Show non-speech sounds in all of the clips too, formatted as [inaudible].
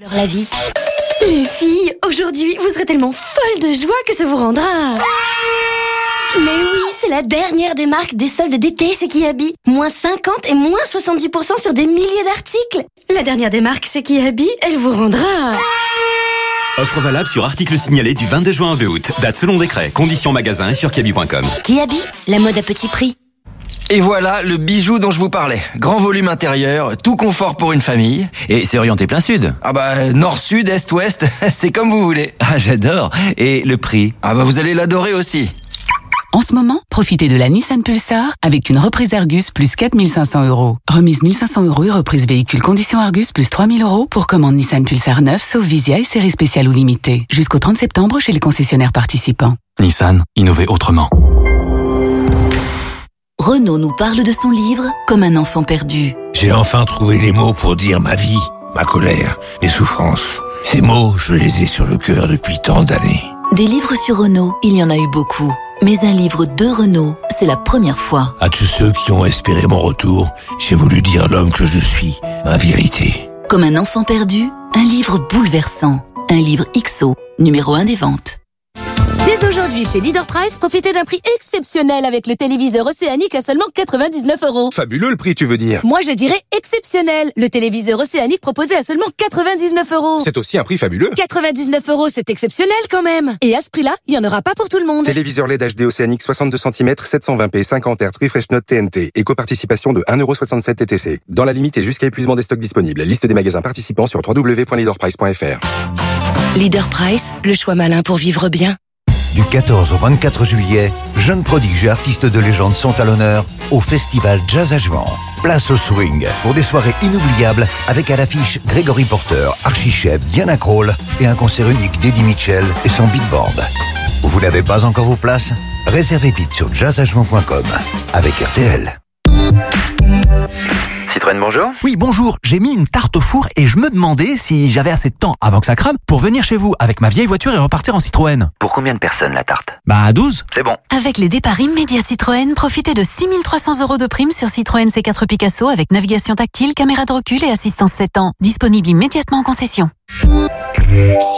Leur la vie. Les filles, aujourd'hui, vous serez tellement folles de joie que ça vous rendra. Mais oui, c'est la dernière des marques des soldes d'été chez Kiabi. Moins 50 et moins 70% sur des milliers d'articles. La dernière des marques chez Kiabi, elle vous rendra. Offre valable sur article signalé du 22 juin au 2 août. Date selon décret. Conditions magasin et sur kiabi.com. Kiabi, la mode à petit prix. Et voilà le bijou dont je vous parlais. Grand volume intérieur, tout confort pour une famille. Et c'est orienté plein sud. Ah bah nord, sud, est, ouest, [laughs] c'est comme vous voulez. Ah j'adore. Et le prix? Ah bah vous allez l'adorer aussi. En ce moment, profitez de la Nissan Pulsar avec une reprise Argus plus 4500 euros. Remise 1500 euros et reprise véhicule condition Argus plus 3000 euros pour commande Nissan Pulsar 9 sauf Visia et série spéciale ou limitée. Jusqu'au 30 septembre chez les concessionnaires participants. Nissan, innover autrement. Renaud nous parle de son livre comme un enfant perdu. J'ai enfin trouvé les mots pour dire ma vie, ma colère, mes souffrances. Ces mots, je les ai sur le cœur depuis tant d'années. Des livres sur Renaud, il y en a eu beaucoup. Mais un livre de Renaud, c'est la première fois. À tous ceux qui ont espéré mon retour, j'ai voulu dire l'homme que je suis, ma vérité. Comme un enfant perdu, un livre bouleversant. Un livre XO, numéro 1 des ventes. Dès aujourd'hui, chez Leader Price, profitez d'un prix exceptionnel avec le téléviseur océanique à seulement 99 euros. Fabuleux le prix, tu veux dire? Moi, je dirais exceptionnel. Le téléviseur océanique proposé à seulement 99 euros. C'est aussi un prix fabuleux. 99 euros, c'est exceptionnel quand même. Et à ce prix-là, il n'y en aura pas pour tout le monde. Téléviseur LED HD océanique 62 cm, 720p, 50 Hz, refresh note TNT. Éco-participation de 1,67€ TTC. Dans la limite et jusqu'à épuisement des stocks disponibles. Liste des magasins participants sur www.leaderprice.fr. Leader Price, le choix malin pour vivre bien. Du 14 au 24 juillet, jeunes prodiges et artistes de légende sont à l'honneur au festival Jazz à. Place au swing pour des soirées inoubliables avec à l'affiche Gregory Porter, Archie Diana Krall et un concert unique d'Eddie Mitchell et son big band. Vous n'avez pas encore vos places? Réservez vite sur jazzajuan.com avec RTL. Citroën, bonjour. Oui, bonjour. J'ai mis une tarte au four et je me demandais si j'avais assez de temps avant que ça crame pour venir chez vous avec ma vieille voiture et repartir en Citroën. Pour combien de personnes la tarte? Bah, 12. C'est bon. Avec les départs immédiats Citroën, profitez de 6300 euros de prime sur Citroën C4 Picasso avec navigation tactile, caméra de recul et assistance 7 ans. Disponible immédiatement en concession.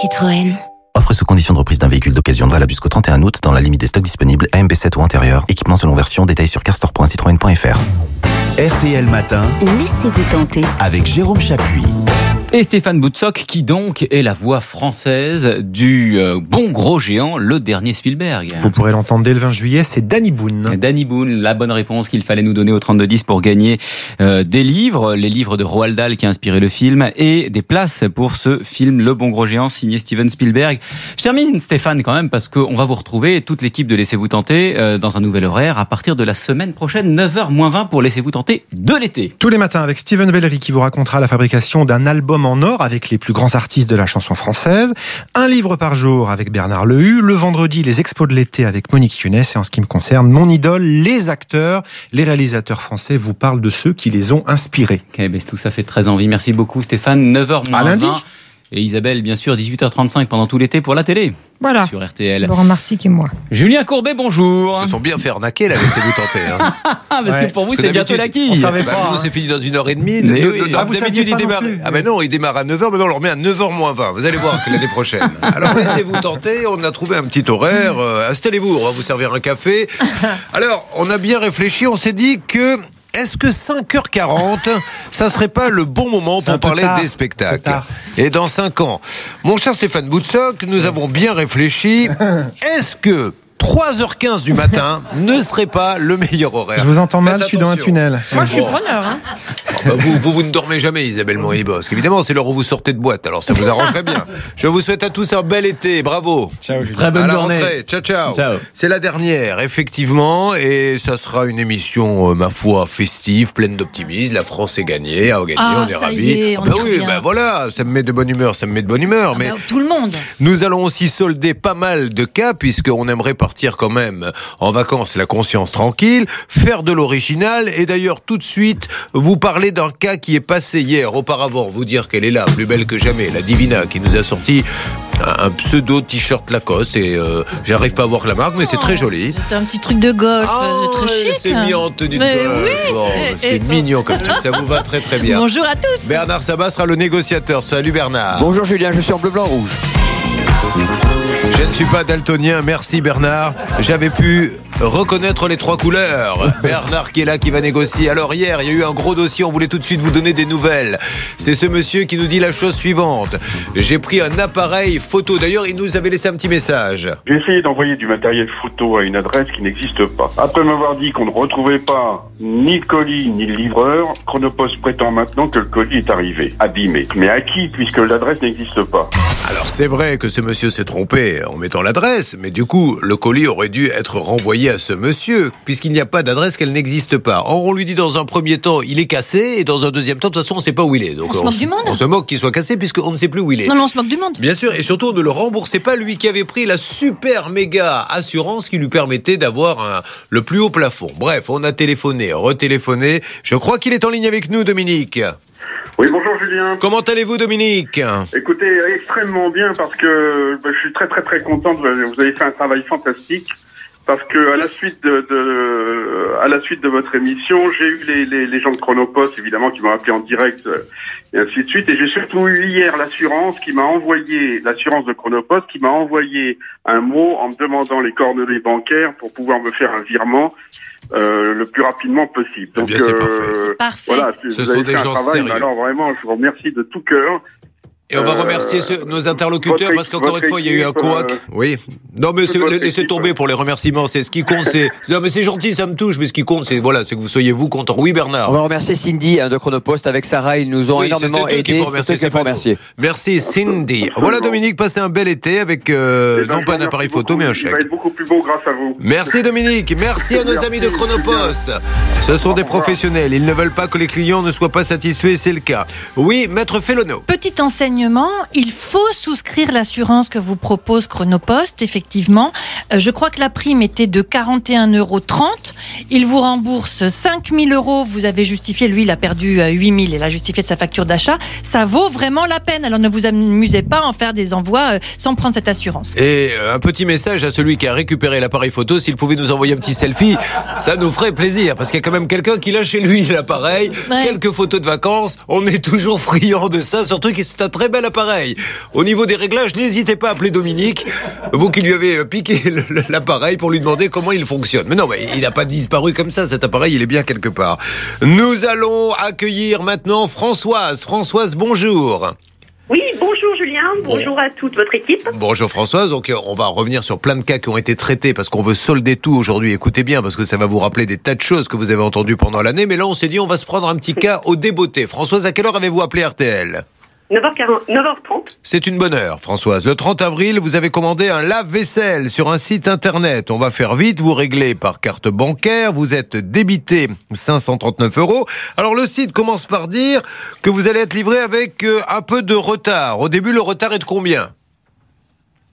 Citroën. Offre sous condition de reprise d'un véhicule d'occasion valable jusqu'au 31 août dans la limite des stocks disponibles AMB7 ou antérieur. Équipement selon version, détail sur carstore.citroën.fr. RTL Matin Laissez-vous tenter. avec Jérôme Chapuis. Et Stéphane Boutsock, qui donc est la voix française du euh, bon gros géant, le dernier Spielberg. Vous pourrez l'entendre dès le 20 juillet, c'est Danny Boone. Danny Boone, la bonne réponse qu'il fallait nous donner au 3210 pour gagner euh, des livres, les livres de Roald Dahl qui a inspiré le film, et des places pour ce film Le Bon Gros Géant signé Steven Spielberg. Je termine Stéphane quand même parce qu'on va vous retrouver, toute l'équipe de Laissez-vous tenter, euh, dans un nouvel horaire à partir de la semaine prochaine, 9h-20 pour Laissez-vous tenter de l'été. Tous les matins avec Steven Bellery qui vous racontera la fabrication d'un album en or avec les plus grands artistes de la chanson française. Un livre par jour avec Bernard Lehu. Le vendredi, les expos de l'été avec Monique Younes. Et en ce qui me concerne, mon idole, les acteurs, les réalisateurs français vous parlent de ceux qui les ont inspirés. Ok, ben, tout ça fait très envie. Merci beaucoup Stéphane. 9h À lundi. Et Isabelle, bien sûr, 18h35 pendant tout l'été pour la télé. Voilà. Sur RTL. Laurent Marsic et moi. Julien Courbet, bonjour. Ils se sont bien fait arnaquer là, laissez-vous tenter. Hein. [laughs] Parce Ouais. que pour vous, c'est bientôt d'habitude, l'acquis. on savait Bah, pas, nous, hein. c'est fini dans une heure et demie. Mais De- oui. de- Ah, vous D'habitude, il démarre. plus. Ah, ben non, il démarre à 9h, mais non, on le remet à 9h moins 20. Vous allez voir que l'année prochaine. [laughs] Alors, laissez-vous tenter. On a trouvé un petit horaire. Euh, Installez-vous, on va vous servir un café. [laughs] Alors, on a bien réfléchi. On s'est dit que. Est-ce que 5h40, [laughs] ça serait pas le bon moment pour parler tard. des spectacles. Et dans 5 ans, mon cher Stéphane Boutsock, nous avons bien réfléchi. [laughs] Est-ce que 3h15 du matin [laughs] ne serait pas le meilleur horaire Je vous entends mal, Faites je suis dans un tunnel. Moi, je suis preneur. Hein. Bah, vous, vous, vous ne dormez jamais, Isabelle Moïbosque. Évidemment, c'est l'heure où vous sortez de boîte, alors ça vous arrangerait bien. [laughs] Je vous souhaite à tous un bel été, bravo. Ciao, Julien. Très bonne à la journée. rentrée, ciao, ciao. Ciao. C'est la dernière, effectivement, et ça sera une émission, euh, ma foi, festive, pleine d'optimisme. La France est gagnée, a gagné, Ah, on est ça ravis. y est, on bah y oui, revient. bah voilà, ça me met de bonne humeur, ça me met de bonne humeur. mais Bah, tout le monde. nous allons aussi solder pas mal de cas puisqu'on aimerait partir quand même en vacances la conscience tranquille, faire de l'original et d'ailleurs tout de suite vous parler d'un cas qui est passé hier auparavant, vous dire qu'elle est là, plus belle que jamais, la Divina qui nous a sorti un pseudo t-shirt Lacoste et euh, j'arrive pas à voir la marque, mais c'est très joli. C'est un petit truc de golf, c'est très chic. C'est mis en tenue de Mais golf. oui. Oh, c'est mignon comme tout. Ça vous va très très bien. Bonjour à tous. Bernard Sabat sera le négociateur. Salut Bernard. Bonjour Julien, je suis en bleu, blanc, rouge. Je ne suis pas daltonien, merci Bernard. J'avais pu reconnaître les trois couleurs. [laughs] Bernard qui est là, qui va négocier. Alors hier, il y a eu un gros dossier, on voulait tout de suite vous donner des nouvelles. C'est ce monsieur qui nous dit la chose suivante. J'ai pris un appareil photo. D'ailleurs, il nous avait laissé un petit message. J'ai essayé d'envoyer du matériel photo à une adresse qui n'existe pas. Après m'avoir dit qu'on ne retrouvait pas ni le colis ni le livreur, Chronopost prétend maintenant que le colis est arrivé, abîmé. Mais à qui, puisque l'adresse n'existe pas? Alors c'est vrai que ce monsieur s'est trompé en mettant l'adresse, mais du coup, le colis aurait dû être renvoyé à ce monsieur, puisqu'il n'y a pas d'adresse qu'elle n'existe pas. Or, on lui dit dans un premier temps, il est cassé, et dans un deuxième temps, de toute façon, on ne sait pas où il est. Donc, On se moque du monde. On se moque qu'il soit cassé, puisqu'on ne sait plus où il est. Non, mais on se moque du monde. Bien sûr, et surtout, on ne le remboursait pas, lui qui avait pris la super méga assurance qui lui permettait d'avoir le plus haut plafond. Bref, on a téléphoné, retéléphoné. Je crois qu'il est en ligne avec nous, Dominique. Oui, bonjour Julien. Comment allez-vous, Dominique? Écoutez, extrêmement bien parce que bah, je suis très très très content. Vous avez fait un travail fantastique. Parce que à la suite de, de à la suite de votre émission, j'ai eu les, les, les gens de Chronopost évidemment qui m'ont appelé en direct euh, et ainsi de suite. Et j'ai surtout eu hier l'assurance qui m'a envoyé l'assurance de Chronopost qui m'a envoyé un mot en me demandant les coordonnées bancaires pour pouvoir me faire un virement euh, le plus rapidement possible. Donc bien, c'est parfait. euh, parfait. voilà, Ce vous sont avez des fait un gens travail, mais sérieux. Alors vraiment, je vous remercie de tout cœur. Et on va Euh, remercier ce- nos interlocuteurs votre parce qu'encore une fois, il y a eu un couac. euh, Oui. Non, mais laissez tomber pour les remerciements. C'est ce qui compte. C'est non, mais c'est gentil, ça me touche. Mais ce qui compte, c'est voilà, c'est que vous soyez vous content. Oui, Bernard. On va remercier Cindy hein, de Chronopost avec Sarah, ils nous ont Oui, énormément aidés. C'est qu'il faut remercier. Merci Cindy. Voilà Dominique, passez un bel été avec euh, Eh ben, non pas un appareil photo mais un beaucoup. Il chèque. va être beaucoup plus beau grâce à vous. Merci Dominique, merci à nos Merci, amis de Chronopost. Ce sont des professionnels, ils ne veulent pas que les clients ne soient pas satisfaits, c'est le cas. Oui, maître Fellono. Petit enseignement, il faut souscrire l'assurance que vous propose Chronopost, effectivement. Euh, je crois que la prime était de 41,30 euros. Il vous rembourse 5 000 euros. Vous avez justifié, lui, il a perdu euh, 8 000. Il a justifié de sa facture d'achat. Ça vaut vraiment la peine. Alors ne vous amusez pas à en faire des envois euh, sans prendre cette assurance. Et euh, un petit message à celui qui a récupéré l'appareil photo, s'il pouvait nous envoyer un petit selfie, ça nous ferait plaisir, parce qu'il y a quand même quelqu'un qui l'a chez lui l'appareil, Ouais. quelques photos de vacances, on est toujours friand de ça, surtout que c'est un très bel appareil. Au niveau des réglages, n'hésitez pas à appeler Dominique, vous qui lui avez euh, piqué [laughs] l'appareil pour lui demander comment il fonctionne. Mais non, mais il n'a pas disparu comme ça, cet appareil, il est bien quelque part. Nous allons accueillir maintenant Françoise. Françoise, bonjour. Oui, bonjour Julien, bonjour à toute votre équipe. Bonjour Françoise, donc euh, on va revenir sur plein de cas qui ont été traités parce qu'on veut solder tout aujourd'hui. Écoutez bien parce que ça va vous rappeler des tas de choses que vous avez entendues pendant l'année. Mais là on s'est dit on va se prendre un petit cas au débeauté. Françoise, à quelle heure avez-vous appelé RTL 9h40, 9h30. C'est une bonne heure Françoise. Le 30 avril, vous avez commandé un lave-vaisselle sur un site internet. On va faire vite, vous réglez par carte bancaire, vous êtes débité 539 euros. Alors le site commence par dire que vous allez être livré avec euh, un peu de retard. Au début, le retard est de combien?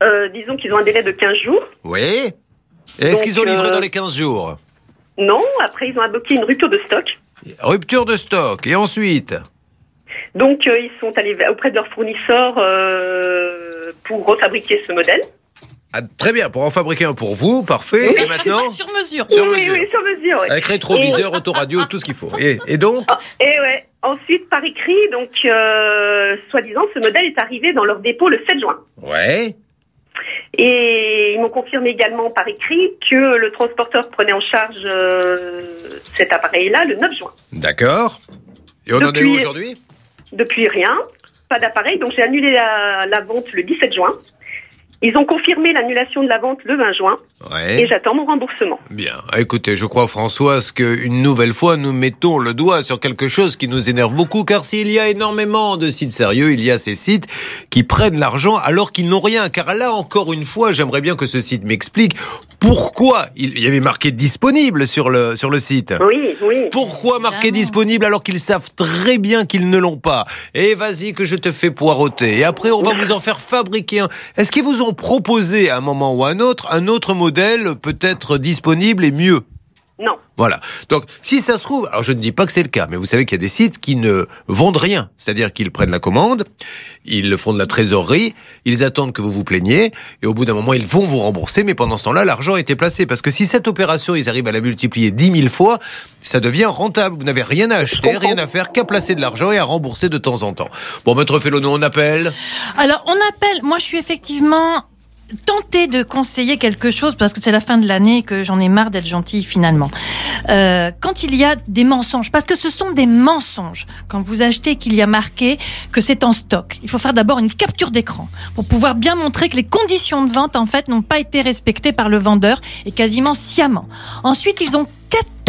Euh, disons qu'ils ont un délai de 15 jours. Oui. Et Est-ce Donc, qu'ils ont livré euh, dans les 15 jours? Non, après ils ont invoqué une rupture de stock. Rupture de stock. Et ensuite? Donc euh, ils sont allés auprès de leur fournisseur euh, pour refabriquer ce modèle. Ah, Très bien, pour en fabriquer un pour vous, parfait. Et maintenant [laughs] Sur mesure. Sur oui, mesure. oui, sur mesure. oui. Avec rétroviseur, autoradio, tout ce qu'il faut. Et, et donc Et ouais. Ensuite, par écrit, donc, euh, soi-disant, ce modèle est arrivé dans leur dépôt le 7 juin. Ouais. Et ils m'ont confirmé également par écrit que le transporteur prenait en charge euh, cet appareil-là le 9 juin. D'accord. Et on en est où aujourd'hui? Depuis rien, pas d'appareil, donc j'ai annulé la, vente le 17 juin. Ils ont confirmé l'annulation de la vente le 20 juin Ouais. et j'attends mon remboursement. Bien. Écoutez, je crois, Françoise, qu'une nouvelle fois, nous mettons le doigt sur quelque chose qui nous énerve beaucoup, car s'il y a énormément de sites sérieux, il y a ces sites qui prennent l'argent alors qu'ils n'ont rien. Car là, encore une fois, j'aimerais bien que ce site m'explique pourquoi il y avait marqué disponible sur le, sur le site. Oui, oui. Pourquoi marquer disponible alors qu'ils savent très bien qu'ils ne l'ont pas? Et vas-y que je te fais poireauter. Et après, on va vous en faire fabriquer un. Est-ce qu'ils vous ont proposé à un moment ou à un autre un autre modèle peut-être disponible et mieux Non. Voilà. Donc, si ça se trouve, alors je ne dis pas que c'est le cas, mais vous savez qu'il y a des sites qui ne vendent rien. C'est-à-dire qu'ils prennent la commande, ils font de la trésorerie, ils attendent que vous vous plaigniez, et au bout d'un moment, ils vont vous rembourser, mais pendant ce temps-là, l'argent a été placé. Parce que si cette opération, ils arrivent à la multiplier 10 000 fois, ça devient rentable. Vous n'avez rien à acheter, rien à faire qu'à placer de l'argent et à rembourser de temps en temps. Bon, maître Félono, on appelle. Alors, on appelle. Moi, je suis effectivement tentée de conseiller quelque chose parce que c'est la fin de l'année et que j'en ai marre d'être gentille finalement. Euh, quand il y a des mensonges, parce que ce sont des mensonges. Quand vous achetez qu'il y a marqué que c'est en stock, il faut faire d'abord une capture d'écran pour pouvoir bien montrer que les conditions de vente en fait n'ont pas été respectées par le vendeur et quasiment sciemment. Ensuite, ils ont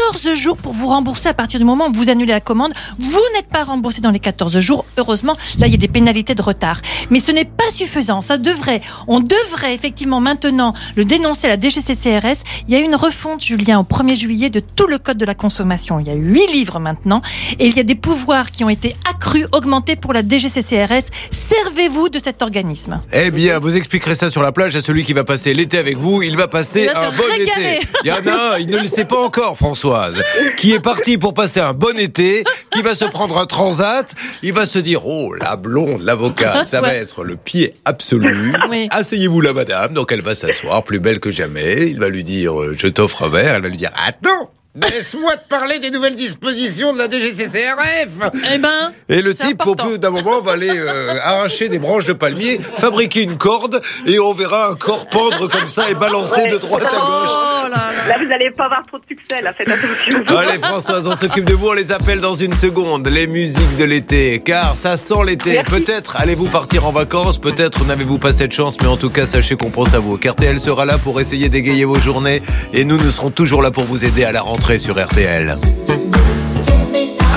14 jours pour vous rembourser à partir du moment où vous annulez la commande. Vous n'êtes pas remboursé dans les 14 jours. Heureusement, là, il y a des pénalités de retard. Mais ce n'est pas suffisant. Ça devrait, on devrait effectivement maintenant le dénoncer à la DGCCRS. Il y a eu une refonte, Julien, au 1er juillet de tout le code de la consommation. Il y a huit livres maintenant et il y a des pouvoirs qui ont été accrus, augmentés pour la DGCCRS. Servez-vous de cet organisme. Eh bien, vous expliquerez ça sur la plage à celui qui va passer l'été avec vous. Il va passer Il va un se bon régaler. été. Il y en a un, il ne le sait pas encore, Françoise, qui est parti pour passer un bon été, qui va se prendre un transat. Il va se dire, oh, la blonde, l'avocat, ça va être le pied absolu. Oui. Asseyez-vous là, madame. Donc, elle va s'asseoir, plus belle que jamais. Il va lui dire, euh, je t'offre un verre. Elle va lui dire, attends Laisse-moi te parler des nouvelles dispositions de la DGCCRF Eh ben, et le type, important. au bout d'un moment, va aller euh, arracher des branches de palmier, fabriquer une corde, et on verra un corps pendre comme ça et balancer de droite à gauche. Oh Là, vous n'allez pas avoir trop de succès, là, faites attention. Allez Françoise, on s'occupe de vous, on les appelle dans une seconde. Les musiques de l'été, car ça sent l'été. Peut-être allez-vous partir en vacances, peut-être n'avez-vous pas cette chance, mais en tout cas sachez qu'on pense à vous. RTL sera là pour essayer d'égayer vos journées, et nous, nous serons toujours là pour vous aider à la rentrée sur RTL.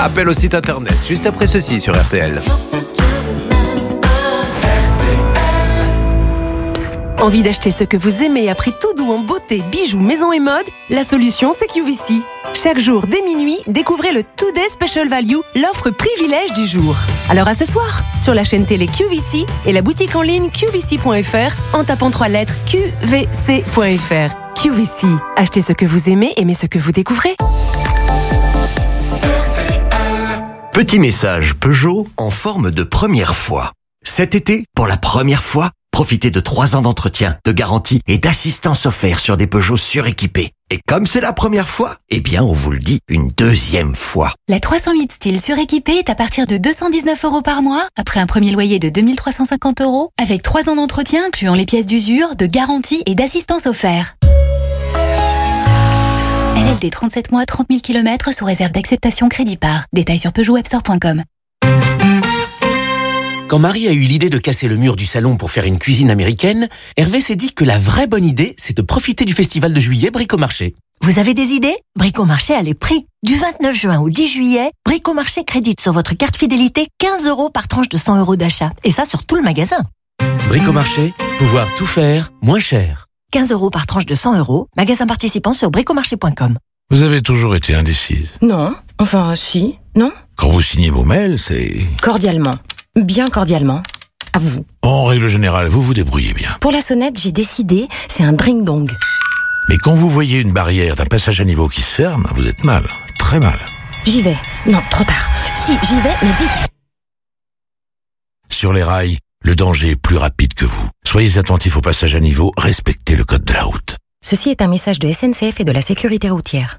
Appel au site internet, juste après ceci sur RTL. Envie d'acheter ce que vous aimez à prix tout doux en beauté, bijoux, maison et mode La solution, c'est QVC. Chaque jour, dès minuit, découvrez le Today Special Value, l'offre privilège du jour. Alors à ce soir, sur la chaîne télé QVC et la boutique en ligne QVC.fr en tapant trois lettres QVC.fr. QVC. Achetez ce que vous aimez, aimez ce que vous découvrez. Petit message Peugeot en forme de première fois. Cet été, pour la première fois, profitez de 3 ans d'entretien, de garantie et d'assistance offerte sur des Peugeot suréquipés. Et comme c'est la première fois, eh bien on vous le dit une deuxième fois. La 308 style suréquipée est à partir de 219 euros par mois, après un premier loyer de 2350 euros, avec 3 ans d'entretien incluant les pièces d'usure, de garantie et d'assistance offert. LLD 37 mois, 30 000 km sous réserve d'acceptation crédit par. Détails sur PeugeotWebstore.com. Quand Marie a eu l'idée de casser le mur du salon pour faire une cuisine américaine, Hervé s'est dit que la vraie bonne idée, c'est de profiter du festival de juillet Bricomarché. Vous avez des idées? Bricomarché a les prix. Du 29 juin au 10 juillet, Bricomarché crédite sur votre carte fidélité 15 euros par tranche de 100 euros d'achat. Et ça sur tout le magasin. Bricomarché, pouvoir tout faire moins cher. 15 euros par tranche de 100 euros. Magasin participant sur bricomarché.com. Vous avez toujours été indécise. Non, enfin si, non Quand vous signez vos mails, c'est... Cordialement. Bien cordialement. À vous. En règle générale, vous vous débrouillez bien. Pour la sonnette, j'ai décidé, c'est un dring dong. Mais quand vous voyez une barrière d'un passage à niveau qui se ferme, vous êtes mal. Très mal. J'y vais. Non, trop tard. Si, j'y vais, mais vite. Sur les rails, le danger est plus rapide que vous. Soyez attentifs au passage à niveau, respectez le code de la route. Ceci est un message de SNCF et de la sécurité routière.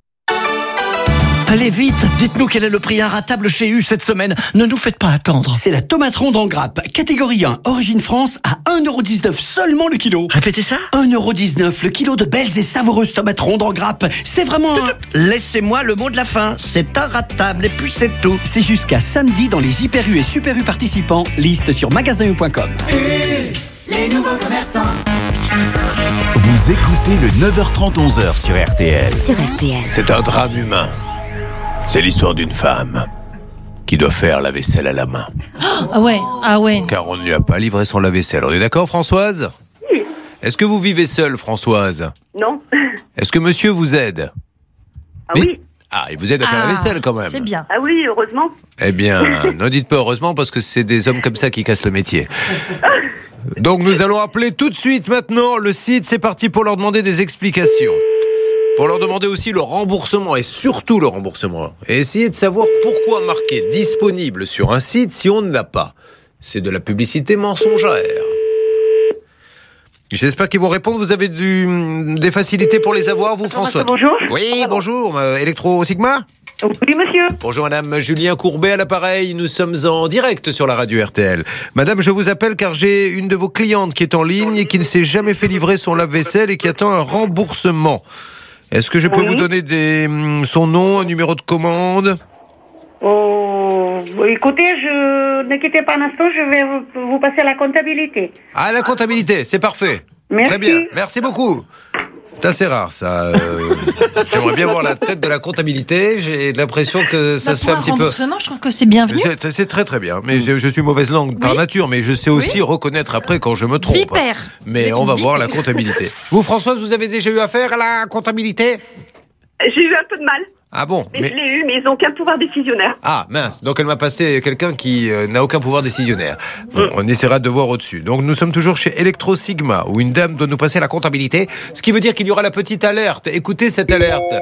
Allez vite, dites-nous quel est le prix inratable chez U cette semaine. Ne nous faites pas attendre. C'est la tomate ronde en grappe, catégorie 1, origine France, à 1,19€ seulement le kilo. Répétez ça 1,19€ le kilo de belles et savoureuses tomates rondes en grappe. C'est vraiment un... Laissez-moi le mot de la fin. C'est inratable et puis c'est tout. C'est jusqu'à samedi dans les Hyper U et Super U participants. Liste sur magasin.com. les nouveaux commerçants. Vous écoutez le 9h30 11h sur RTL. Sur RTL. C'est un drame humain. C'est l'histoire d'une femme qui doit faire la vaisselle à la main. Ah ouais, ah ouais. Car on ne lui a pas livré son lave-vaisselle. On est d'accord, Françoise Est-ce que vous vivez seule, Françoise Non. Est-ce que monsieur vous aide Ah oui. Ah, il vous aide à faire la vaisselle quand même. C'est bien. Ah oui, heureusement. Eh bien, [laughs] ne dites pas heureusement parce que c'est des hommes comme ça qui cassent le métier. [laughs] Donc nous allons appeler tout de suite maintenant le site. C'est parti pour leur demander des explications. Pour leur demander aussi le remboursement et surtout le remboursement. Et essayer de savoir pourquoi marquer disponible sur un site si on ne l'a pas. C'est de la publicité mensongère. J'espère qu'ils vont répondre. Vous avez du, des facilités pour les avoir, vous, François bonjour. Oui, bonjour. euh, Electro Sigma Oui, monsieur. Bonjour Madame Julien Courbet à l'appareil. Nous sommes en direct sur la radio RTL. Madame, je vous appelle car j'ai une de vos clientes qui est en ligne et qui ne s'est jamais fait livrer son lave-vaisselle et qui attend un remboursement. Est-ce que je peux Oui. vous donner des, hum, son nom, un numéro de commande? Oh, écoutez, je ne quittez pas un instant, je vais vous, vous passer à la comptabilité. Ah, la comptabilité, c'est parfait. Merci. Très bien, merci beaucoup. C'est assez rare, ça. euh, [laughs] J'aimerais bien voir la tête de la comptabilité. J'ai l'impression que ça Bah, se fait un petit peu. remboursement, je trouve que c'est bienvenu. C'est c'est très très bien, mais je, je suis mauvaise langue par nature, mais je sais aussi reconnaître après quand je me trompe. Vipère. Mais on va voir la comptabilité. [laughs] Vous, Françoise, vous avez déjà eu affaire à la comptabilité? J'ai eu un peu de mal, Ah bon mais, mais... je l'ai eu, mais ils n'ont qu'un pouvoir décisionnaire. Ah mince, donc elle m'a passé quelqu'un qui euh, n'a aucun pouvoir décisionnaire. Bon, on essaiera de voir au-dessus. Donc nous sommes toujours chez Electro Sigma, où une dame doit nous passer la comptabilité, ce qui veut dire qu'il y aura la petite alerte. Écoutez cette alerte.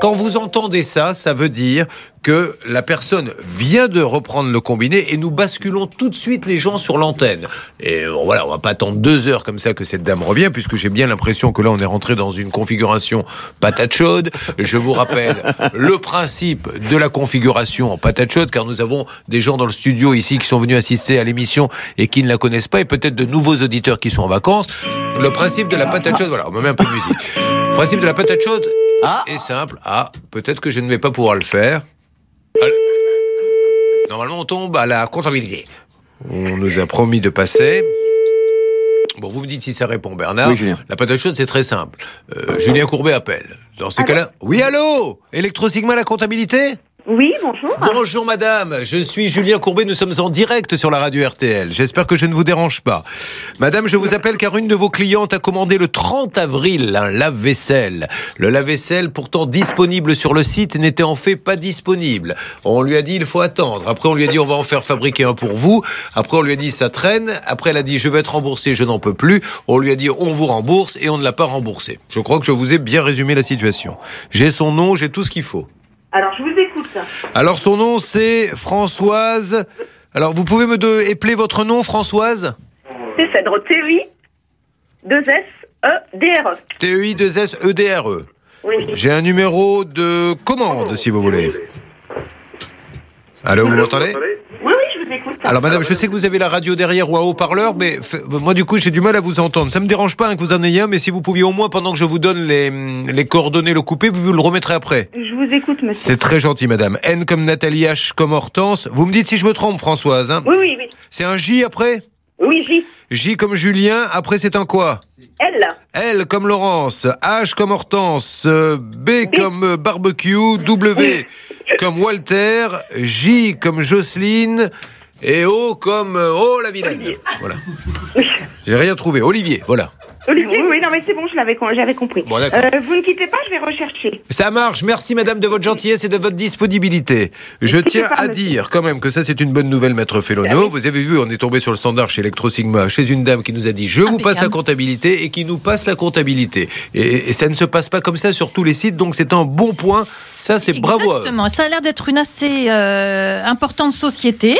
Quand vous entendez ça, ça veut dire que la personne vient de reprendre le combiné et nous basculons tout de suite les gens sur l'antenne. Et euh, voilà, on va pas attendre deux heures comme ça que cette dame revient, puisque j'ai bien l'impression que là on est rentré dans une configuration patate chaude. Je vous rappelle le principe de la configuration en patate chaude, car nous avons des gens dans le studio ici qui sont venus assister à l'émission et qui ne la connaissent pas, et peut-être de nouveaux auditeurs qui sont en vacances. Le principe de la patate chaude, voilà, on me met un peu de musique. Le principe de la patate chaude est simple. Ah, peut-être que je ne vais pas pouvoir le faire. Normalement, on tombe à la comptabilité. On nous a promis de passer. Bon, vous me dites si ça répond, Bernard. Oui, Julien. La patate chaude, c'est très simple. Euh, Julien Courbet appelle. Dans ces cas-là. Oui, allô Electro Sigma, la comptabilité? Oui, bonjour. Bonjour madame, je suis Julien Courbet, nous sommes en direct sur la radio RTL. J'espère que je ne vous dérange pas. Madame, je vous appelle car une de vos clientes a commandé le 30 avril un lave-vaisselle. Le lave-vaisselle pourtant disponible sur le site n'était en fait pas disponible. On lui a dit il faut attendre. Après on lui a dit on va en faire fabriquer un pour vous. Après on lui a dit ça traîne. Après elle a dit je vais être remboursé, je n'en peux plus. On lui a dit on vous rembourse et on ne l'a pas remboursé. Je crois que je vous ai bien résumé la situation. J'ai son nom, j'ai tout ce qu'il faut. Alors, je vous écoute. Alors son nom c'est Françoise. Alors vous pouvez me de- épeler votre nom Françoise? C'est Cèdre TI, 2 S, E, D, R, E. T-E-I 2 S E D R E. Oui. J'ai un numéro de commande si vous voulez. Allô, vous m'entendez? Oui, oui, vous écoute. Alors madame, je sais que vous avez la radio derrière ou un haut-parleur, mais moi du coup j'ai du mal à vous entendre. Ça me dérange pas hein, que vous en ayez un, mais si vous pouviez au moins pendant que je vous donne les, les coordonnées, le couper, vous le remettrez après. Je vous écoute, monsieur. C'est très gentil madame. N comme Nathalie, H comme Hortense. Vous me dites si je me trompe Françoise. hein Oui, oui, oui. C'est un J après? Oui, J. J comme Julien, après c'est un quoi? L. L comme Laurence, H comme Hortense, euh, B comme euh, barbecue, W comme Walter, J comme Jocelyne et O comme euh, Oh la vilaine. Voilà. J'ai rien trouvé. Olivier, voilà. Olivier, oui, non, mais c'est bon, je l'avais, j'avais compris. Bon, d'accord. Euh, vous ne quittez pas, je vais rechercher. Ça marche. Merci madame de votre gentillesse et de votre disponibilité. Je tiens à dire quand même que ça c'est une bonne nouvelle maître Félono. Vous avez vu, on est tombé sur le standard chez Electro Sigma, chez une dame qui nous a dit je vous passe la comptabilité et qui nous passe la comptabilité. Et, et ça ne se passe pas comme ça sur tous les sites, donc c'est un bon point. Ça c'est bravo. Exactement. Ça a l'air d'être une assez euh, importante société.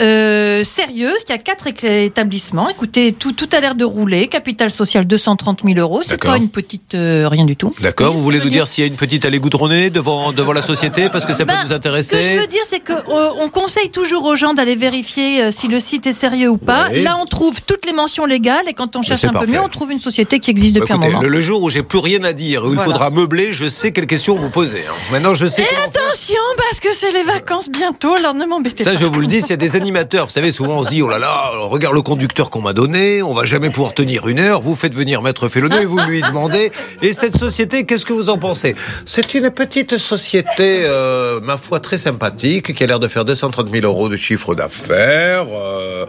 Euh, sérieuse, qui a quatre établissements. Écoutez, tout, tout a l'air de rouler. Capital social 230 000 euros. C'est D'accord. pas une petite euh, rien du tout. D'accord, vous voulez nous dire s'il y a une petite allée goudronnée devant, devant la société parce que ça peut Ben, nous Ce que intéresser je veux dire, c'est que euh, on conseille toujours aux gens d'aller vérifier euh, si le site est sérieux ou pas. Oui. Là, on trouve toutes les mentions légales et quand on cherche un peu mieux, on trouve une société qui existe depuis Écoutez, un moment. le, le jour où j'ai plus rien à dire, où il faudra meubler, je sais quelles questions vous poser. hein. Maintenant, je sais Et attention, parce que c'est les vacances bientôt, alors ne m'embêtez pas. Ça, je vous le dis, s'il y a des [laughs] vous savez, souvent on se dit, oh là là, regarde le conducteur qu'on m'a donné, on va jamais pouvoir tenir une heure, vous faites venir Maître Féloneux et vous lui demandez, et cette société, qu'est-ce que vous en pensez? C'est une petite société, euh, ma foi, très sympathique, qui a l'air de faire 230 000 euros de chiffre d'affaires, euh,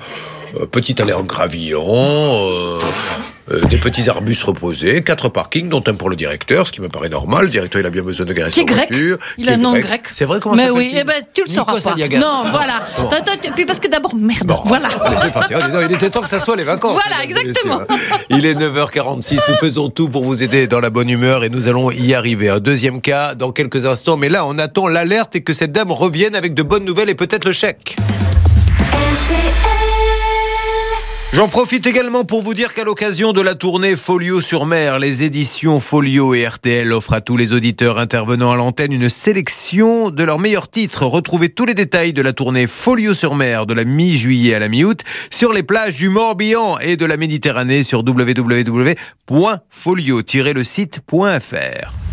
euh, petit allée en gravillon, euh, euh, des petits arbustes reposés, quatre parkings, dont un pour le directeur, ce qui me paraît normal. Le directeur, il a bien besoin de garer Qui sa est grec. voiture. Il Qui a est un nom grec. C'est vrai comment Mais ça oui, eh ben, tu le sauras pas. Aliagas. Non, Ah, voilà. bon. Attends, attends, Puis parce que d'abord, merde. Voilà. [laughs] Allez, c'est parti. Non, il était temps que ça soit les vacances. Voilà, exactement. Il est 9h46. Nous faisons tout pour vous aider dans la bonne humeur et nous allons y arriver. Un deuxième cas dans quelques instants. Mais là, on attend l'alerte et que cette dame revienne avec de bonnes nouvelles et peut-être le chèque. J'en profite également pour vous dire qu'à l'occasion de la tournée Folio sur mer, les éditions Folio et RTL offrent à tous les auditeurs intervenant à l'antenne une sélection de leurs meilleurs titres. Retrouvez tous les détails de la tournée Folio sur mer de la mi-juillet à la mi-août sur les plages du Morbihan et de la Méditerranée sur www.folio-le-site.fr.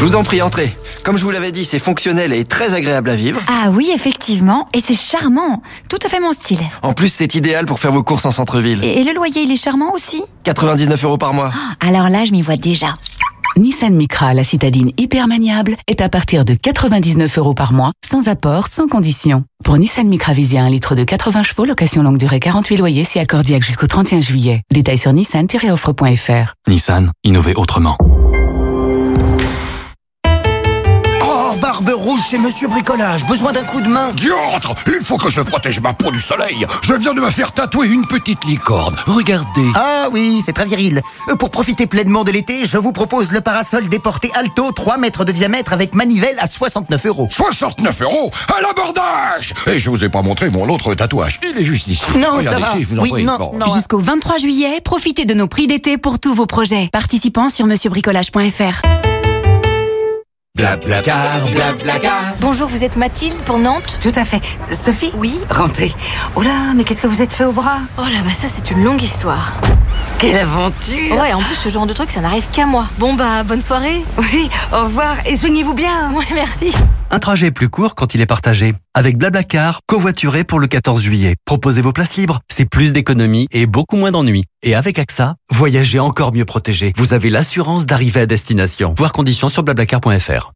Je vous en prie, entrez. Comme je vous l'avais dit, c'est fonctionnel et très agréable à vivre. Ah oui, effectivement. Et c'est charmant. Tout à fait mon style. En plus, c'est idéal pour faire vos courses en centre-ville. Et, et le loyer, il est charmant aussi 99 euros par mois. Alors là, je m'y vois déjà. Nissan Micra, la citadine hyper maniable, est à partir de 99 euros par mois, sans apport, sans condition. Pour Nissan Micra Visia 1 litre de 80 chevaux, location longue durée 48 loyers, si accordiaque jusqu'au 31 juillet. Détails sur nissan-offre.fr. Nissan, innover autrement. Barbe rouge chez Monsieur Bricolage. Besoin d'un coup de main Diantre Il faut que je protège ma peau du soleil. Je viens de me faire tatouer une petite licorne. Regardez. Ah oui, c'est très viril. Euh, Pour profiter pleinement de l'été, je vous propose le parasol déporté Alto, 3 mètres de diamètre avec manivelle à 69 euros. 69 euros à l'abordage Et je vous ai pas montré mon autre tatouage. Il est juste ici. Non, Regardez ça va. ici, je vous en Oui, prie. non, Bon. non. Jusqu'au 23 juillet, profitez de nos prix d'été pour tous vos projets. Participants sur monsieurbricolage.fr. Blablacar, blablacar. Bonjour, vous êtes Mathilde pour Nantes Tout à fait. Sophie Oui. Rentrez. Oh là, mais qu'est-ce que vous êtes fait au bras Oh là, bah ça, c'est une longue histoire. Quelle aventure Ouais, en plus, ce genre de truc, ça n'arrive qu'à moi. Bon, bah, bonne soirée. Oui, au revoir et soignez-vous bien. Ouais, merci. Un trajet plus court quand il est partagé. Avec Blablacar, covoituré pour le 14 juillet. Proposez vos places libres, c'est plus d'économie et beaucoup moins d'ennuis. Et avec AXA, voyagez encore mieux protégé. Vous avez l'assurance d'arriver à destination. Voir conditions sur blablacar.fr.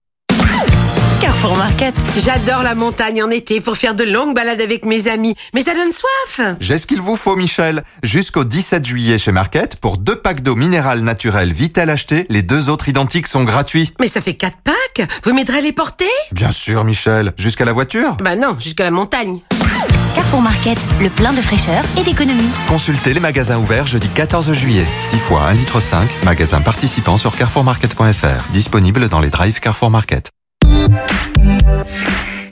Carrefour Market. J'adore la montagne en été pour faire de longues balades avec mes amis. Mais ça donne soif. J'ai ce qu'il vous faut, Michel. Jusqu'au 17 juillet chez Market, pour deux packs d'eau minérale naturelle Vitel achetés, les deux autres identiques sont gratuits. Mais ça fait quatre packs. Vous m'aiderez à les porter? Bien sûr, Michel. Jusqu'à la voiture? Bah non, jusqu'à la montagne. Carrefour Market, le plein de fraîcheur et d'économie. Consultez les magasins ouverts jeudi 14 juillet. 6 fois 1 litre 5, magasins participants sur carrefourmarket.fr. Disponible dans les drives Carrefour Market.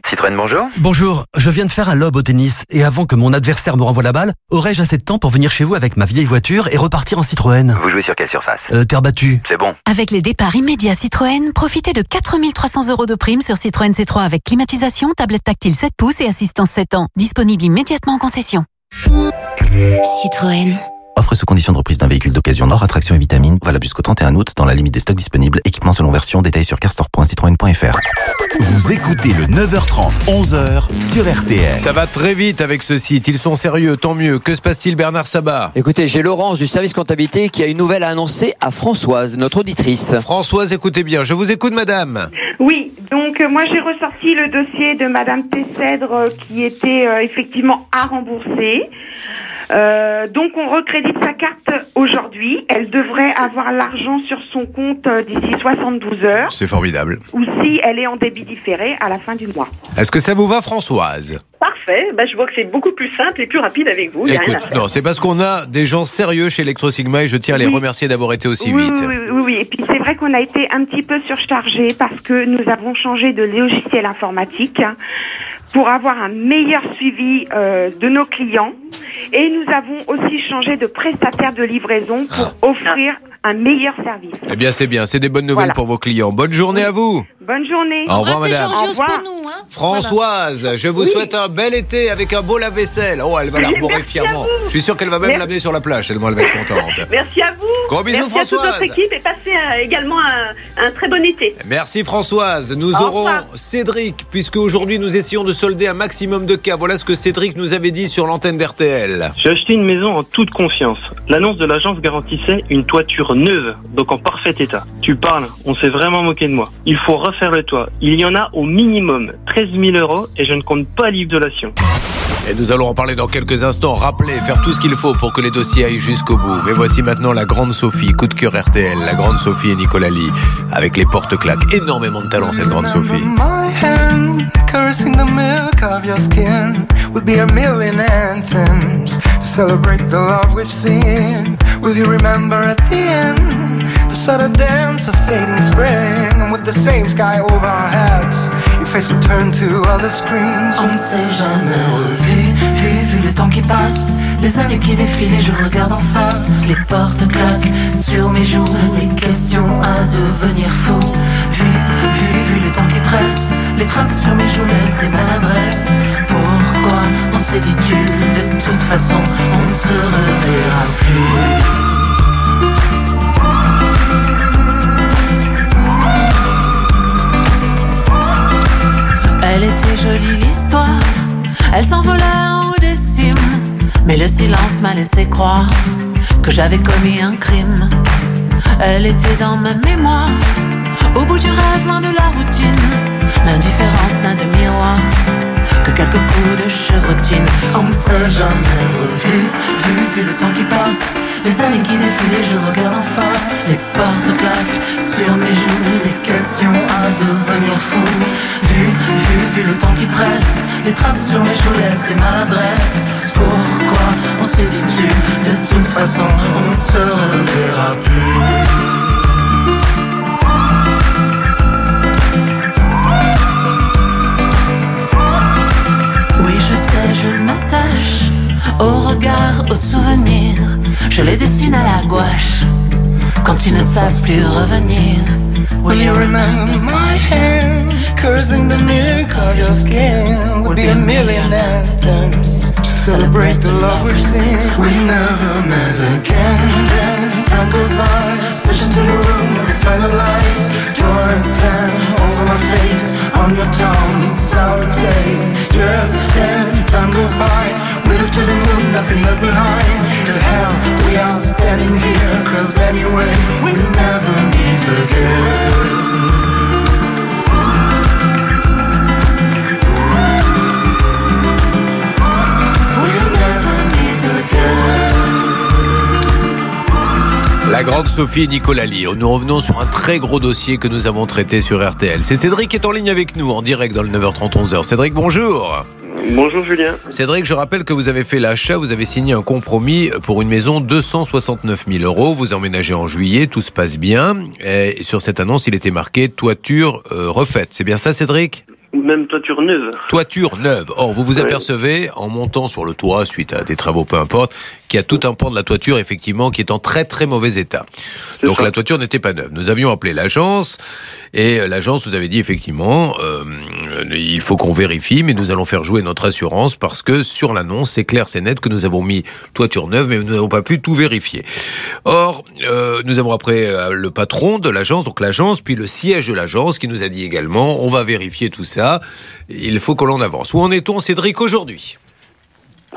Citroën, bonjour. Bonjour, je viens de faire un lob au tennis et avant que mon adversaire me renvoie la balle, aurais-je assez de temps pour venir chez vous avec ma vieille voiture et repartir en Citroën? Vous jouez sur quelle surface? Euh, Terre battue. C'est bon. Avec les départs immédiats Citroën, profitez de 4300 euros de prime sur Citroën C3 avec climatisation, tablette tactile 7 pouces et assistance 7 ans. Disponible immédiatement en concession. Citroën. Offre sous condition de reprise d'un véhicule d'occasion Nord, attraction et vitamine, valable jusqu'au 31 août dans la limite des stocks disponibles. Équipement selon version, détail sur carstore.citroën.fr. Vous écoutez le 9h30, 11h sur RTL. Ça va très vite avec ce site. Ils sont sérieux, tant mieux. Que se passe-t-il, Bernard Sabat? Écoutez, j'ai Laurence du service comptabilité qui a une nouvelle à annoncer à Françoise, notre auditrice. Françoise, écoutez bien. Je vous écoute, madame. Oui, donc euh, moi j'ai ressorti le dossier de Madame Tessèdre euh, qui était euh, effectivement à rembourser. Euh, donc on recrédite sa carte aujourd'hui. Elle devrait avoir l'argent sur son compte euh, d'ici 72 heures. C'est formidable. Ou si elle est en débit différé à la fin du mois. Est-ce que ça vous va, Françoise? Parfait. Bah, je vois que c'est beaucoup plus simple et plus rapide avec vous. Écoute, non, c'est parce qu'on a des gens sérieux chez Electrosigma et je tiens à les Oui. remercier d'avoir été aussi oui, vite. Oui, oui, oui. Et puis c'est vrai qu'on a été un petit peu surchargé parce que nous avons changé de logiciel informatique pour avoir un meilleur suivi euh, de nos clients. Et nous avons aussi changé de prestataire de livraison pour offrir un meilleur service. Eh bien, c'est bien. C'est des bonnes nouvelles Voilà. pour vos clients. Bonne journée à vous. Bonne journée. Au revoir, madame. Au revoir. Françoise, je vous Oui. souhaite un bel été avec un beau lave-vaisselle. Oh, elle va l'arborer fièrement. Je suis sûr qu'elle va même l'amener sur la plage, tellement elle va être contente. [laughs] Merci à vous. Gros bisous, Merci à toute votre équipe et passez euh, également un, un très bon été. Merci Françoise. Nous Au aurons revoir. Cédric, puisque aujourd'hui nous essayons de solder un maximum de cas. Voilà ce que Cédric nous avait dit sur l'antenne d'RTL. J'ai acheté une maison en toute confiance. L'annonce de l'agence garantissait une toiture neuve, donc en parfait état. Tu parles, on s'est vraiment moqué de moi. Il faut refaire le toit. Il y en a au minimum 13 000 euros et je ne compte pas l'isolation. Et nous allons en parler dans quelques instants. Rappelez, faire tout ce qu'il faut pour que les dossiers aillent jusqu'au bout. Mais voici maintenant la grande Sophie, coup de cœur RTL, la grande Sophie et Nicolas Lee, avec les porte-claques. Énormément de talent, cette grande Sophie. The dance of fading spring, and with the same sky over our heads, your face will turn to other screens. On ne s'est jamais revu, vu, vu le temps qui passe, les années qui défilent je regarde en face, les portes claquent sur mes joues, des questions à devenir fou, vu, vu, vu le temps qui presse, les traces sur mes joues laissent des maladresses. Pourquoi on s'est dit tu, de toute façon on ne se reverra plus? Elle était jolie l'histoire, elle s'envolait en haut des cimes. Mais le silence m'a laissé croire que j'avais commis un crime. Elle était dans ma mémoire, au bout du rêve, loin de la routine. L'indifférence n'a de miroir que quelques coups de chevrotine. On ne s'est jamais revu, vu, vu le temps qui passe. Les années qui défilent je regarde en face. Les portes claquent sur mes joues, les questions à devenir fou. Vu, vu, vu le temps qui presse. Les traces sur mes joues laissent des maladresses. Pourquoi on s'est dit tu De toute façon, on ne se reverra plus? Au regard, au souvenir. Je les dessine à la gouache quand ils ne savent plus revenir. Will you remember my hand? Cursing the milk of your skin would be a million anthems to celebrate the love we've seen. We never met again. Then time goes by, switch into the room, we find the lights. A stand over my face, on your tongue, sour taste. Just then time goes by, La grande Sophie et Nicolas Lee. Nous revenons sur un très gros dossier que nous avons traité sur RTL. C'est Cédric qui est en ligne avec nous, en direct dans le 9h30 11h. Cédric, bonjour. Bonjour Julien. Cédric, je rappelle que vous avez fait l'achat, vous avez signé un compromis pour une maison 269 000 euros. Vous emménagez en juillet, tout se passe bien. Et sur cette annonce, il était marqué toiture euh, refaite. C'est bien ça, Cédric? Même toiture neuve. Toiture neuve. Or, vous vous apercevez, en montant sur le toit, suite à des travaux, peu importe, qu'il y a tout un pan de la toiture, effectivement, qui est en très très mauvais état. Donc la toiture n'était pas neuve. Nous avions appelé l'agence, et euh, l'agence nous avait dit, effectivement, euh, il faut qu'on vérifie, mais nous allons faire jouer notre assurance, parce que sur l'annonce, c'est clair, c'est net que nous avons mis toiture neuve, mais nous n'avons pas pu tout vérifier. Or, euh, nous avons après euh, le patron de l'agence, donc l'agence, puis le siège de l'agence, qui nous a dit également, on va vérifier tout ça, il faut que l'on avance. Où en est-on, Cédric, aujourd'hui?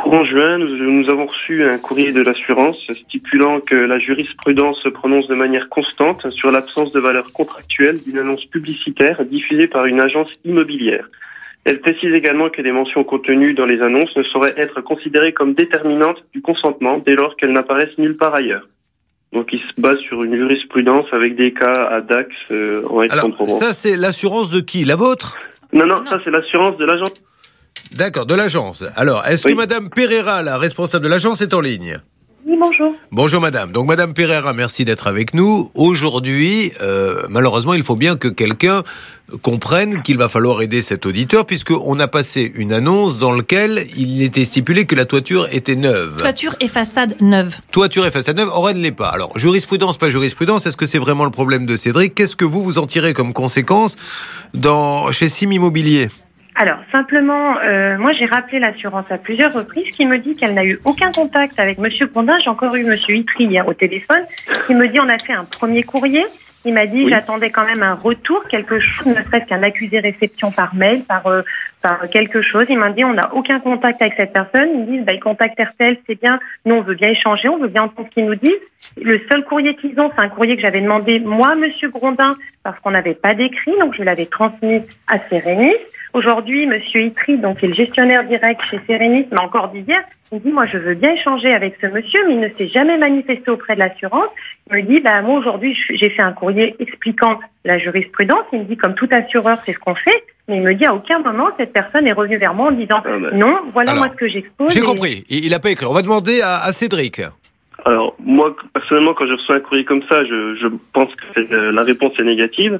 En juin, nous, avons reçu un courrier de l'assurance stipulant que la jurisprudence se prononce de manière constante sur l'absence de valeur contractuelle d'une annonce publicitaire diffusée par une agence immobilière. Elle précise également que les mentions contenues dans les annonces ne sauraient être considérées comme déterminantes du consentement dès lors qu'elles n'apparaissent nulle part ailleurs. Donc il se base sur une jurisprudence avec des cas à Dax euh, en Aix-en-Provence. ça, c'est l'assurance de qui? La vôtre? Non, non, ça c'est l'assurance de l'agence. D'accord, de l'agence. Alors, est-ce que Madame Pereira, la responsable de l'agence, est en ligne? Oui, bonjour. Bonjour madame. Donc madame Pereira, merci d'être avec nous. Aujourd'hui, euh, malheureusement, il faut bien que quelqu'un comprenne qu'il va falloir aider cet auditeur puisqu'on a passé une annonce dans laquelle il était stipulé que la toiture était neuve. Toiture et façade neuve. Toiture et façade neuve, Aurèle ne l'est pas. Alors, jurisprudence, pas jurisprudence, est-ce que c'est vraiment le problème de Cédric? Qu'est-ce que vous, vous en tirez comme conséquence dans, chez Sim Immobilier? Alors, simplement, euh, moi j'ai rappelé l'assurance à plusieurs reprises qui me dit qu'elle n'a eu aucun contact avec Monsieur Grondin. J'ai encore eu Monsieur Itri hier au téléphone qui me dit on a fait un premier courrier. Il m'a dit j'attendais quand même un retour, quelque chose, ne serait-ce qu'un accusé réception par mail, par, euh, par quelque chose. Il m'a dit on n'a aucun contact avec cette personne. Ils me disent bah, ils contactent RTL, c'est bien. Nous on veut bien échanger, on veut bien entendre ce qu'ils nous disent. Le seul courrier qu'ils ont, c'est un courrier que j'avais demandé moi, Monsieur Grondin, parce qu'on n'avait pas d'écrit, donc je l'avais transmis à Sérénis. Aujourd'hui, Monsieur Itri, donc qui est le gestionnaire direct chez Sérénis, m'a encore dit hier, il me dit moi je veux bien échanger avec ce monsieur, mais il ne s'est jamais manifesté auprès de l'assurance. Il me dit bah moi aujourd'hui j'ai fait un courrier expliquant la jurisprudence. Il me dit comme tout assureur c'est ce qu'on fait, mais il me dit à aucun moment cette personne est revenue vers moi en disant non voilà Alors, moi ce que j'expose. J'ai et- compris. Il n'a pas écrit. On va demander à, à Cédric. Alors, moi, personnellement, quand je reçois un courrier comme ça, je, je pense que euh, la réponse est négative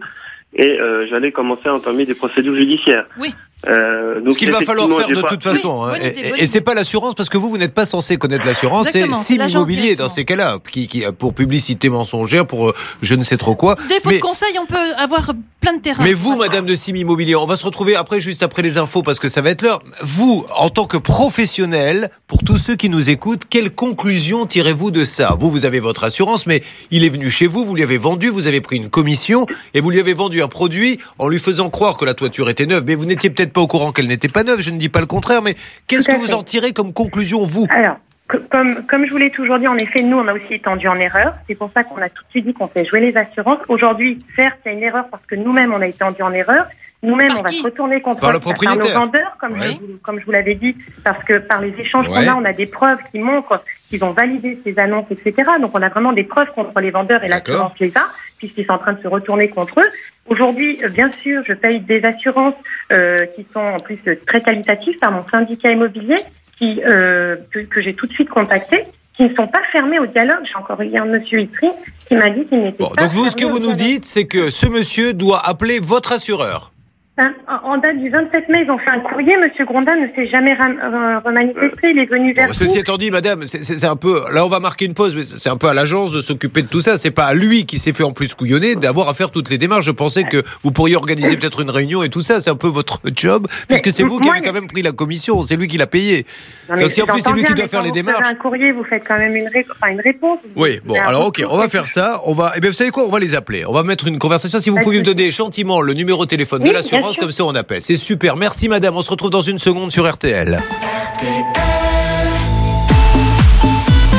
et euh, j'allais commencer à entamer des procédures judiciaires. Oui. Euh, donc Ce qu'il va falloir faire de pas- toute façon. hein. bonne Et- idée, et bonne et c'est pas l'assurance parce que vous, vous n'êtes pas censé connaître l'assurance. C'est Sim Immobilier dans ces cas-là, qui, qui, pour publicité mensongère, pour euh, je ne sais trop quoi. Défaut Mais- de conseil, on peut avoir plein de terrains. Mais vous, Madame de Sim Immobilier, on va se retrouver après, juste après les infos, parce que ça va être l'heure. Vous, en tant que professionnel, pour tous ceux qui nous écoutent, quelle conclusion tirez-vous de ça? Vous, vous avez votre assurance, mais il est venu chez vous, vous lui avez vendu, vous avez pris une commission et vous lui avez vendu un produit en lui faisant croire que la toiture était neuve. Mais vous n'étiez peut-être pas au courant qu'elle n'était pas neuve. Je ne dis pas le contraire, mais qu'est-ce que vous fait. en tirez comme conclusion, vous? Alors, co- comme, comme je vous l'ai toujours dit, en effet, nous, on a aussi été en erreur. C'est pour ça qu'on a tout de suite dit qu'on fait jouer les assurances. Aujourd'hui, certes, il y a une erreur parce que nous-mêmes, on a été en erreur. Nous-mêmes, on va se retourner contre Par le par nos vendeurs, comme, je, vous- comme je vous l'avais dit, parce que par les échanges Ouais. qu'on a, on a des preuves qui montrent qu'ils ont validé ces annonces, etc. Donc, on a vraiment des preuves contre les vendeurs et l'assurance les a, puisqu'ils sont en train de se retourner contre eux. Aujourd'hui, euh, bien sûr, je paye des assurances euh, qui sont en plus euh, très qualitatives par mon syndicat immobilier qui, euh, que, que j'ai tout de suite contacté, qui ne sont pas fermés au dialogue. J'ai encore eu un monsieur Itri qui m'a dit qu'il n'était Bon, pas donc vous, ce que vous nous dialogue. dites, c'est que ce monsieur doit appeler votre assureur. Hein, En date du 27 mai, ils ont fait un courrier. Monsieur Grondin ne s'est jamais remanifesté. Il est venu vers Bon, ceci étant dit, madame, c'est- un peu. Là, on va marquer une pause, mais c'est un peu à l'agence de s'occuper de tout ça. C'est pas à lui qui s'est fait en plus couillonner d'avoir à faire toutes les démarches. Je pensais que vous pourriez organiser peut-être une réunion et tout ça. C'est un peu votre [laughs] job, puisque c'est vous qui avez quand même pris la commission. C'est lui qui l'a payé. Non, Donc si en plus c'est lui qui doit faire les vous démarches. un courrier, vous faites quand même une, ré- enfin, une réponse. Oui, bon, alors ok, on va faire ça. On va, eh bien, vous savez quoi On va les appeler. On va mettre une conversation. Si vous pouvez me donner gentiment le numéro de téléphone de l'assurance, comme ça on appelle. C'est super. Merci, madame. On se retrouve dans une seconde sur RTL.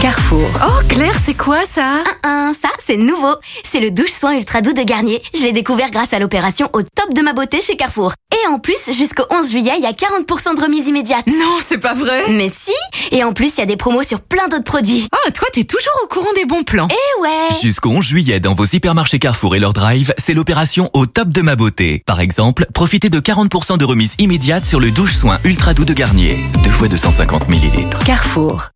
Carrefour. Oh, Claire, c'est quoi ça? Un, un, ça, c'est nouveau. C'est le douche-soin ultra doux de Garnier. Je l'ai découvert grâce à l'opération au top de ma beauté chez Carrefour. Et en plus, jusqu'au 11 juillet, il y a 40% de remise immédiate. Non, c'est pas vrai. Mais si Et en plus, il y a des promos sur plein d'autres produits. Ah, toi, t'es toujours au courant des bons plans. Eh ouais Jusqu'au 11 juillet dans vos hypermarchés Carrefour et leur drive, c'est l'opération au top de ma beauté. Par exemple, profitez de 40% de remise immédiate sur le douche-soin ultra doux de Garnier. Deux fois 250 ml. Carrefour.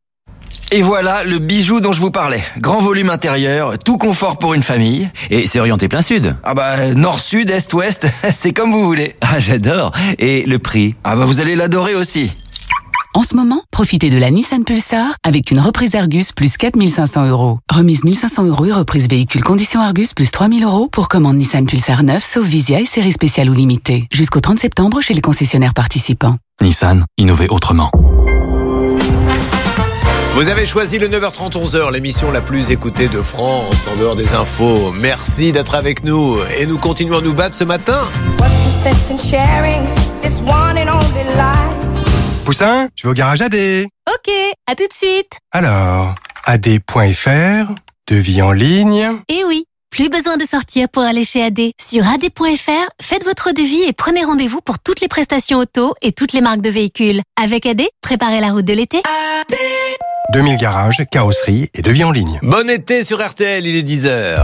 Et voilà le bijou dont je vous parlais. Grand volume intérieur, tout confort pour une famille. Et c'est orienté plein sud. Ah bah nord-sud, est-ouest, [laughs] c'est comme vous voulez. Ah j'adore. Et le prix Ah bah vous allez l'adorer aussi. En ce moment, profitez de la Nissan Pulsar avec une reprise Argus plus 4500 euros. Remise 1500 euros et reprise véhicule condition Argus plus 3000 euros pour commande Nissan Pulsar 9 sauf Visia et série spéciale ou limitée. Jusqu'au 30 septembre chez les concessionnaires participants. Nissan, innover autrement. Vous avez choisi le 9h30 11h, l'émission la plus écoutée de France en dehors des infos. Merci d'être avec nous et nous continuons à nous battre ce matin. What's the sense in sharing this one and only life? Poussin, je vais au garage AD. Ok, à tout de suite. Alors, AD.fr, devis en ligne. Et oui, plus besoin de sortir pour aller chez AD. Sur AD.fr, faites votre devis et prenez rendez-vous pour toutes les prestations auto et toutes les marques de véhicules. Avec AD, préparez la route de l'été. 2000 garages, carrosserie et devis en ligne. Bon été sur RTL, il est 10h.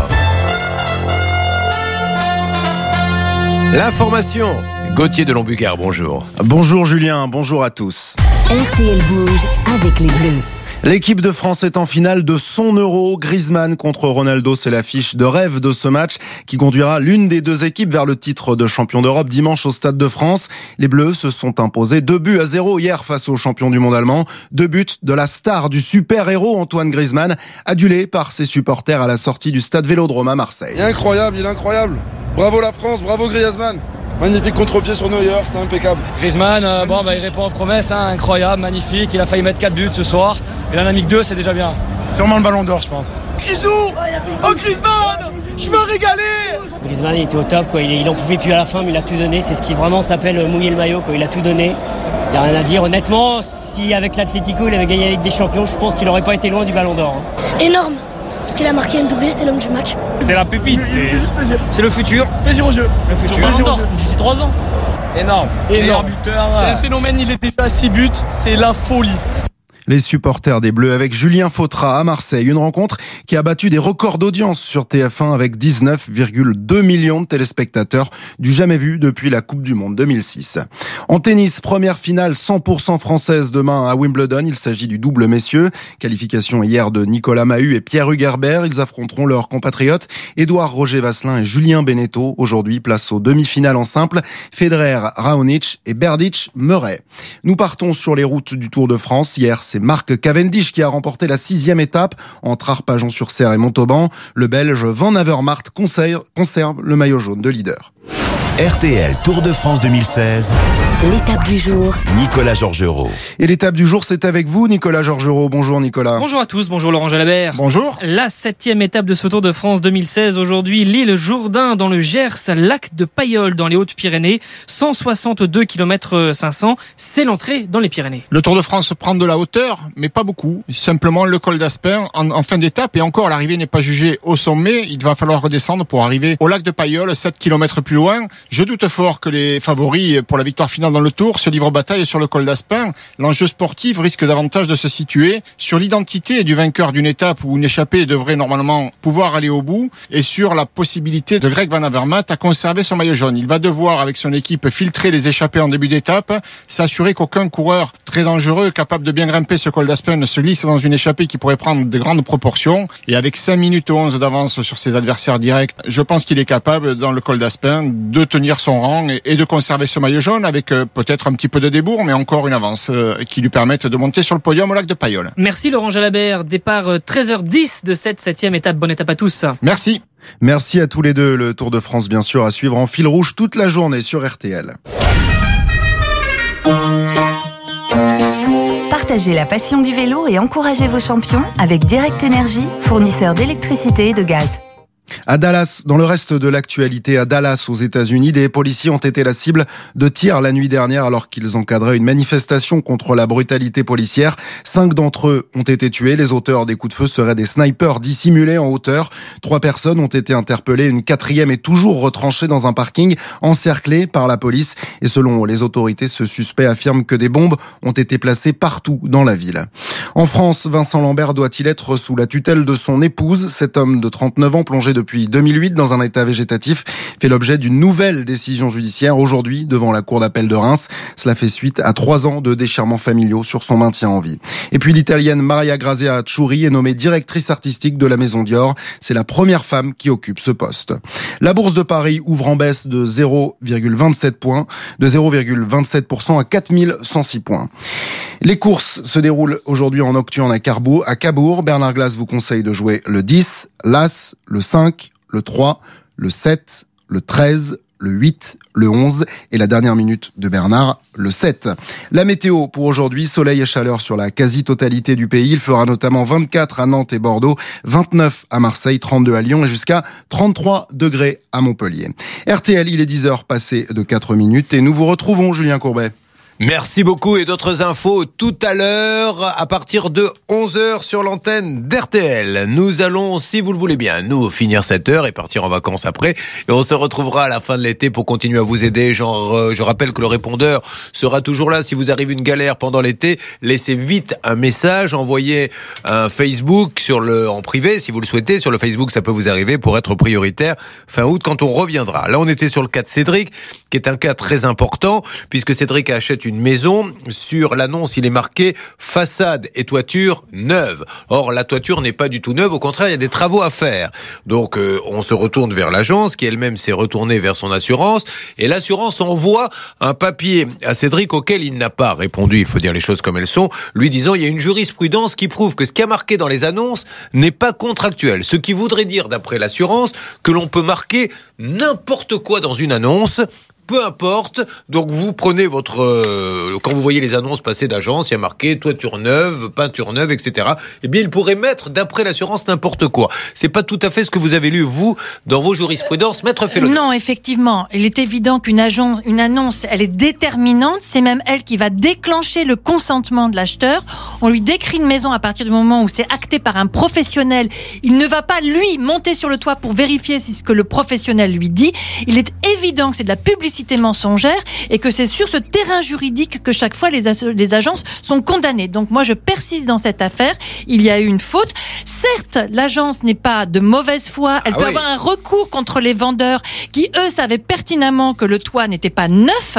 L'information. Gauthier de Lombucard, bonjour. Bonjour Julien, bonjour à tous. RTL Bouge avec les Bleus. L'équipe de France est en finale de son euro. Griezmann contre Ronaldo, c'est l'affiche de rêve de ce match qui conduira l'une des deux équipes vers le titre de champion d'Europe dimanche au Stade de France. Les Bleus se sont imposés deux buts à zéro hier face aux champions du monde allemand. Deux buts de la star du super-héros Antoine Griezmann, adulé par ses supporters à la sortie du Stade Vélodrome à Marseille. Incroyable, il est incroyable. Bravo la France, bravo Griezmann. Magnifique contre-pied sur Neuer, c'était impeccable. Griezmann, euh, bon, bah, il répond aux promesses, hein, incroyable, magnifique. Il a failli mettre 4 buts ce soir. Il en a mis que 2, c'est déjà bien. Sûrement le ballon d'or, je pense. Grisou Oh Griezmann Je me régaler Griezmann il était au top, quoi. Il, il en pouvait plus à la fin, mais il a tout donné. C'est ce qui vraiment s'appelle mouiller le maillot, quoi. Il a tout donné. Il n'y a rien à dire. Honnêtement, si avec l'Atlético il avait gagné la Ligue des Champions, je pense qu'il n'aurait pas été loin du ballon d'or. hein. Énorme, parce qu'il a marqué un doublé, c'est l'homme du match. C'est la pépite, c'est juste plaisir. C'est le futur. Plaisir aux yeux. Le futur d'ici 3 ans. Énorme. Énorme. C'est un phénomène, il était déjà à 6 buts, c'est la folie. Les supporters des Bleus avec Julien Fautra à Marseille. Une rencontre qui a battu des records d'audience sur TF1 avec 19,2 millions de téléspectateurs du jamais vu depuis la Coupe du Monde 2006. En tennis, première finale 100% française demain à Wimbledon. Il s'agit du double messieurs. Qualification hier de Nicolas Mahut et Pierre Hugerbert. Ils affronteront leurs compatriotes Édouard Roger Vasselin et Julien Beneteau. Aujourd'hui, place aux demi-finales en simple. Federer, Raonic et Berdych Murray. Nous partons sur les routes du Tour de France. Hier, c'est Marc Cavendish qui a remporté la sixième étape entre Arpajon-sur-Serre et Montauban. Le Belge Van Avermaet conserve le maillot jaune de leader. RTL Tour de France 2016. L'étape du jour. Nicolas Georgerot. Et l'étape du jour, c'est avec vous, Nicolas Georgerot. Bonjour, Nicolas. Bonjour à tous, bonjour Laurent Jalabert. Bonjour. La septième étape de ce Tour de France 2016 aujourd'hui, l'île Jourdain dans le Gers, lac de Payolle dans les Hautes-Pyrénées, 162 km 500, c'est l'entrée dans les Pyrénées. Le Tour de France prend de la hauteur, mais pas beaucoup. Simplement le col d'Aspin en, en fin d'étape et encore l'arrivée n'est pas jugée au sommet. Il va falloir redescendre pour arriver au lac de Payolle, 7 km plus loin. Je doute fort que les favoris pour la victoire finale dans le Tour se livrent bataille sur le col d'Aspin. L'enjeu sportif risque davantage de se situer sur l'identité du vainqueur d'une étape où une échappée devrait normalement pouvoir aller au bout et sur la possibilité de Greg Van Avermaet à conserver son maillot jaune. Il va devoir, avec son équipe, filtrer les échappées en début d'étape, s'assurer qu'aucun coureur très dangereux, capable de bien grimper ce col d'Aspin, ne se glisse dans une échappée qui pourrait prendre de grandes proportions. Et avec 5 minutes 11 d'avance sur ses adversaires directs, je pense qu'il est capable, dans le col d'Aspin, de son rang et- et de conserver ce maillot jaune avec euh, peut-être un petit peu de débours, mais encore une avance euh, qui lui permette de monter sur le podium au lac de Payolle. Merci Laurent Jalabert, départ euh, 13h10 de cette septième étape. Bonne étape à tous. Merci. Merci à tous les deux. Le Tour de France, bien sûr, à suivre en fil rouge toute la journée sur RTL. Partagez la passion du vélo et encouragez vos champions avec Direct Énergie, fournisseur d'électricité et de gaz. À Dallas, dans le reste de l'actualité, à Dallas, aux États-Unis, des policiers ont été la cible de tirs la nuit dernière alors qu'ils encadraient une manifestation contre la brutalité policière. Cinq d'entre eux ont été tués. Les auteurs des coups de feu seraient des snipers dissimulés en hauteur. Trois personnes ont été interpellées. Une quatrième est toujours retranchée dans un parking encerclé par la police. Et selon les autorités, ce suspect affirme que des bombes ont été placées partout dans la ville. En France, Vincent Lambert doit-il être sous la tutelle de son épouse? Cet homme de 39 ans plongé depuis 2008 dans un état végétatif fait l'objet d'une nouvelle décision judiciaire aujourd'hui devant la cour d'appel de Reims. Cela fait suite à trois ans de déchirements familiaux sur son maintien en vie. Et puis l'italienne Maria Grazia Ciuri est nommée directrice artistique de la Maison Dior. C'est la première femme qui occupe ce poste. La bourse de Paris ouvre en baisse de 0,27 points, de 0,27% à 4106 points. Les courses se déroulent aujourd'hui en nocturne à Carbourg. À Cabourg, Bernard Glass vous conseille de jouer le 10, l'As, le 5, le 3, le 7, le 13, le 8, le 11 et la dernière minute de Bernard, le 7. La météo pour aujourd'hui, soleil et chaleur sur la quasi-totalité du pays. Il fera notamment 24 à Nantes et Bordeaux, 29 à Marseille, 32 à Lyon et jusqu'à 33 degrés à Montpellier. RTL, il est 10h passé de 4 minutes et nous vous retrouvons, Julien Courbet. Merci beaucoup et d'autres infos tout à l'heure à partir de 11h sur l'antenne d'RTL. Nous allons, si vous le voulez bien, nous finir cette heure et partir en vacances après. Et on se retrouvera à la fin de l'été pour continuer à vous aider. Genre, euh, je rappelle que le répondeur sera toujours là. Si vous arrive une galère pendant l'été, laissez vite un message, envoyez un Facebook sur le, en privé si vous le souhaitez. Sur le Facebook, ça peut vous arriver pour être prioritaire fin août quand on reviendra. Là, on était sur le cas de Cédric, qui est un cas très important puisque Cédric achète une maison. Sur l'annonce, il est marqué façade et toiture neuve. Or, la toiture n'est pas du tout neuve. Au contraire, il y a des travaux à faire. Donc, euh, on se retourne vers l'agence qui elle-même s'est retournée vers son assurance. Et l'assurance envoie un papier à Cédric auquel il n'a pas répondu. Il faut dire les choses comme elles sont. Lui disant, il y a une jurisprudence qui prouve que ce qui a marqué dans les annonces n'est pas contractuel. Ce qui voudrait dire, d'après l'assurance, que l'on peut marquer n'importe quoi dans une annonce peu importe. Donc vous prenez votre euh, quand vous voyez les annonces passer d'agence, il y a marqué toiture neuve, peinture neuve, etc. Eh bien, il pourrait mettre d'après l'assurance n'importe quoi. C'est pas tout à fait ce que vous avez lu vous dans vos jurisprudences, maître Félon. Non, effectivement, il est évident qu'une agence, une annonce, elle est déterminante. C'est même elle qui va déclencher le consentement de l'acheteur. On lui décrit une maison à partir du moment où c'est acté par un professionnel. Il ne va pas lui monter sur le toit pour vérifier si ce que le professionnel lui dit. Il est évident que c'est de la publicité mensongère et que c'est sur ce terrain juridique que chaque fois les, les agences sont condamnées. Donc moi je persiste dans cette affaire. Il y a eu une faute. Certes, l'agence n'est pas de mauvaise foi. Elle Ah peut oui. avoir un recours contre les vendeurs qui eux savaient pertinemment que le toit n'était pas neuf.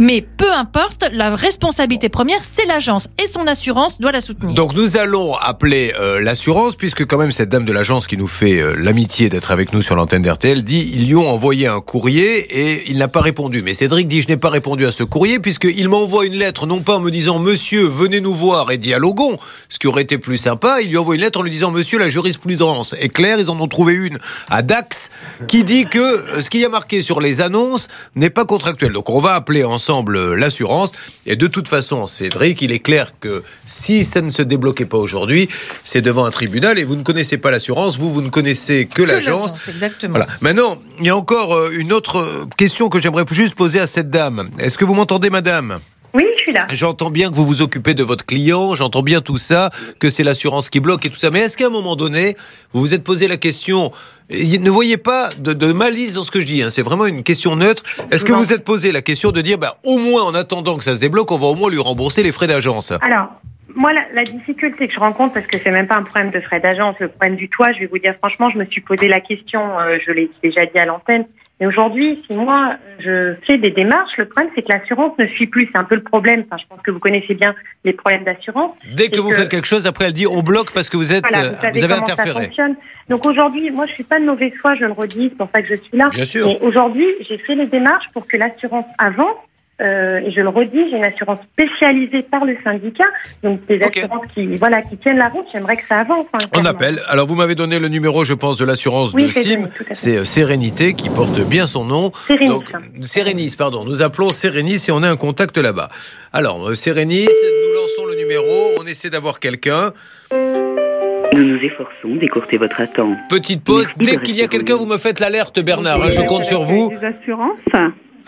Mais peu importe, la responsabilité première c'est l'agence et son assurance doit la soutenir. Donc nous allons appeler euh, l'assurance puisque quand même cette dame de l'agence qui nous fait euh, l'amitié d'être avec nous sur l'antenne d'RTL dit ils lui ont envoyé un courrier et il n'a pas répondu. Mais Cédric dit je n'ai pas répondu à ce courrier puisqu'il m'envoie une lettre non pas en me disant monsieur venez nous voir et dialoguons, ce qui aurait été plus sympa, il lui envoie une lettre en lui disant monsieur la jurisprudence est claire, ils en ont trouvé une à Dax qui dit que euh, ce qu'il y a marqué sur les annonces n'est pas contractuel. Donc on va appeler ensemble euh, l'assurance et de toute façon Cédric, il est clair que si ça ne se débloquait pas aujourd'hui, c'est devant un tribunal et vous ne connaissez pas l'assurance, vous vous ne connaissez que, l'agence. exactement. Voilà. Maintenant, il y a encore euh, une autre question que j'aimerais juste poser à cette dame. Est-ce que vous m'entendez, madame? Oui, je suis là. J'entends bien que vous vous occupez de votre client, j'entends bien tout ça, que c'est l'assurance qui bloque et tout ça. Mais est-ce qu'à un moment donné, vous vous êtes posé la question ne voyez pas de, de malice dans ce que je dis, hein, c'est vraiment une question neutre. Est-ce que Non. vous vous êtes posé la question de dire, bah, au moins en attendant que ça se débloque, on va au moins lui rembourser les frais d'agence? Alors, moi, la, la difficulté que je rencontre, parce que c'est même pas un problème de frais d'agence, le problème du toit, je vais vous dire franchement, je me suis posé la question, euh, je l'ai déjà dit à l'antenne, mais aujourd'hui, si moi, je fais des démarches, le problème, c'est que l'assurance ne suit plus. C'est un peu le problème. Enfin, je pense que vous connaissez bien les problèmes d'assurance. Dès que vous faites quelque chose, après elle dit, on bloque parce que vous êtes, Voilà, euh, vous savez vous avez ça interféré. fonctionne. Donc aujourd'hui, moi, je suis pas de mauvaise foi, je le redis, c'est pour ça que je suis là. Bien sûr. Aujourd'hui, j'ai fait les démarches pour que l'assurance avance. Euh, et je le redis, j'ai une assurance spécialisée par le syndicat, donc des assurances qui, voilà, qui tiennent la route. J'aimerais que ça avance. hein, On appelle. Alors, vous m'avez donné le numéro, je pense, de l'assurance Oui, de Sim. C'est euh, Sérénité qui porte bien son nom. Sérénis. Donc, Sérénis, pardon. Nous appelons Sérénis et on a un contact là-bas. Alors, euh, Sérénis, nous lançons le numéro. On essaie d'avoir quelqu'un. Nous nous efforçons d'écourter votre attente. Petite pause. Dès qu'il y a quelqu'un, vous me faites l'alerte, Bernard. hein, je compte sur vous. Des assurances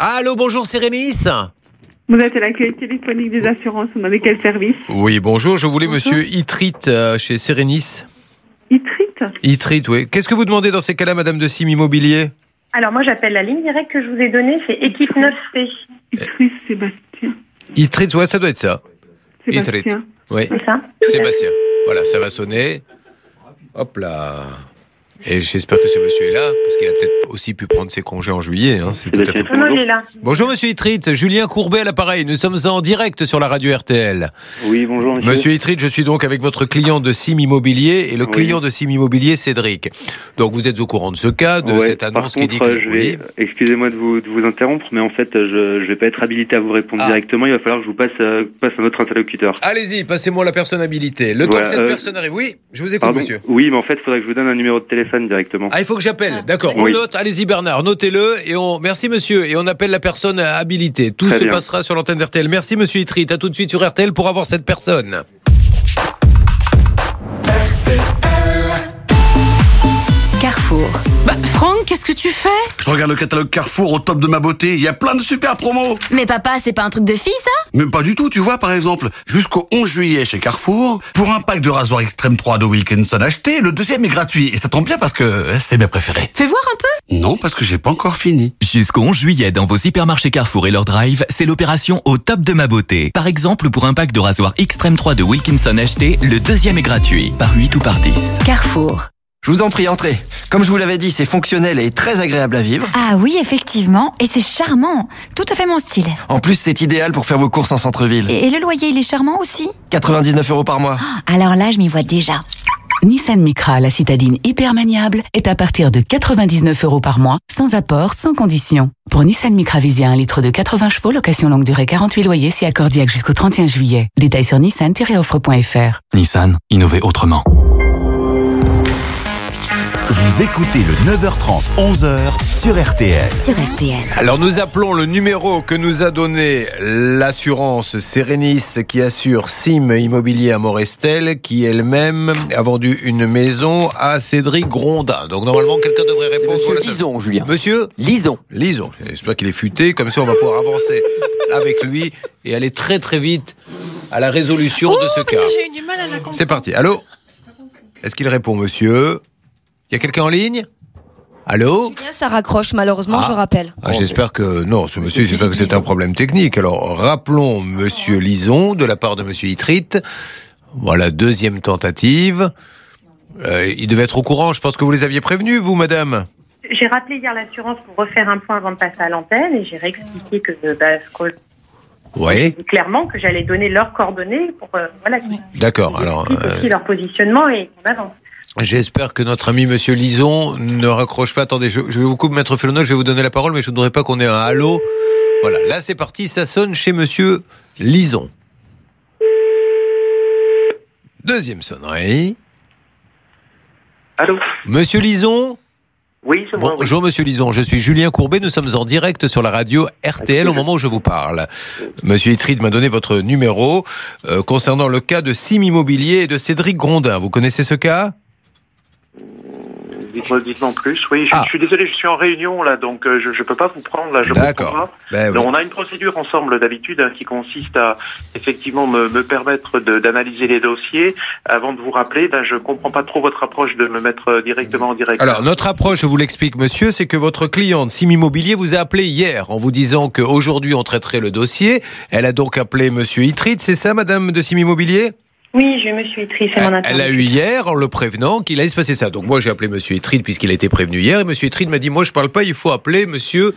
Allô, bonjour Sérénis. Vous êtes à l'accueil téléphonique des assurances. Vous avez quel service Oui, bonjour. Je voulais monsieur Itrit euh, chez Sérénis. Itrit Itrit, oui. Qu'est-ce que vous demandez dans ces cas-là, madame de Sim Immobilier Alors moi, j'appelle la ligne directe que je vous ai donnée, c'est équipe 9C. Itrit Sébastien. Itrit, ouais, ça doit être ça. Sébastien. Itrit. Oui. C'est ça Sébastien. Voilà, ça va sonner. Hop là. Et j'espère que ce monsieur est là, parce qu'il a peut-être aussi pu prendre ses congés en juillet. hein, c'est tout à fait là. Bonjour Monsieur Itrit, Julien Courbet à l'appareil. Nous sommes en direct sur la radio RTL. Oui, bonjour monsieur. Monsieur Itrit, je suis donc avec votre client de Sim Immobilier et le Oui. client de Sim Immobilier, Cédric. Donc vous êtes au courant de ce cas, de Ouais, cette annonce qui dit que... je vais, excusez-moi de vous, de vous interrompre, mais en fait, je, je vais pas être habilité à vous répondre Ah. directement. Il va falloir que je vous passe, euh, passe un autre interlocuteur. Allez-y, passez-moi la personnalité. Le temps Voilà, que cette euh, personne arrive. Oui, je vous écoute, Pardon monsieur. Oui, mais en fait, il faudrait que je vous donne un numéro de téléphone directement. Ah, il faut que j'appelle. D'accord. On note. Allez-y, Bernard. Notez-le. Et on. Merci, monsieur. Et on appelle la personne habilitée. Tout Très se bien. passera sur l'antenne d'RTL. Merci, monsieur Itrit. À tout de suite sur RTL pour avoir cette personne. Carrefour. Bah, Franck, qu'est-ce que tu fais? Je regarde le catalogue Carrefour au top de ma beauté. Il y a plein de super promos. Mais papa, c'est pas un truc de fille, ça? Mais pas du tout, tu vois, par exemple, jusqu'au 11 juillet chez Carrefour, pour un pack de rasoir extrême 3 de Wilkinson acheté, le deuxième est gratuit. Et ça tombe bien parce que euh, c'est mes préférés. Fais voir un peu Non, parce que j'ai pas encore fini. Jusqu'au 11 juillet, dans vos hypermarchés Carrefour et leur drive, c'est l'opération au top de ma beauté. Par exemple, pour un pack de rasoir Extreme 3 de Wilkinson acheté, le deuxième est gratuit, par 8 ou par 10. Carrefour. Je vous en prie, entrez. Comme je vous l'avais dit, c'est fonctionnel et très agréable à vivre. Ah oui, effectivement. Et c'est charmant. Tout à fait mon style. En plus, c'est idéal pour faire vos courses en centre-ville. Et, et le loyer, il est charmant aussi 99 euros par mois. Alors là, je m'y vois déjà. Nissan Micra, la citadine hyper maniable, est à partir de 99 euros par mois, sans apport, sans condition. Pour Nissan Micra Visia, un litre de 80 chevaux, location longue durée 48 loyers, si accordiaque jusqu'au 31 juillet. Détails sur nissan-offre.fr. Nissan, innover autrement. Vous écoutez le 9h30, 11h sur RTL. Sur RTL. Alors nous appelons le numéro que nous a donné l'assurance Sérénis qui assure Sim Immobilier à Morestel qui elle-même a vendu une maison à Cédric Grondin. Donc normalement quelqu'un devrait répondre. Monsieur Voilà, ça- Lison, Julien. Monsieur Lison. Lison. J'espère qu'il est futé, comme ça on va pouvoir avancer avec lui et aller très très vite à la résolution de ce cas. J'ai eu du mal à la comprendre. C'est parti. Allô? Est-ce qu'il répond monsieur? Il y a quelqu'un en ligne? Allô? Bien, ça raccroche, malheureusement, Ah. je rappelle. ah, j'espère que non, ce monsieur, j'espère que c'est un problème technique. Alors, rappelons Monsieur Lison de la part de Monsieur Itrit. Voilà, deuxième tentative. Euh, il devait être au courant. Je pense que vous les aviez prévenus, vous, Madame. J'ai rappelé hier l'assurance pour refaire un point avant de passer à l'antenne et j'ai réexpliqué que, bah, ce Oui. clairement que j'allais donner leurs coordonnées pour euh, voilà, D'accord. Alors, euh, aussi leur positionnement et qu'on avance. J'espère que notre ami Monsieur Lison ne raccroche pas. Attendez, je, je vous coupe, Maître Félono. Je vais vous donner la parole, mais je ne voudrais pas qu'on ait un halo. Voilà. Là, c'est parti. Ça sonne chez Monsieur Lison. Deuxième sonnerie. Allô? Monsieur Lison? Oui, c'est moi. oui. Bonjour Monsieur Lison, je suis Julien Courbet, nous sommes en direct sur la radio RTL au moment où je vous parle. Monsieur Itrid m'a donné votre numéro euh, concernant le cas de Sim Immobilier et de Cédric Grondin. Vous connaissez ce cas? Dites-moi dites plus. Oui, je, Ah. je suis désolé, je suis en réunion là, donc euh, je ne peux pas vous prendre là. D'accord. Ben oui. On a une procédure ensemble d'habitude hein, qui consiste à effectivement me, me permettre d'analyser les dossiers. Avant de vous rappeler, ben, je comprends pas trop votre approche de me mettre euh, directement en direct. Alors, notre approche, je vous l'explique, monsieur, c'est que votre cliente, Sim Immobilier, vous a appelé hier en vous disant qu'aujourd'hui, on traiterait le dossier. Elle a donc appelé monsieur Itrid, c'est ça, madame de Sim Immobilier? Oui, je me suis triste, c'est mon Elle a eu hier en le prévenant qu'il allait se passer ça. Donc moi j'ai appelé Monsieur Etrid puisqu'il a été prévenu hier et Monsieur Etrid m'a dit moi je parle pas, il faut appeler Monsieur.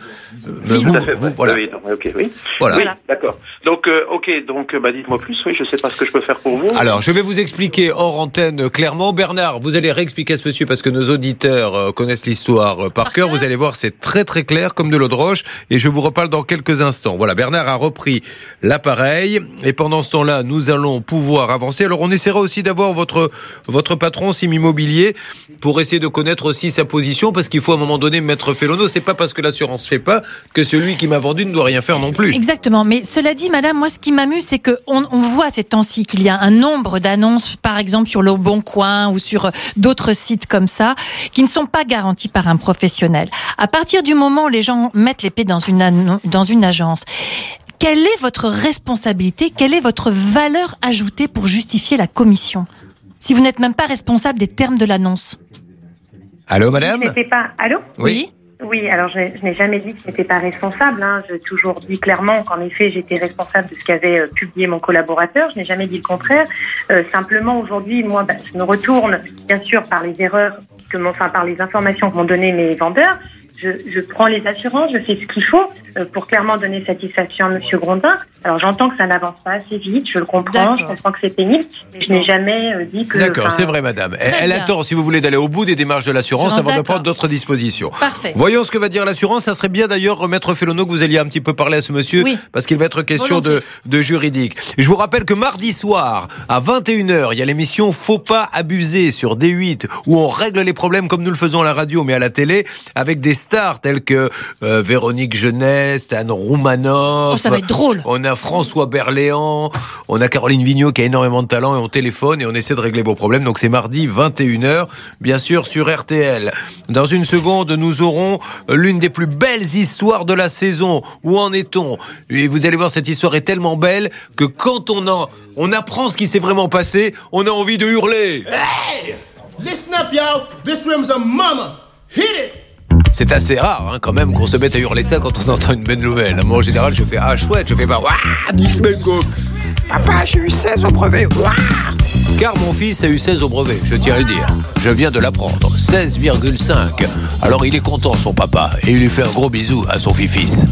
euh, Tout vous- à fait, vous- voilà. Oui, non, ok, oui. Voilà. D'accord. Donc, euh, ok, donc, euh, bah, dites-moi plus. Oui, je sais pas ce que je peux faire pour vous. Alors je vais vous expliquer hors antenne euh, clairement. Bernard, vous allez réexpliquer à ce monsieur parce que nos auditeurs euh, connaissent l'histoire euh, par cœur. Vous allez voir, c'est très très clair comme de l'eau de roche et je vous reparle dans quelques instants. Voilà, Bernard a repris l'appareil et pendant ce temps-là, nous allons pouvoir avancer. Alors on essaiera aussi d'avoir votre votre patron Sim Immobilier pour essayer de connaître aussi sa position parce qu'il faut à un moment donné mettre Félono. C'est pas parce que l'assurance fait pas que celui qui m'a vendu ne doit rien faire non plus. Exactement. Mais cela dit, madame, moi, ce qui m'amuse, c'est qu'on on voit ces temps-ci qu'il y a un nombre d'annonces, par exemple, sur Le Bon Coin ou sur d'autres sites comme ça, qui ne sont pas garanties par un professionnel. À partir du moment où les gens mettent l'épée dans une, dans une agence, quelle est votre responsabilité? Quelle est votre valeur ajoutée pour justifier la commission? Si vous n'êtes même pas responsable des termes de l'annonce. Allô, madame? C'était pas. Allô? Oui. Oui, alors je, je n'ai jamais dit que je n'étais pas responsable. Hein. J'ai toujours dit clairement qu'en effet j'étais responsable de ce qu'avait euh, publié mon collaborateur. Je n'ai jamais dit le contraire. Euh, simplement aujourd'hui, moi, bah, je me retourne bien sûr par les erreurs, que enfin par les informations que m'ont donné mes vendeurs. Je, je prends les assurances, je fais ce qu'il faut euh, pour clairement donner satisfaction à Monsieur Grondin. Alors j'entends que ça n'avance pas assez vite, je le comprends, je comprends que c'est pénible, mais je n'ai jamais euh, dit que. D'accord, c'est vrai, madame. Elle, elle attend, si vous voulez, d'aller au bout des démarches de l'assurance Assurance, avant de prendre d'autres dispositions. Parfait. Voyons ce que va dire l'assurance. Ça serait bien d'ailleurs, Maître Félono, que vous alliez un petit peu parler à ce monsieur, Oui. parce qu'il va être question de, de juridique. Je vous rappelle que mardi soir, à 21h, il y a l'émission Faut pas abuser sur D8, où on règle les problèmes comme nous le faisons à la radio, mais à la télé, avec des stars telles que euh, Véronique Jeunesse, Anne Roumanoff. Oh, ça va être drôle. On a François Berléand, on a Caroline Vigneault qui a énormément de talent et on téléphone et on essaie de régler vos problèmes. Donc c'est mardi 21h, bien sûr sur RTL. Dans une seconde, nous aurons l'une des plus belles histoires de la saison. Où en est-on? Et vous allez voir, cette histoire est tellement belle que quand on en, on apprend ce qui s'est vraiment passé, on a envie de hurler. Listen up, y'all. This room's a mama. Hit it. C'est assez rare hein, quand même qu'on se mette à hurler ça quand on entend une bonne nouvelle. Moi en général je fais ah chouette, je fais pas Ouah, 10 semaines go. Papa j'ai eu 16 au brevet. Ouah Car mon fils a eu 16 au brevet, je tiens à le dire. Je viens de l'apprendre. 16,5. Alors il est content, son papa. Et il lui fait un gros bisou à son fils.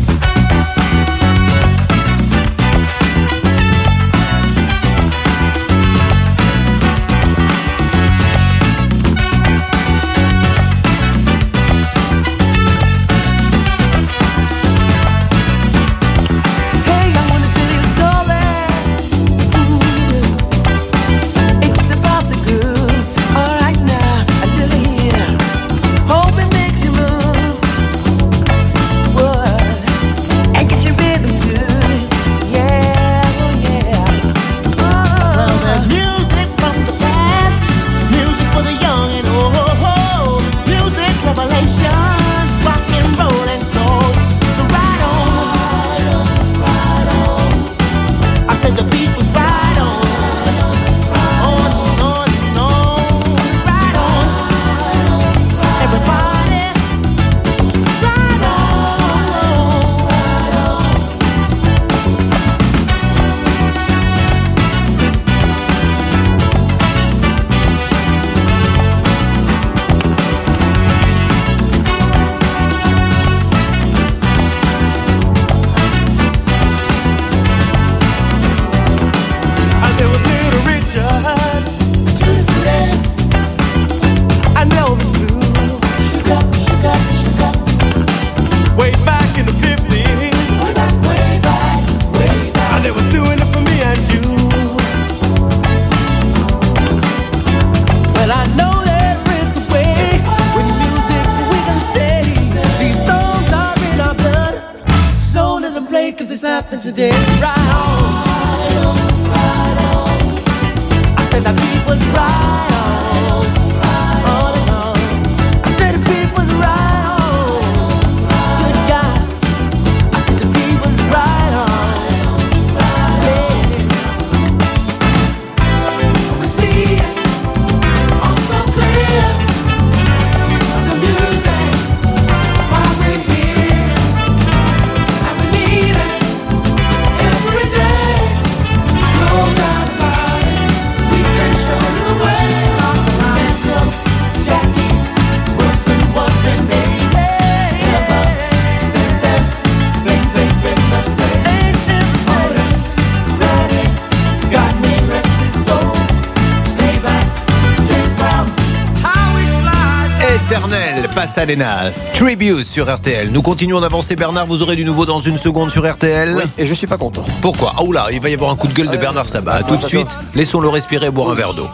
Éternel, Pasadenas, Tribute sur RTL. Nous continuons d'avancer, Bernard. Vous aurez du nouveau dans une seconde sur RTL. Oui, et je suis pas content. Pourquoi? Ah oula, il va y avoir un coup de gueule de Bernard Sabat. Tout de suite, laissons-le respirer et boire un verre d'eau.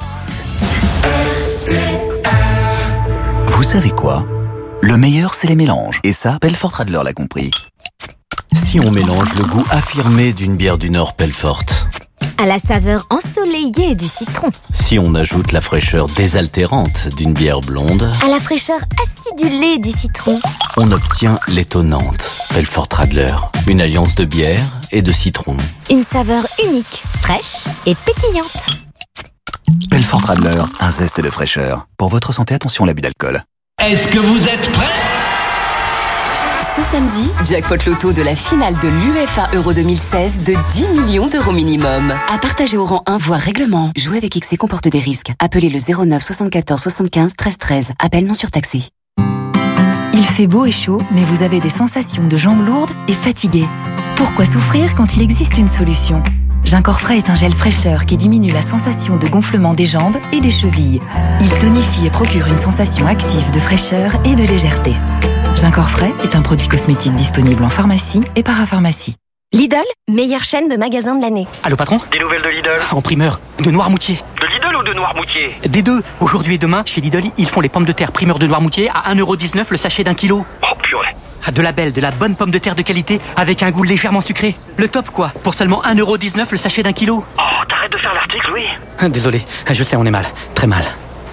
Vous savez quoi? Le meilleur, c'est les mélanges. Et ça, Belfort Radler l'a compris. Si on mélange le goût affirmé d'une bière du Nord Belfort, à la saveur ensoleillée du citron, si on ajoute la fraîcheur désaltérante d'une bière blonde, à la fraîcheur acidulée du citron, on obtient l'étonnante Belfort Radler. Une alliance de bière et de citron. une saveur unique, fraîche et pétillante. Belfort Radler, un zeste de fraîcheur. Pour votre santé, attention à l'abus d'alcool. Est-ce que vous êtes prêts? Ce samedi, jackpot loto de la finale de l'UEFA Euro 2016 de 10 millions d'euros minimum. À partager au rang 1, voire règlement. Jouer avec XC comporte des risques. Appelez le 09 74 75 13 13. Appel non surtaxé. Il fait beau et chaud, mais vous avez des sensations de jambes lourdes et fatiguées. Pourquoi souffrir quand il existe une solution? Ginkor Frais est un gel fraîcheur qui diminue la sensation de gonflement des jambes et des chevilles. Il tonifie et procure une sensation active de fraîcheur et de légèreté. Ginkor Frais est un produit cosmétique disponible en pharmacie et parapharmacie. Lidl, meilleure chaîne de magasins de l'année. Allô patron? Des nouvelles de Lidl? En primeur, de Noirmoutier. De Lidl? Ou de Noirmoutier Des deux. Aujourd'hui et demain, chez Lidl, ils font les pommes de terre primeur de Noirmoutier à 1,19€ le sachet d'un kilo. Oh purée Ah, De la belle, de la bonne pomme de terre de qualité avec un goût légèrement sucré. Le top quoi, pour seulement 1,19€ le sachet d'un kilo. Oh, t'arrêtes de faire l'article, oui Ah, Désolé, je sais, on est mal. Très mal.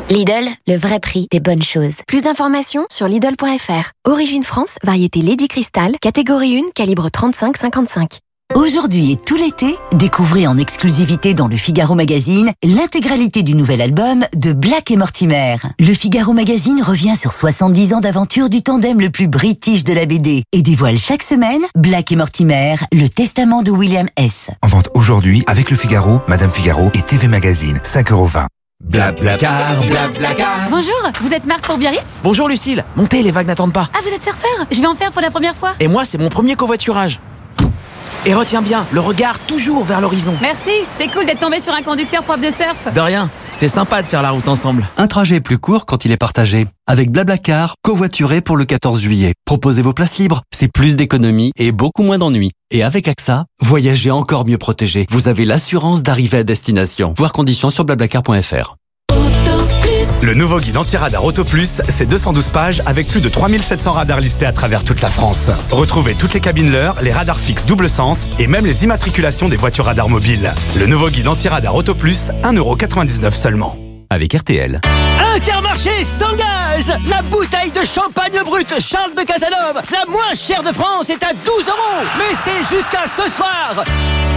Lidl, le vrai prix des bonnes choses. Plus d'informations sur Lidl.fr. Origine France, variété Lady Crystal, catégorie 1, calibre 35-55. Aujourd'hui et tout l'été, découvrez en exclusivité dans le Figaro Magazine l'intégralité du nouvel album de Black et Mortimer. Le Figaro Magazine revient sur 70 ans d'aventure du tandem le plus british de la BD et dévoile chaque semaine Black et Mortimer, le testament de William S. En vente aujourd'hui avec le Figaro, Madame Figaro et TV Magazine, 5,20€. Blablacar, blablacar. Bonjour, vous êtes Marc pour Biarritz? Bonjour Lucille, montez, les vagues n'attendent pas. Ah, vous êtes surfeur? Je vais en faire pour la première fois. Et moi, c'est mon premier covoiturage. Et retiens bien, le regard toujours vers l'horizon. Merci, c'est cool d'être tombé sur un conducteur prof de surf. De rien, c'était sympa de faire la route ensemble. Un trajet plus court quand il est partagé. Avec Blablacar, covoituré pour le 14 juillet. Proposez vos places libres, c'est plus d'économie et beaucoup moins d'ennuis. Et avec AXA, voyagez encore mieux protégé. Vous avez l'assurance d'arriver à destination. Voir conditions sur blablacar.fr. Le nouveau guide anti-radar Auto Plus, c'est 212 pages avec plus de 3700 radars listés à travers toute la France. Retrouvez toutes les cabines leurres, les radars fixes double sens et même les immatriculations des voitures radars mobiles. Le nouveau guide anti-radar Auto Plus, 1,99€ seulement. Avec RTL. Intermarché s'engage La bouteille de champagne brut Charles de Casanova, la moins chère de France, est à 12 euros Mais c'est jusqu'à ce soir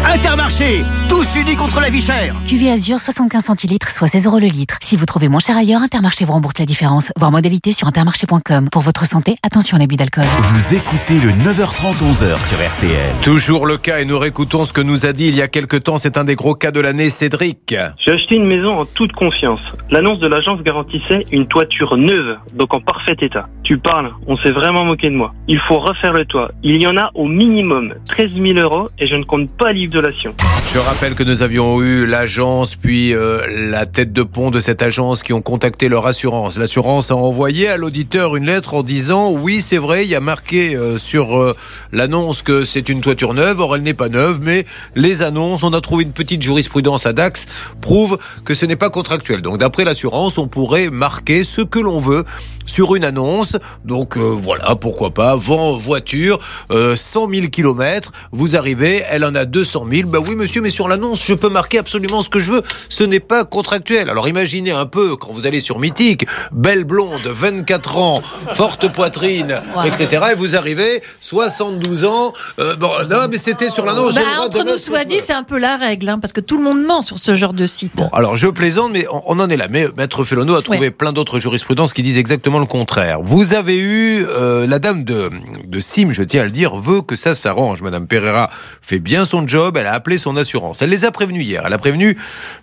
Intermarché, tous unis contre la vie chère Cuvée Azur 75 centilitres, soit 16 euros le litre. Si vous trouvez moins cher ailleurs, Intermarché vous rembourse la différence. Voir modalité sur intermarché.com. Pour votre santé, attention à l'abus d'alcool. Vous écoutez le 9h30 11h sur RTL. Toujours le cas et nous réécoutons ce que nous a dit il y a quelque temps. C'est un des gros cas de l'année, Cédric. J'ai acheté une maison en toute confiance. L'annonce de l'agence garantissait une toiture neuve, donc en parfait état. Tu parles, on s'est vraiment moqué de moi. Il faut refaire le toit. Il y en a au minimum 13 000 euros et je ne compte pas l'isolation. Je rappelle que nous avions eu l'agence, puis euh, la tête de pont de cette agence qui ont contacté leur assurance. L'assurance a envoyé à l'auditeur une lettre en disant oui, c'est vrai, il y a marqué euh, sur euh, l'annonce que c'est une toiture neuve. Or, elle n'est pas neuve, mais les annonces, on a trouvé une petite jurisprudence à Dax, prouvent que ce n'est pas contractuel. Donc, d'après l'assurance, on pourrait marquer ce que l'on veut sur une annonce. Donc euh, voilà, pourquoi pas, vent, voiture, euh, 100 000 kilomètres, vous arrivez, elle en a 200 000. Bah oui monsieur, mais sur l'annonce, je peux marquer absolument ce que je veux. Ce n'est pas contractuel. Alors imaginez un peu quand vous allez sur Mythique, belle blonde, 24 ans, forte poitrine, Ouais. etc. Et vous arrivez, 72 ans. euh, bon, non, mais c'était sur l'annonce. Bah, entre nous soit dit, c'est un peu la règle, hein, parce que tout le monde ment sur ce genre de site. Alors je plaisante, mais on, on en est là. Mais Maître Fellono a trouvé Ouais. plein d'autres jurisprudences qui disent exactement le contraire. Vous avez eu euh, la dame de, de Sim, je tiens à le dire, veut que ça s'arrange. Madame Pereira fait bien son job. Elle a appelé son assurance. Elle les a prévenus hier. Elle a prévenu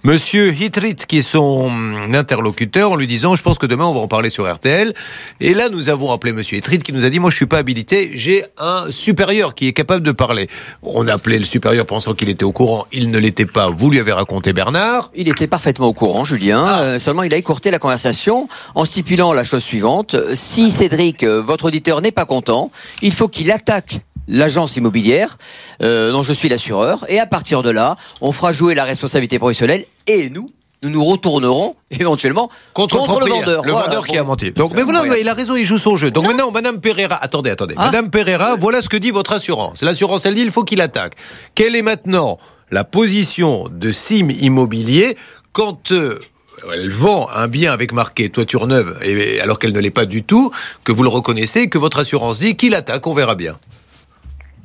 Monsieur Hitrit, qui est son interlocuteur, en lui disant, je pense que demain on va en parler sur RTL. Et là, nous avons appelé Monsieur Hitrit, qui nous a dit, moi je suis pas habilité, j'ai un supérieur qui est capable de parler. On a appelé le supérieur pensant qu'il était au courant. Il ne l'était pas. Vous lui avez raconté Bernard. Il était parfaitement au courant, Julien. Euh, seulement, il a écourté la conversation en stipulant la chose suivante. Si Cédric, euh, votre auditeur, n'est pas content, il faut qu'il attaque l'agence immobilière euh, dont je suis l'assureur. Et à partir de là, on fera jouer la responsabilité professionnelle et nous, nous nous retournerons éventuellement contre, contre, le, vendeur. le Voilà, vendeur qui bon. a menti. Donc, mais voilà, mais il a raison, il joue son jeu. Donc maintenant, Madame Pereira, attendez, attendez. Ah. Madame Pereira, voilà ce que dit votre assurance. L'assurance, elle dit, il faut qu'il attaque. Quelle est maintenant la position de Sim Immobilier quand euh, elle vend un bien avec marqué toiture neuve, et, alors qu'elle ne l'est pas du tout, que vous le reconnaissez, que votre assurance dit qu'il attaque, on verra bien.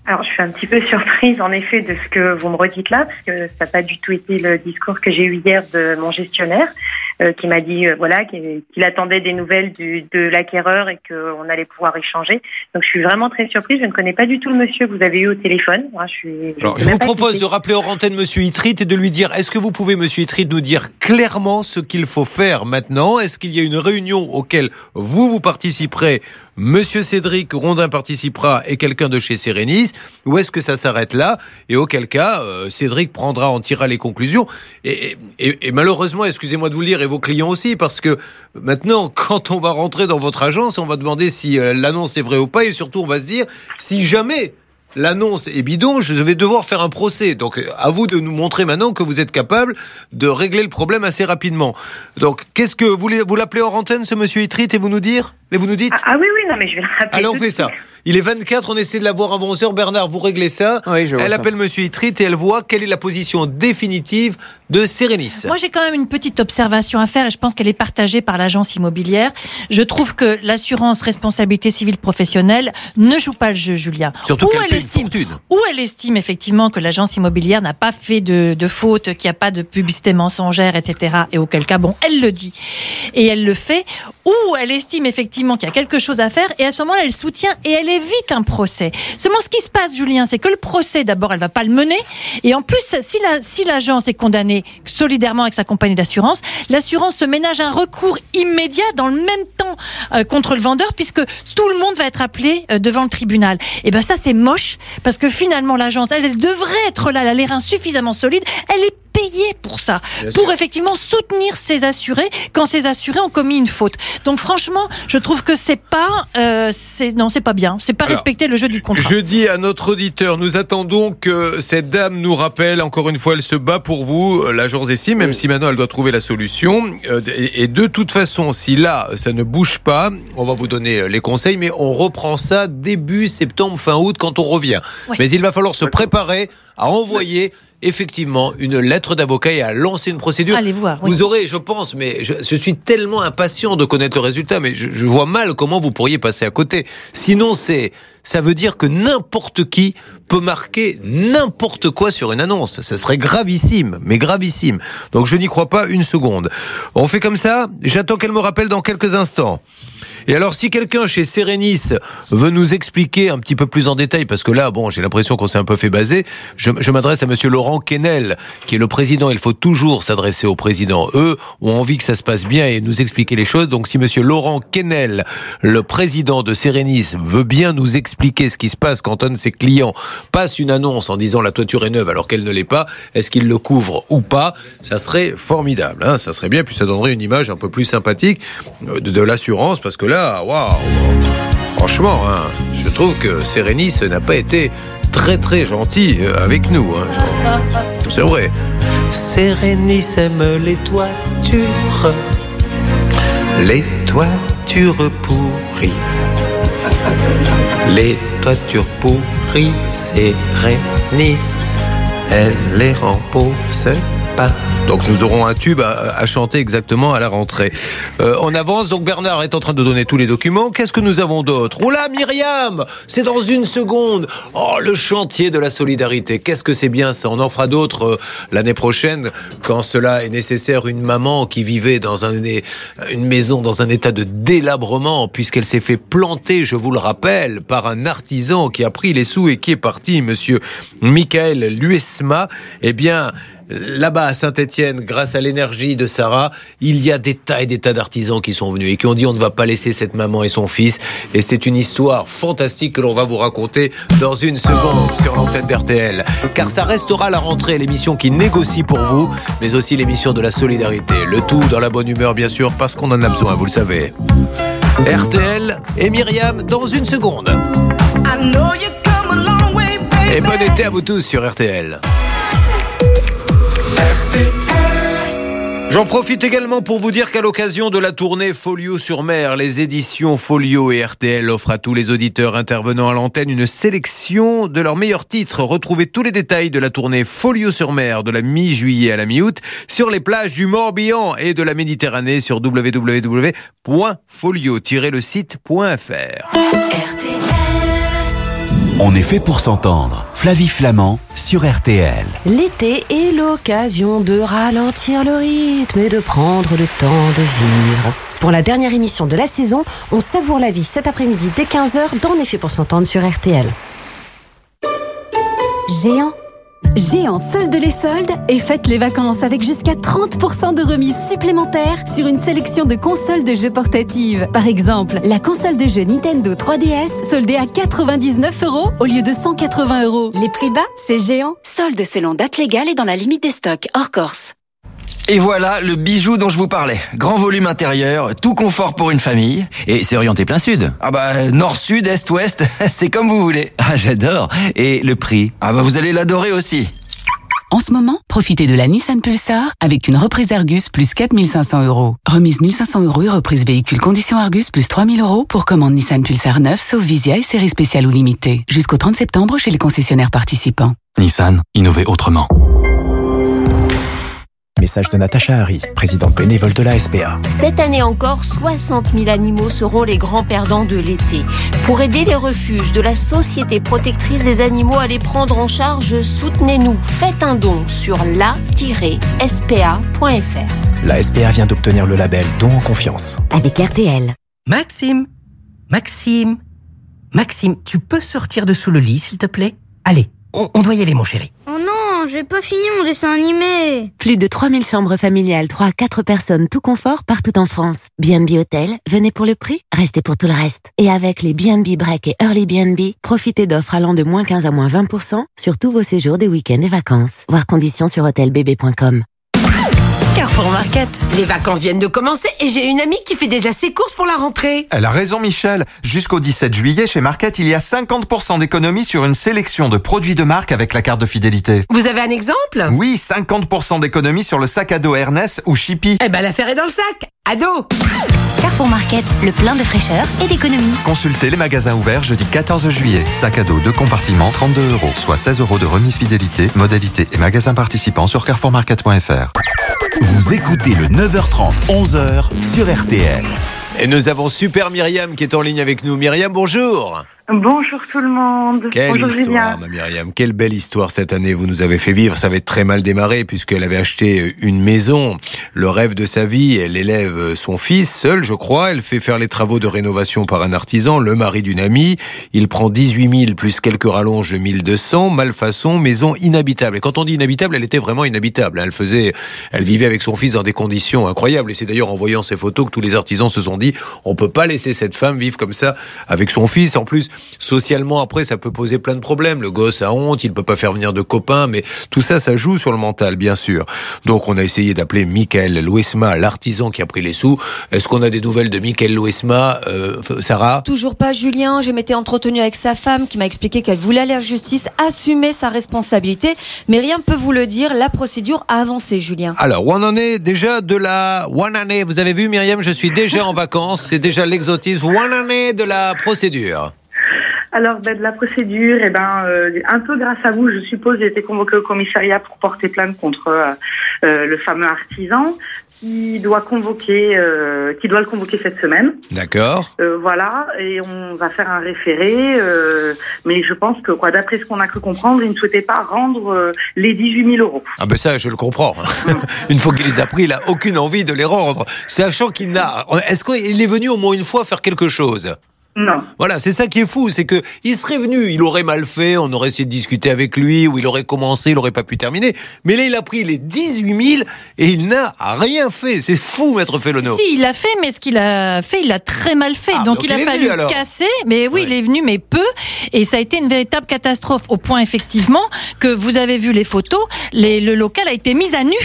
Alors, je suis un petit peu surprise, en effet, de ce que vous me redites là, parce que ça n'a pas du tout été le discours que j'ai eu hier de mon gestionnaire, qui m'a dit, euh, voilà, qu'il attendait des nouvelles du, de l'acquéreur et qu'on allait pouvoir échanger. Donc, je suis vraiment très surprise. Je ne connais pas du tout le monsieur que vous avez eu au téléphone. Moi, je suis. Alors, sais je même vous propose de rappeler hors antenne Monsieur Itrit et de lui dire est-ce que vous pouvez, Monsieur Itrit, nous dire clairement ce qu'il faut faire maintenant? Est-ce qu'il y a une réunion auquel vous, vous participerez? Monsieur Cédric Rondin participera et quelqu'un de chez Sérénis Ou est-ce que ça s'arrête là? Et auquel cas, euh, Cédric prendra, en tirera les conclusions. Et, et- et malheureusement, excusez-moi de vous le dire, et vos clients aussi, parce que maintenant, [laughs] quand on va rentrer dans votre agence, on va demander si euh, l'annonce est vraie ou pas, et surtout, on va se dire si jamais l'annonce est bidon, je vais devoir faire un procès. Donc, euh, à vous de nous montrer maintenant que vous êtes capable de régler le problème assez rapidement. Donc, qu'est-ce que vous voulez, vous l'appelez hors antenne, ce monsieur Itrit, et vous nous dire? Et vous nous dites? Ah, ah oui, oui, non, mais je vais le rappeler. Allez, on fait ça. Il est 24, on essaie de l'avoir avant 11h. Bernard, vous réglez ça. je vois Elle ça. appelle Monsieur Itrit et elle voit quelle est la position définitive de Sérénis. Moi, j'ai quand même une petite observation à faire et je pense qu'elle est partagée par l'agence immobilière. Je trouve que l'assurance responsabilité civile professionnelle ne joue pas le jeu, Julien. Surtout Ou qu'elle elle estime, ou elle estime effectivement que l'agence immobilière n'a pas fait de, de faute, qu'il n'y a pas de publicité mensongère, etc. Et auquel cas, bon, elle le dit et elle le fait. Ou elle estime effectivement qu'il y a quelque chose à faire et à ce moment-là, elle soutient et elle évite un procès. Seulement, ce qui se passe, Julien, c'est que le procès, d'abord, elle va pas le mener et en plus, si la, si l'agence est condamnée solidairement avec sa compagnie d'assurance, l'assurance se ménage un recours immédiat dans le même temps euh, contre le vendeur puisque tout le monde va être appelé euh, devant le tribunal. Et ben ça c'est moche parce que finalement l'agence elle, elle devrait être là, elle a l'air insuffisamment solide, elle est payée pour ça, Bien pour sûr. effectivement soutenir ses assurés quand ces assurés ont commis une faute. Donc franchement, je trouve que c'est pas, euh, c'est non, c'est pas bien, c'est pas Alors, respecter le jeu du contrat. Je dis à notre auditeur, nous attendons que cette dame nous rappelle, encore une fois, elle se bat pour vous, euh, l'agence estime, même si maintenant elle doit trouver la solution. Euh, Et de toute façon, si là, ça ne bouge pas, on va vous donner euh, les conseils, mais on reprend ça début septembre, fin août, quand on revient. Mais il va falloir se préparer à envoyer effectivement une lettre d'avocat et à lancer une procédure. Allez voir, oui. Vous aurez, je pense, mais je, je suis tellement impatient de connaître le résultat, mais je, je vois mal comment vous pourriez passer à côté. Sinon, c'est, ça veut dire que n'importe qui peut marquer n'importe quoi sur une annonce. Ça serait gravissime, mais gravissime. Donc je n'y crois pas une seconde. On fait comme ça. J'attends qu'elle me rappelle dans quelques instants. Et alors, si quelqu'un chez Sérénis veut nous expliquer un petit peu plus en détail, parce que là, bon, j'ai l'impression qu'on s'est un peu fait baser, je, m'adresse à Monsieur Laurent Quesnel, qui est le président. Il faut toujours s'adresser au président. Eux ont envie que ça se passe bien et nous expliquer les choses. Donc, si Monsieur Laurent Quesnel, le président de Sérénis, veut bien nous expliquer ce qui se passe quand un de ses clients passe une annonce en disant la toiture est neuve alors qu'elle ne l'est pas, est-ce qu'il le couvre ou pas? Ça serait formidable. Hein ça serait bien, puis ça donnerait une image un peu plus sympathique euh, de, l'assurance, parce que là, waouh Franchement, hein, je trouve que Sérénis n'a pas été très très gentil euh, avec nous. hein. C'est vrai. Sérénis aime les toitures, les toitures pourries. Les toitures pourries, Sérénis, elle les rembourse Donc nous aurons un tube à, chanter exactement à la rentrée. Euh, on avance, donc Bernard est en train de donner tous les documents. Qu'est-ce que nous avons d'autre? Là, Myriam C'est dans une seconde Oh, le chantier de la solidarité. Qu'est-ce que c'est bien ça? On en fera d'autres euh, l'année prochaine, quand cela est nécessaire. Une maman qui vivait dans un, une maison dans un état de délabrement, puisqu'elle s'est fait planter, je vous le rappelle, par un artisan qui a pris les sous et qui est parti, monsieur Michael Luesma. Eh bien, Là-bas à Saint-Étienne, grâce à l'énergie de Sarah, il y a des tas et des tas d'artisans qui sont venus et qui ont dit on ne va pas laisser cette maman et son fils. Et c'est une histoire fantastique que l'on va vous raconter dans une seconde sur l'antenne d'RTL. Car ça restera la rentrée, l'émission qui négocie pour vous, mais aussi l'émission de la solidarité. Le tout dans la bonne humeur, bien sûr, parce qu'on en a besoin, vous le savez. RTL et Myriam dans une seconde. Et bon été à vous tous sur RTL. J'en profite également pour vous dire qu'à l'occasion de la tournée Folio sur mer, les éditions Folio et RTL offrent à tous les auditeurs intervenant à l'antenne une sélection de leurs meilleurs titres. Retrouvez tous les détails de la tournée Folio sur mer de la mi-juillet à la mi-août sur les plages du Morbihan et de la Méditerranée sur www.folio-le-site.fr. On est fait pour s'entendre. Flavie Flamand sur RTL. L'été est l'occasion de ralentir le rythme et de prendre le temps de vivre. Pour la dernière émission de la saison, on savoure la vie cet après-midi dès 15h dans Effet pour s'entendre sur RTL. Géant. Géant solde les soldes et faites les vacances avec jusqu'à 30% de remise supplémentaire sur une sélection de consoles de jeux portatives. Par exemple, la console de jeu Nintendo 3DS soldée à 99 euros au lieu de 180 euros. Les prix bas, c'est géant. Solde selon date légale et dans la limite des stocks, hors Corse. Et voilà le bijou dont je vous parlais. Grand volume intérieur, tout confort pour une famille. Et c'est orienté plein sud. Ah bah nord-sud, est-ouest, [laughs] c'est comme vous voulez. Ah, j'adore. Et le prix? Ah bah vous allez l'adorer aussi. En ce moment, profitez de la Nissan Pulsar avec une reprise Argus plus 4500 euros. Remise 1500 euros et reprise véhicule condition Argus plus 3000 euros pour commande Nissan Pulsar 9 sauf Visia et série spéciale ou limitée. Jusqu'au 30 septembre chez les concessionnaires participants. Nissan, innover autrement. Message de Natacha Harry, présidente bénévole de la SPA. Cette année encore, 60 000 animaux seront les grands perdants de l'été. Pour aider les refuges de la Société protectrice des animaux à les prendre en charge, soutenez-nous. Faites un don sur la-spa.fr. La SPA vient d'obtenir le label Don en confiance. Avec RTL. Maxime Maxime Maxime, tu peux sortir de sous le lit, s'il te plaît? Allez, on, on doit y aller, mon chéri. Oh j'ai pas fini mon dessin animé. Plus de 3000 chambres familiales, 3 à 4 personnes, tout confort, partout en France. B&B Hôtel, venez pour le prix, restez pour tout le reste. Et avec les B&B Break et Early B&B, profitez d'offres allant de moins 15 à moins 20% sur tous vos séjours des week-ends et vacances. Voir conditions sur hôtelbb.com. Carrefour Market. Les vacances viennent de commencer et j'ai une amie qui fait déjà ses courses pour la rentrée. Elle a raison Michel. Jusqu'au 17 juillet chez Market, il y a 50% d'économie sur une sélection de produits de marque avec la carte de fidélité. Vous avez un exemple? Oui, 50% d'économie sur le sac à dos Ernest ou Chippy. Eh ben l'affaire est dans le sac. Ado Carrefour Market, le plein de fraîcheur et d'économie. Consultez les magasins ouverts jeudi 14 juillet. Sac à dos, deux compartiments, 32 euros, soit 16 euros de remise fidélité. Modalité et magasins participants sur carrefourmarket.fr. Vous écoutez le 9h30, 11h sur RTL. Et nous avons Super Myriam qui est en ligne avec nous. Myriam, bonjour. Bonjour tout le monde. Quelle Bonjour histoire, Julien. ma Myriam. Quelle belle histoire cette année vous nous avez fait vivre. Ça avait très mal démarré puisqu'elle avait acheté une maison. Le rêve de sa vie, elle élève son fils seul, je crois. Elle fait faire les travaux de rénovation par un artisan, le mari d'une amie. Il prend 18 000 plus quelques rallonges de 1200. Malfaçon, maison inhabitable. Et quand on dit inhabitable, elle était vraiment inhabitable. Elle faisait, elle vivait avec son fils dans des conditions incroyables. Et c'est d'ailleurs en voyant ces photos que tous les artisans se sont dit, on peut pas laisser cette femme vivre comme ça avec son fils. En plus, socialement, après, ça peut poser plein de problèmes. Le gosse a honte, il peut pas faire venir de copains, mais tout ça, ça joue sur le mental, bien sûr. Donc, on a essayé d'appeler Michael Louesma, l'artisan qui a pris les sous. Est-ce qu'on a des nouvelles de Michael Louesma, euh, Sarah? Toujours pas Julien, je m'étais entretenu avec sa femme qui m'a expliqué qu'elle voulait aller à la justice, assumer sa responsabilité, mais rien peut vous le dire, la procédure a avancé Julien. Alors, on en est déjà de la one année Vous avez vu, Myriam, je suis déjà en vacances, c'est déjà l'exotisme. One année de la procédure. Alors, ben, de la procédure, eh ben, euh, un peu grâce à vous, je suppose, j'ai été convoquée au commissariat pour porter plainte contre euh, euh, le fameux artisan qui doit convoquer, euh, qui doit le convoquer cette semaine. D'accord. Euh, voilà, et on va faire un référé, euh, mais je pense que, quoi, d'après ce qu'on a cru comprendre, il ne souhaitait pas rendre euh, les 18 000 euros. Ah ben ça, je le comprends. [laughs] une fois qu'il les a pris, il a aucune envie de les rendre, sachant qu'il n'a. Est-ce qu'il est venu au moins une fois faire quelque chose? Non. Voilà, c'est ça qui est fou, c'est que il serait venu, il aurait mal fait, on aurait essayé de discuter avec lui, ou il aurait commencé, il aurait pas pu terminer. Mais là, il a pris les 18 000 et il n'a rien fait. C'est fou, maître Felonneau. Si, il l'a fait, mais ce qu'il a fait, il l'a très mal fait. Ah, donc, donc il a il fallu venu, casser. Mais oui, il est venu, mais peu. Et ça a été une véritable catastrophe. Au point, effectivement, que vous avez vu les photos, les- le local a été mis à nu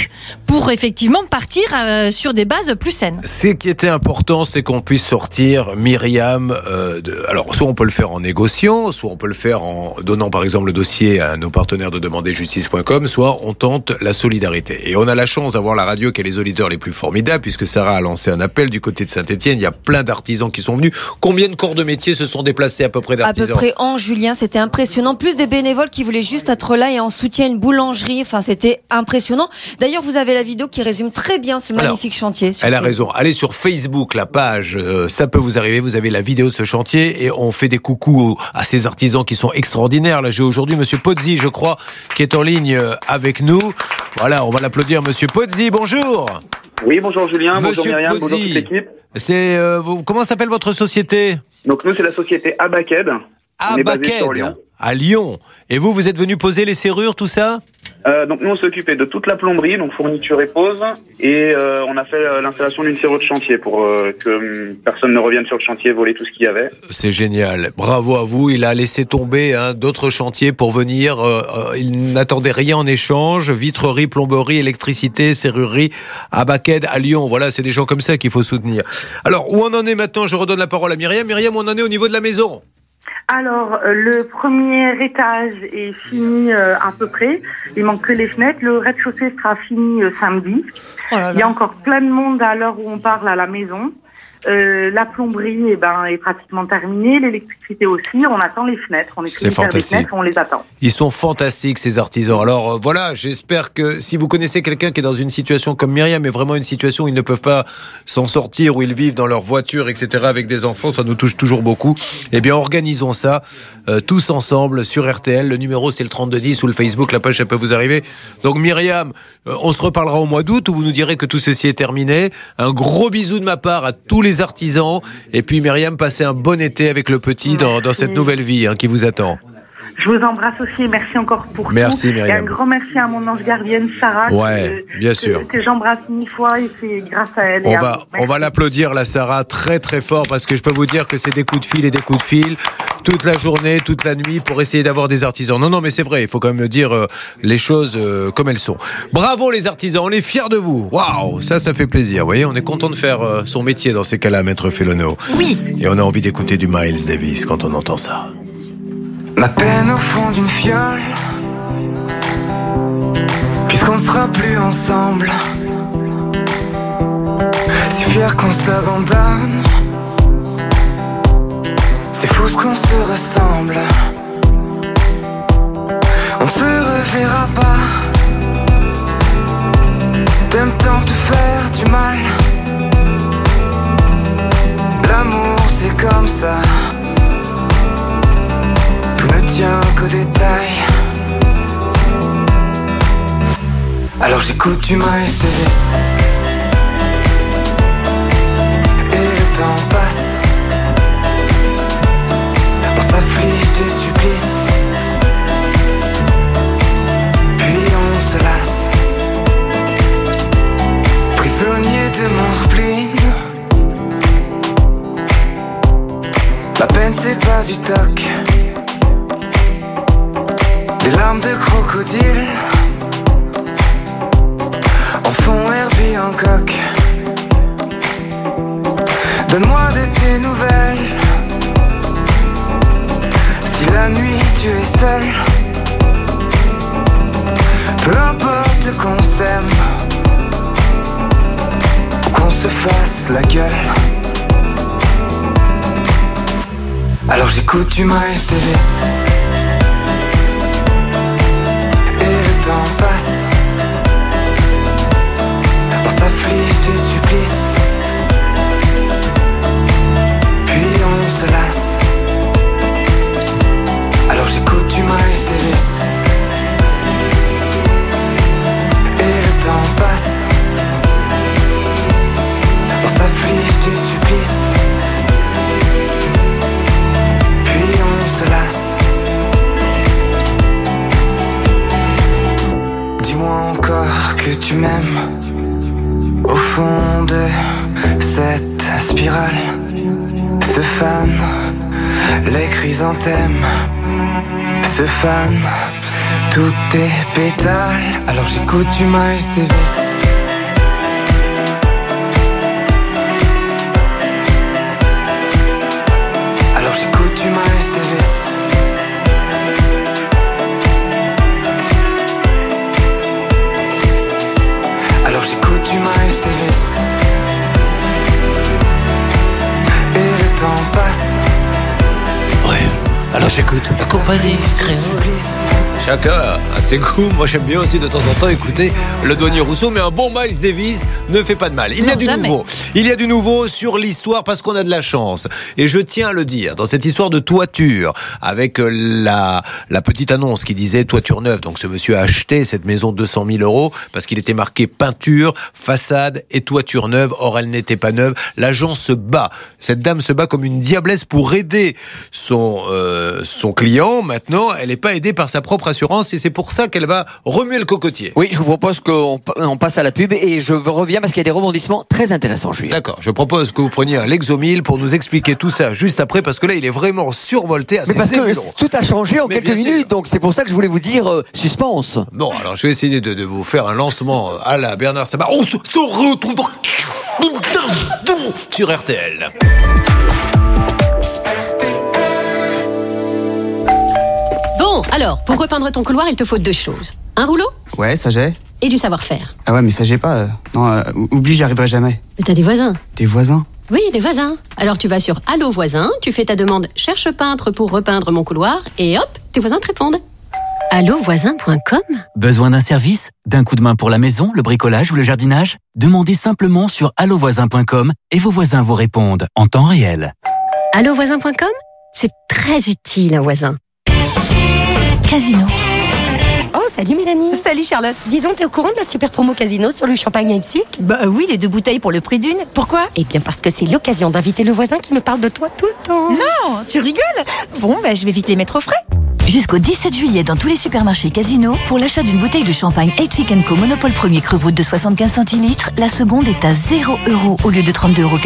pour effectivement partir euh, sur des bases plus saines. Ce qui était important, c'est qu'on puisse sortir Myriam. euh, de... Alors, soit on peut le faire en négociant, soit on peut le faire en donnant, par exemple, le dossier à nos partenaires de demanderjustice.com, soit on tente la solidarité. Et on a la chance d'avoir la radio qui a les auditeurs les plus formidables, puisque Sarah a lancé un appel du côté de Saint-Etienne. Il y a plein d'artisans qui sont venus. Combien de corps de métier se sont déplacés à peu près À peu d'artisans près en Julien, c'était impressionnant. Plus des bénévoles qui voulaient juste être là et en soutien une boulangerie. Enfin, c'était impressionnant. D'ailleurs, vous avez la vidéo qui résume très bien ce Alors, magnifique chantier. sur Elle a raison. Allez sur Facebook, la page, euh, ça peut vous arriver. Vous avez la vidéo de ce chantier et on fait des coucous à ces artisans qui sont extraordinaires. Là, j'ai aujourd'hui Monsieur Pozzi, je crois, qui est en ligne euh, avec nous. Voilà, on va l'applaudir, Monsieur Pozzi. Bonjour. Oui, bonjour Julien, bonjour Monsieur Myriam, bonjour Pozzi. toute l'équipe. C'est euh, comment s'appelle votre société? Donc nous, c'est la société Abaked. On à Lyon. Et vous, vous êtes venu poser les serrures, tout ça? Euh, donc nous, on occupé de toute la plomberie, donc fourniture et pose, et euh, on a fait euh, l'installation d'une serrure de chantier pour euh, que hum, personne ne revienne sur le chantier voler tout ce qu'il y avait. C'est génial. Bravo à vous. Il a laissé tomber hein, d'autres chantiers pour venir. Euh, il n'attendait rien en échange. Vitrerie, plomberie, électricité, serrurerie, Abaked à Lyon. Voilà, c'est des gens comme ça qu'il faut soutenir. Alors, où on en est maintenant? Je redonne la parole à Myriam. Myriam, où on en est au niveau de la maison? Alors, euh, le premier étage est fini euh, à peu près. Il manque que les fenêtres. Le rez-de-chaussée sera fini euh, samedi. Il y a encore plein de monde à l'heure où on parle à la maison. Euh, la plomberie eh ben, est pratiquement terminée, l'électricité aussi. On attend les fenêtres. On est fantastique. fenêtres, on les attend. Ils sont fantastiques ces artisans. Alors euh, voilà, j'espère que si vous connaissez quelqu'un qui est dans une situation comme Myriam, mais vraiment une situation où ils ne peuvent pas s'en sortir, où ils vivent dans leur voiture, etc., avec des enfants, ça nous touche toujours beaucoup. Eh bien, organisons ça euh, tous ensemble sur RTL. Le numéro c'est le 3210 ou le Facebook, la page ça peut vous arriver. Donc Myriam, on se reparlera au mois d'août où vous nous direz que tout ceci est terminé. Un gros bisou de ma part à tous les artisans. Et puis Myriam, passez un bon été avec le petit dans, dans cette nouvelle vie hein, qui vous attend. Je vous embrasse aussi et merci encore pour Merci, tout. Myriam. Et un grand merci à mon ange gardienne Sarah. Ouais, que- bien que- sûr. Que, j'embrasse mille fois et c'est grâce à elle. et On à va, on va l'applaudir, la Sarah, très très fort, parce que je peux vous dire que c'est des coups de fil et des coups de fil toute la journée, toute la nuit, pour essayer d'avoir des artisans. Non, non, mais c'est vrai, il faut quand même dire euh, les choses euh, comme elles sont. Bravo les artisans, on est fiers de vous. Waouh, ça, ça fait plaisir. Vous voyez, on est content de faire euh, son métier dans ces cas-là, Maître Felono. Oui. Et on a envie d'écouter du Miles Davis quand on entend ça. Ma peine au fond d'une fiole. Puisqu'on sera plus ensemble. Si fier qu'on s'abandonne. C'est fou ce qu'on se ressemble. On se reverra pas. T'aimes tant te faire du mal. L'amour c'est comme ça. ne tient qu'aux détails. Alors j'écoute du Miles Davis. Et le temps passe. On s'afflige des supplices. Puis on se lasse. Prisonnier de mon spleen. La peine c'est pas du toc. Des larmes de crocodile. En fond Herbie Hancock Donne-moi de tes nouvelles. Si la nuit tu es seul. Peu importe qu'on s'aime. Qu'on se fasse la gueule. Alors j'écoute du Miles Davis le Se fanent tous tes pétales Alors j'écoute du Miles Davis j'écoute la compagnie créole. Chacun a ses goûts. Moi j'aime bien aussi de temps en temps écouter le douanier Rousseau, mais un bon Miles Davis ne fait pas de mal. Il y a du jamais. nouveau. Il y a du nouveau sur l'histoire parce qu'on a de la chance. Et je tiens à le dire, dans cette histoire de toiture, avec euh, la, la petite annonce qui disait toiture neuve. Donc ce monsieur a acheté cette maison 200 000 euros parce qu'il était marqué peinture, façade et toiture neuve. Or elle n'était pas neuve. L'agent se bat. Cette dame se bat comme une diablesse pour aider son, euh, son client. Maintenant, elle n'est pas aidée par sa propre assurance et c'est pour ça qu'elle va remuer le cocotier. Oui, je vous propose qu'on on passe à la pub et je reviens parce qu'il y a des rebondissements très intéressants, Julien. D'accord, je propose que vous preniez un Lexomil pour nous expliquer tout ça juste après parce que là il est vraiment survolté à Mais parce que tout a changé en Mais quelques sûr. minutes, donc c'est pour ça que je voulais vous dire euh, suspense. Bon, alors je vais essayer de, de vous faire un lancement à la Bernard Sabat. On se, se retrouve dans- sur RTL. Alors, pour repeindre ton couloir, il te faut deux choses. Un rouleau Ouais, ça j'ai. et du savoir-faire. Ah ouais, mais ça j'ai pas. euh. Non, euh, oublie, j'y arriverai jamais. Mais t'as des voisins. Des voisins Oui, des voisins. Alors tu vas sur Allo voisin, tu fais ta demande cherche peintre pour repeindre mon couloir et hop, tes voisins te répondent. Allovoisin.com Besoin d'un service D'un coup de main pour la maison, le bricolage ou le jardinage? Demandez simplement sur allovoisin.com et vos voisins vous répondent en temps réel. Allovoisin.com C'est très utile, un voisin. Casino. Oh, salut Mélanie. Salut Charlotte. Dis donc, t'es au courant de la super promo Casino sur le champagne Mexique Bah oui, les deux bouteilles pour le prix d'une. Pourquoi? Eh bien, parce que c'est l'occasion d'inviter le voisin qui me parle de toi tout le temps. Non, tu rigoles? Bon, bah je vais vite les mettre au frais. Jusqu'au 17 juillet dans tous les supermarchés Casino, pour l'achat d'une bouteille de champagne Etsic Co Monopole Premier Cru Brut de 75 centilitres, la seconde est à 0 euros au lieu de 32,95 euros.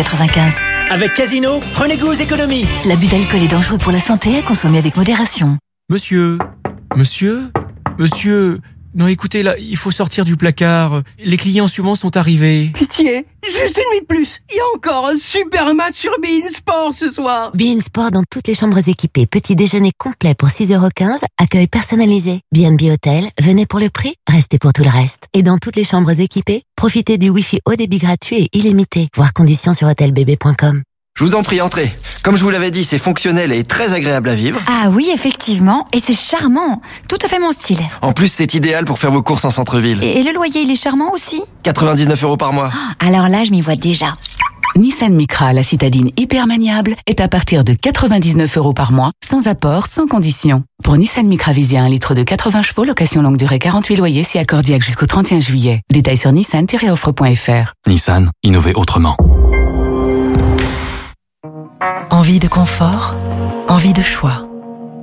Avec Casino, prenez goût aux économies. L'abus d'alcool est dangereux pour la santé à consommer avec modération. Monsieur Monsieur Monsieur Non, écoutez, là, il faut sortir du placard. Les clients suivants sont arrivés. Pitié, juste une nuit de plus. Il y a encore un super match sur Bein Sport ce soir. Bein Sport dans toutes les chambres équipées. Petit déjeuner complet pour 6,15€. Accueil personnalisé. BNB Hôtel. Venez pour le prix, restez pour tout le reste. Et dans toutes les chambres équipées, profitez du Wi-Fi haut débit gratuit et illimité. Voir conditions sur hôtelbb.com. Je vous en prie, entrez. Comme je vous l'avais dit, c'est fonctionnel et très agréable à vivre. Ah oui, effectivement. Et c'est charmant. Tout à fait mon style. En plus, c'est idéal pour faire vos courses en centre-ville. Et le loyer, il est charmant aussi 99 euros par mois. Alors là, je m'y vois déjà. Nissan Micra, la citadine hyper maniable, est à partir de 99 euros par mois, sans apport, sans condition. Pour Nissan Micra Visia, un litre de 80 chevaux, location longue durée 48 loyers, si accordiaque jusqu'au 31 juillet. Détails sur nissan-offre.fr. Nissan, innover autrement. Envie de confort, envie de choix,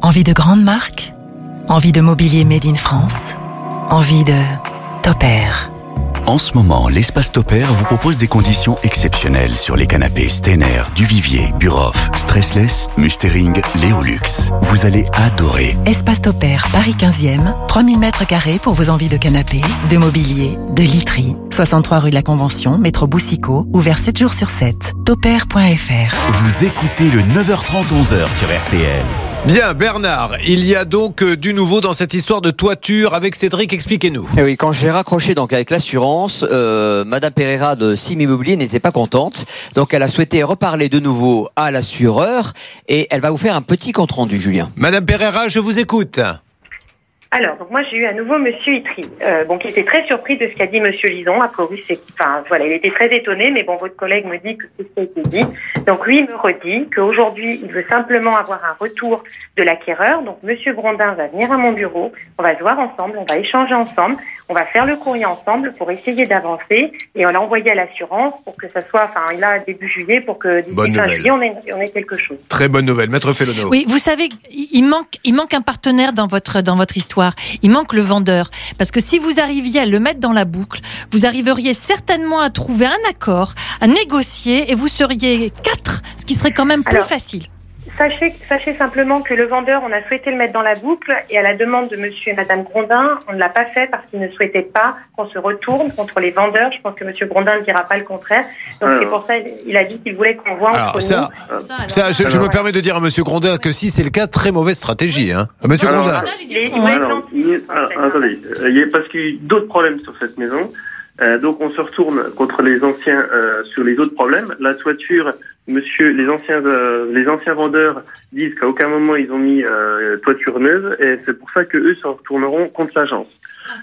envie de grandes marques, envie de mobilier made in France, envie de Top Air. En ce moment, l'espace Topair vous propose des conditions exceptionnelles sur les canapés Stener, Duvivier, Buroff, Stressless, Mustering, Léolux. Vous allez adorer. Espace Topair, Paris 15e, 3000 mètres carrés pour vos envies de canapé, de mobilier, de literie. 63 rue de la Convention, métro Boussicaut, ouvert 7 jours sur 7. Topair.fr. Vous écoutez le 9h30 11h sur RTL. Bien, Bernard, il y a donc euh, du nouveau dans cette histoire de toiture avec Cédric. Expliquez-nous. Eh oui, quand j'ai raccroché donc avec l'assurance, euh, Madame Pereira de Sim Immobilier n'était pas contente, donc elle a souhaité reparler de nouveau à l'assureur et elle va vous faire un petit compte rendu, Julien. Madame Pereira, je vous écoute. Alors, donc moi j'ai eu à nouveau Monsieur Itri, euh, bon qui était très surpris de ce qu'a dit Monsieur Lison. A priori, c'est, enfin voilà, il était très étonné, mais bon, votre collègue me dit que c'est ce qui a été dit. Donc lui il me redit qu'aujourd'hui il veut simplement avoir un retour de l'acquéreur. Donc Monsieur Grondin va venir à mon bureau, on va se voir ensemble, on va échanger ensemble, on va faire le courrier ensemble pour essayer d'avancer et on l'a envoyé à l'assurance pour que ça soit, enfin il a début juillet pour que d'ici Bonne fin nouvelle. juillet on ait, on ait quelque chose. Très bonne nouvelle, Maître Félono. Oui, vous savez, il manque, il manque un partenaire dans votre, dans votre histoire. Il manque le vendeur. Parce que si vous arriviez à le mettre dans la boucle, vous arriveriez certainement à trouver un accord, à négocier, et vous seriez quatre, ce qui serait quand même plus Alors, facile. Sachez, sachez simplement que le vendeur, on a souhaité le mettre dans la boucle et à la demande de monsieur et madame Grondin, on ne l'a pas fait parce qu'il ne souhaitait pas qu'on se retourne contre les vendeurs. Je pense que monsieur Grondin ne dira pas le contraire. Donc c'est pour ça il- a dit qu'il voulait qu'on voit Alors entre ça, nous. ça, je, je me permets de dire à Monsieur Grondin que si c'est le cas, très mauvaise stratégie. Hein. Monsieur Alors, Grondin. Il est- Alors, il- attendez, il y a- parce qu'il y a eu d'autres problèmes sur cette maison. Euh, donc on se retourne contre les anciens euh, sur les autres problèmes. La toiture, monsieur, les anciens euh, les anciens vendeurs disent qu'à aucun moment ils ont mis euh, toiture neuve et c'est pour ça que eux se retourneront contre l'agence.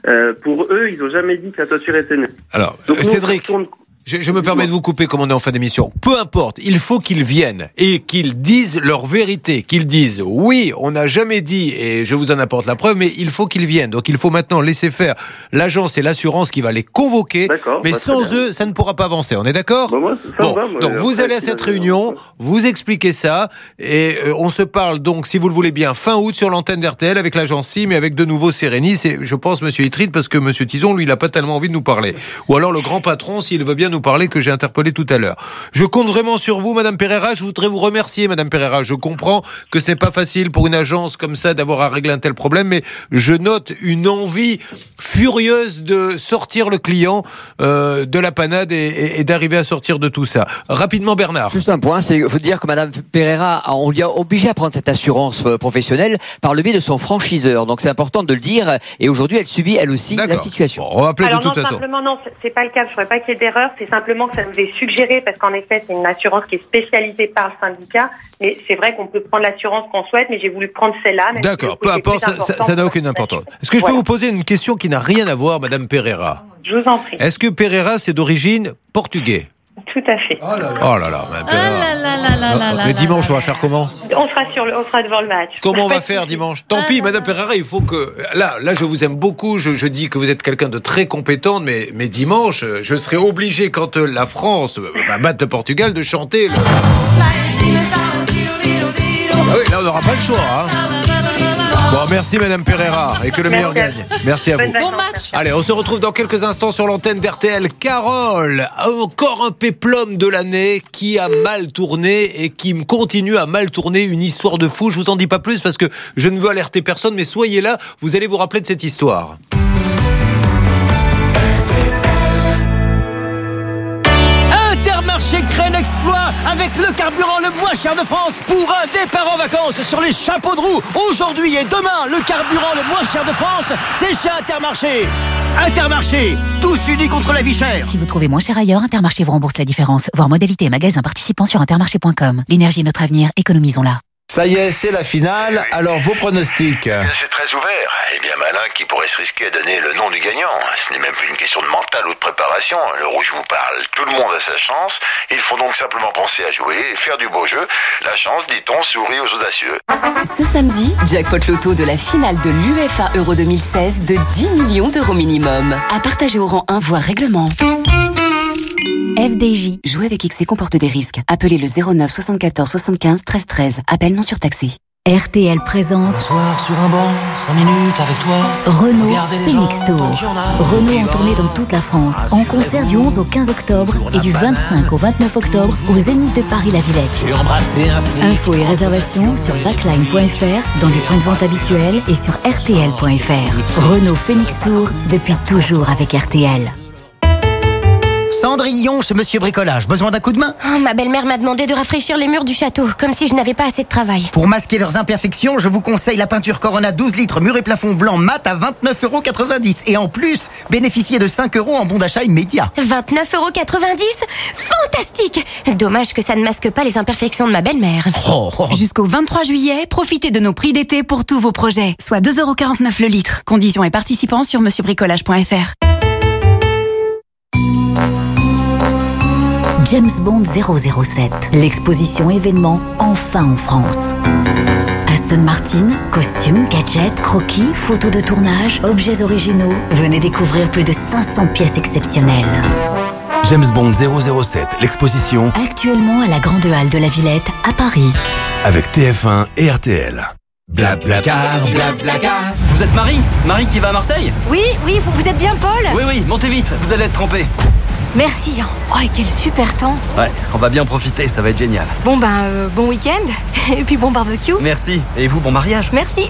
Euh, pour eux, ils ont jamais dit que la toiture était neuve. Alors, Donc, nous, on se Cédric, retourne- je, je me permets de vous couper comme on est en fin d'émission. Peu importe, il faut qu'ils viennent et qu'ils disent leur vérité, qu'ils disent oui, on n'a jamais dit et je vous en apporte la preuve, mais il faut qu'ils viennent. Donc il faut maintenant laisser faire l'agence et l'assurance qui va les convoquer. Mais bah, sans eux, ça ne pourra pas avancer. On est d'accord ça Bon, donc vous allez à cette réunion, vous expliquez ça et euh, on se parle donc, si vous le voulez bien, fin août sur l'antenne d'RTL avec l'agence SIM et avec de nouveau Sérénis. Et je pense Monsieur Itrid parce que Monsieur Tison, lui, il n'a pas tellement envie de nous parler. Ou alors le grand patron, s'il veut bien nous parler, que j'ai interpellé tout à l'heure. Je compte vraiment sur vous, Madame Pereira. Je voudrais vous remercier, Madame Pereira. Je comprends que ce n'est pas facile pour une agence comme ça d'avoir à régler un tel problème, mais je note une envie furieuse de sortir le client euh, de la panade et, et- et d'arriver à sortir de tout ça. Rapidement, Bernard. Juste un point, c'est faut dire que Madame Pereira, a- on lui a obligé à prendre cette assurance euh, professionnelle par le biais de son franchiseur. Donc c'est important de le dire. Et aujourd'hui, elle subit elle aussi la situation. on va Alors non, simplement non, c'est- pas le cas. Je ne ferais pas qu'il y ait d'erreur. C'est simplement que ça nous est suggéré parce qu'en effet, c'est une assurance qui est spécialisée par le syndicat. Mais c'est vrai qu'on peut prendre l'assurance qu'on souhaite, mais j'ai voulu prendre celle-là. D'accord, peu importe, ça- n'a aucune importance. Est-ce que je peux vous poser une question qui n'a rien à voir, Madame Pereira? Je vous en prie. Est-ce que Pereira, c'est d'origine portugais Tout à fait. Oh là là. Ah là là là là là Mais là dimanche, on va faire comment On sera sur le, on sera devant le match. Comment on va faire dimanche Tant pis, Madame Pereira, il faut que... Là, là, je vous aime beaucoup, je, je dis que vous êtes quelqu'un de très compétent, mais, mais dimanche, euh, je serai obligé, quand euh, la France euh, va battre le Portugal, de chanter le... Ah oui, là, on n'aura pas le choix. hein. Bon, merci Madame Pereira, et que le meilleur Merci gagne. Merci à vous. Bon match. Allez, on se retrouve dans quelques instants sur l'antenne d'RTL. Carole, encore un péplum de l'année qui a mal tourné et qui continue à mal tourner. Une histoire de fou. Je vous en dis pas plus parce que je ne veux alerter personne, mais soyez là. Vous allez vous rappeler de cette histoire. Intermarché crée l'exploit avec le carburant le moins cher de France pour un départ en vacances sur les chapeaux de roue. Aujourd'hui et demain, le carburant le moins cher de France, c'est chez Intermarché. Intermarché, tous unis contre la vie chère. Si vous trouvez moins cher ailleurs, Intermarché vous rembourse la différence. Voir modalité et magasin participant sur intermarché.com. L'énergie est notre avenir, économisons-la. Ça y est, c'est la finale. Alors vos pronostics C'est très ouvert. Et bien malin qui pourrait se risquer à donner le nom du gagnant. Ce n'est même plus une question de mental ou de préparation. Le rouge vous parle. Tout le monde a sa chance. Il faut donc simplement penser à jouer et faire du beau jeu. La chance, dit-on, sourit aux audacieux. Ce samedi, jackpot loto de la finale de l'UEFA Euro 2016 de 10 millions d'euros minimum. À partager au rang 1 voire règlement. FDJ. Jouer avec XC comporte des risques. Appelez le 09 74 75 13 13. Appel non surtaxé. RTL présente Soir sur un banc, 5 minutes avec toi. Renault Phoenix Tour. Renault en tournée dans toute la France, en concert du 11 au 15 octobre et du 25 au 29 octobre au Zénith de Paris-La Villette. J'ai embrassé un flic. Infos et réservations sur backline.fr, dans les points de vente habituels et sur rtl.fr. Renault Phoenix Tour, depuis toujours avec RTL. Cendrillon chez Monsieur Bricolage. Besoin d'un coup de main Oh, ma belle-mère m'a demandé de rafraîchir les murs du château, comme si je n'avais pas assez de travail. Pour masquer leurs imperfections, je vous conseille la peinture Corona 12 litres mur et plafond blanc mat à 29,90€ Et en plus, bénéficiez de 5 euros en bon d'achat immédiat. 29,90€ Fantastique Dommage que ça ne masque pas les imperfections de ma belle-mère. Oh, Jusqu'au 23 juillet, profitez de nos prix d'été pour tous vos projets, soit 2,49€ le litre. Conditions et participants sur monsieurbricolage.fr. James Bond 007, l'exposition événement enfin en France. Aston Martin, costumes, gadgets, croquis, photos de tournage, objets originaux. Venez découvrir plus de 500 pièces exceptionnelles. James Bond 007, l'exposition Actuellement à la Grande Halle de la Villette, à Paris. avec TF1 et RTL. Blablacar, blablacar. Vous êtes Marie? Marie qui va à Marseille? Oui, oui, vous, vous êtes bien Paul? Oui, oui, montez vite, vous allez être trempé. Merci. Oh, et quel super temps. Ouais, on va bien profiter, ça va être génial. Bon ben, euh, bon week-end. [laughs] Et puis bon barbecue. Merci. Et vous, bon mariage Merci.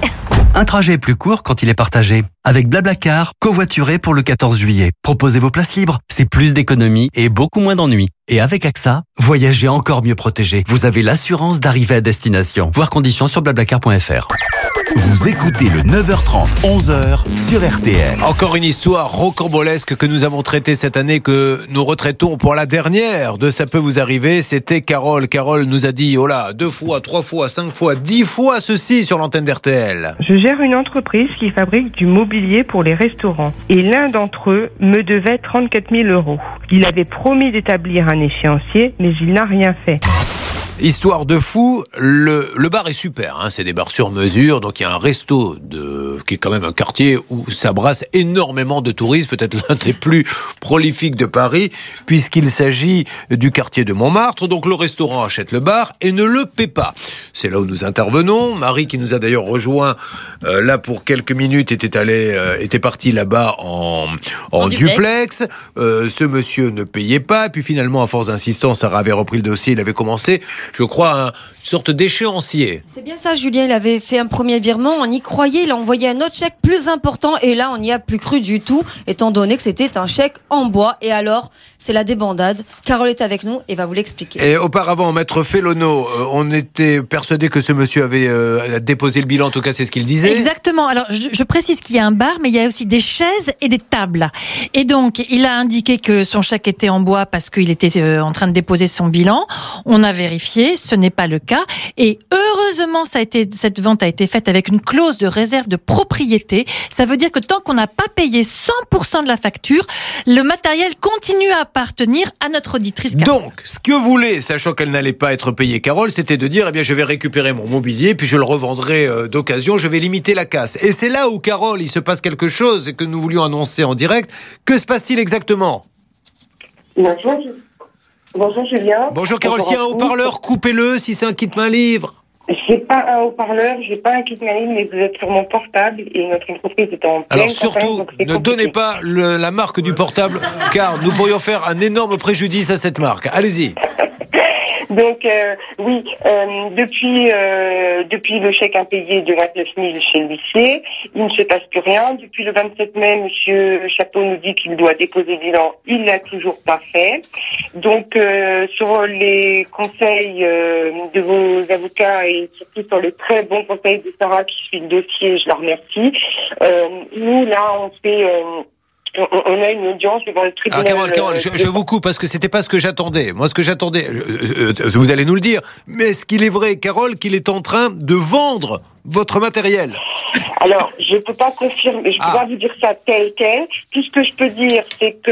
Un trajet plus court quand il est partagé. Avec Blablacar, covoituré pour le 14 juillet. Proposez vos places libres. C'est plus d'économie et beaucoup moins d'ennuis. Et avec AXA, voyagez encore mieux protégé. Vous avez l'assurance d'arriver à destination. Voir conditions sur blablacar.fr. Vous écoutez le 9h30, 11h sur RTL. Encore une histoire rocambolesque que nous avons traitée cette année, que nous retraitons pour la dernière de Ça peut vous arriver. C'était Carole. Carole nous a dit, oh là, deux fois, trois fois, cinq fois, dix fois ceci sur l'antenne d'RTL. Je gère une entreprise qui fabrique du mobilier pour les restaurants. Et l'un d'entre eux me devait 34 000 euros. Il avait promis d'établir un échéancier, mais il n'a rien fait. Histoire de fou, le, le bar est super, hein, c'est des bars sur mesure, donc il y a un resto de, qui est quand même un quartier où ça brasse énormément de touristes, peut-être l'un des plus prolifiques de Paris, puisqu'il s'agit du quartier de Montmartre, donc le restaurant achète le bar et ne le paie pas. C'est là où nous intervenons, Marie qui nous a d'ailleurs rejoint euh, là pour quelques minutes était allée, euh, était partie là-bas en, en, En duplex. duplex, Euh, ce monsieur ne payait pas, puis finalement à force d'insistance, Sarah avait repris le dossier, il avait commencé je crois, une sorte d'échéancier. C'est bien ça, Julien. Il avait fait un premier virement, on y croyait, il a envoyé un autre chèque plus important et là, on n'y a plus cru du tout, étant donné que c'était un chèque en bois. Et alors, c'est la débandade. Carole est avec nous et va vous l'expliquer. Et auparavant, maître Félono, euh, on était persuadé que ce monsieur avait euh, déposé le bilan, en tout cas c'est ce qu'il disait. Exactement. Alors, je, je précise qu'il y a un bar, mais il y a aussi des chaises et des tables. Et donc, il a indiqué que son chèque était en bois parce qu'il était euh, en train de déposer son bilan. On a vérifié, ce n'est pas le cas. Et heureusement, ça a été, cette vente a été faite avec une clause de réserve de propriété. Ça veut dire que tant qu'on n'a pas payé 100% de la facture, le matériel continue à appartenir à notre auditrice. Carole. Donc, ce que voulait, sachant qu'elle n'allait pas être payée, Carole, c'était de dire, eh bien, je vais récupérer mon mobilier, puis je le revendrai euh, d'occasion, je vais limiter la casse. Et c'est là où, Carole, il se passe quelque chose et que nous voulions annoncer en direct. Que se passe-t-il exactement? Bonjour. Bonjour Julien. Bonjour Carole, Bonjour si un à tous. haut-parleur, coupez-le, si c'est un kit main livre. J'ai pas un haut-parleur, j'ai pas un kit manuel, mais vous êtes sur mon portable et notre entreprise est en pleine Alors surtout, ne compliqué. donnez pas le- la marque du portable, car nous pourrions faire un énorme préjudice à cette marque. Allez-y. [laughs] Donc euh, oui, euh, depuis euh, depuis le chèque impayé de 29 000 chez l'huissier, il ne se passe plus rien. Depuis le 27 mai, Monsieur Chapeau nous dit qu'il doit déposer bilan. Il l'a toujours pas fait. Donc sur les conseils de vos avocats et surtout sur le très bon conseil de Sarah qui suit le dossier, je la remercie. Nous là, on fait on, on a une audience devant le Ah, tribunal. Carole, Carole, euh, je, vous coupe parce que c'était pas ce que j'attendais. Moi, ce que j'attendais, vous allez nous le dire. Mais est-ce qu'il est vrai, Carole, qu'il est en train de vendre votre matériel? Alors, je peux pas confirmer, je peux Ah. pas vous dire ça tel quel. Tout ce que je peux dire, c'est que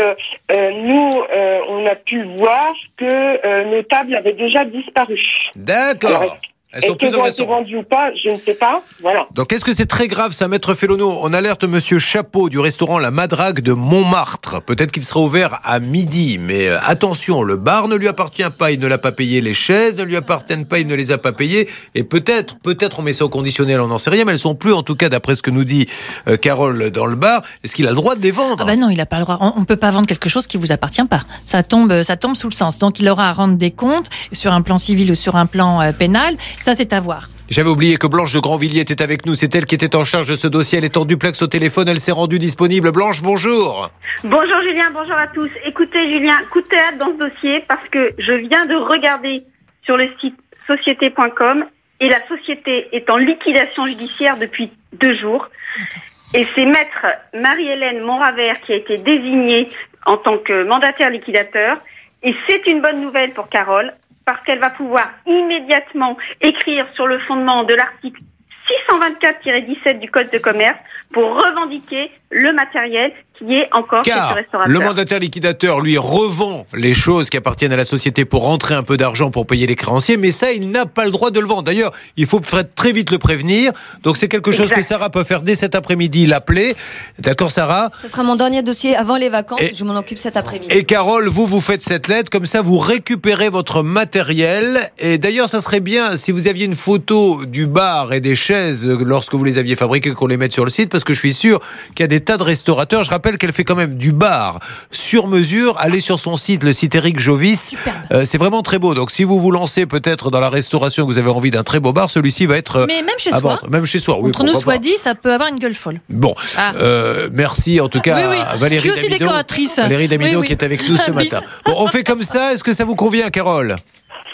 euh, nous, euh, on a pu voir que euh, nos tables avaient déjà disparu. D'accord. Elles sont Est-ce plus vendues ou pas? Je ne sais pas. Voilà. Donc, est-ce que c'est très grave, ça, maître Félono? On alerte monsieur Chapeau du restaurant La Madrague de Montmartre. Peut-être qu'il sera ouvert à midi, mais euh, attention, le bar ne lui appartient pas, il ne l'a pas payé, les chaises ne lui appartiennent pas, il ne les a pas payées. Et peut-être, peut-être on met ça au conditionnel, on n'en sait rien, mais elles sont plus, en tout cas, d'après ce que nous dit euh, Carole dans le bar. Est-ce qu'il a le droit de les vendre? Ah bah non, il n'a pas le droit. On ne peut pas vendre quelque chose qui vous appartient pas. Ça tombe, ça tombe sous le sens. Donc il aura à rendre des comptes sur un plan civil ou sur un plan euh, pénal. Ça, c'est à voir. J'avais oublié que Blanche de Grandvilliers était avec nous. C'est elle qui était en charge de ce dossier. Elle est en duplex au téléphone. Elle s'est rendue disponible. Blanche, bonjour. Bonjour Julien, bonjour à tous. Écoutez Julien, coup de théâtre dans ce dossier parce que je viens de regarder sur le site société.com et la société est en liquidation judiciaire depuis deux jours. Et c'est maître Marie-Hélène Monravert qui a été désignée en tant que mandataire liquidateur. Et c'est une bonne nouvelle pour Carole parce qu'elle va pouvoir immédiatement écrire sur le fondement de l'article 624-17 du Code de commerce pour revendiquer le matériel qui est encore chez ce Car restaurateur. le mandataire liquidateur, lui, revend les choses qui appartiennent à la société pour rentrer un peu d'argent pour payer les créanciers, mais ça, il n'a pas le droit de le vendre. D'ailleurs, il faut très- très vite le prévenir. Donc, c'est quelque chose Exact. que Sarah peut faire dès cet après-midi, l'appeler. D'accord, Sarah? Ce sera mon dernier dossier avant les vacances. Et- je m'en occupe cet après-midi. Et Carole, vous, vous faites cette lettre, comme ça vous récupérez votre matériel. Et d'ailleurs, ça serait bien si vous aviez une photo du bar et des chaises lorsque vous les aviez fabriquées, qu'on les mette sur le site, parce que je suis sûr qu'il y a des tas de restaurateurs. Je rappelle qu'elle fait quand même du bar sur mesure. Allez sur son site, le site Eric Jovis. Euh, c'est vraiment très beau. Donc si vous vous lancez peut-être dans la restauration, que vous avez envie d'un très beau bar, celui-ci va être euh, Mais même chez à soi. Même chez soi, oui. Entre nous soit dit, ça peut avoir une gueule folle. Bon, Ah. euh, merci en tout cas Oui, oui. à Valérie Je suis aussi Damido. décoratrice. Valérie Damido qui est avec nous ce [laughs] matin. Bon, on fait comme ça. Est-ce que ça vous convient, Carole?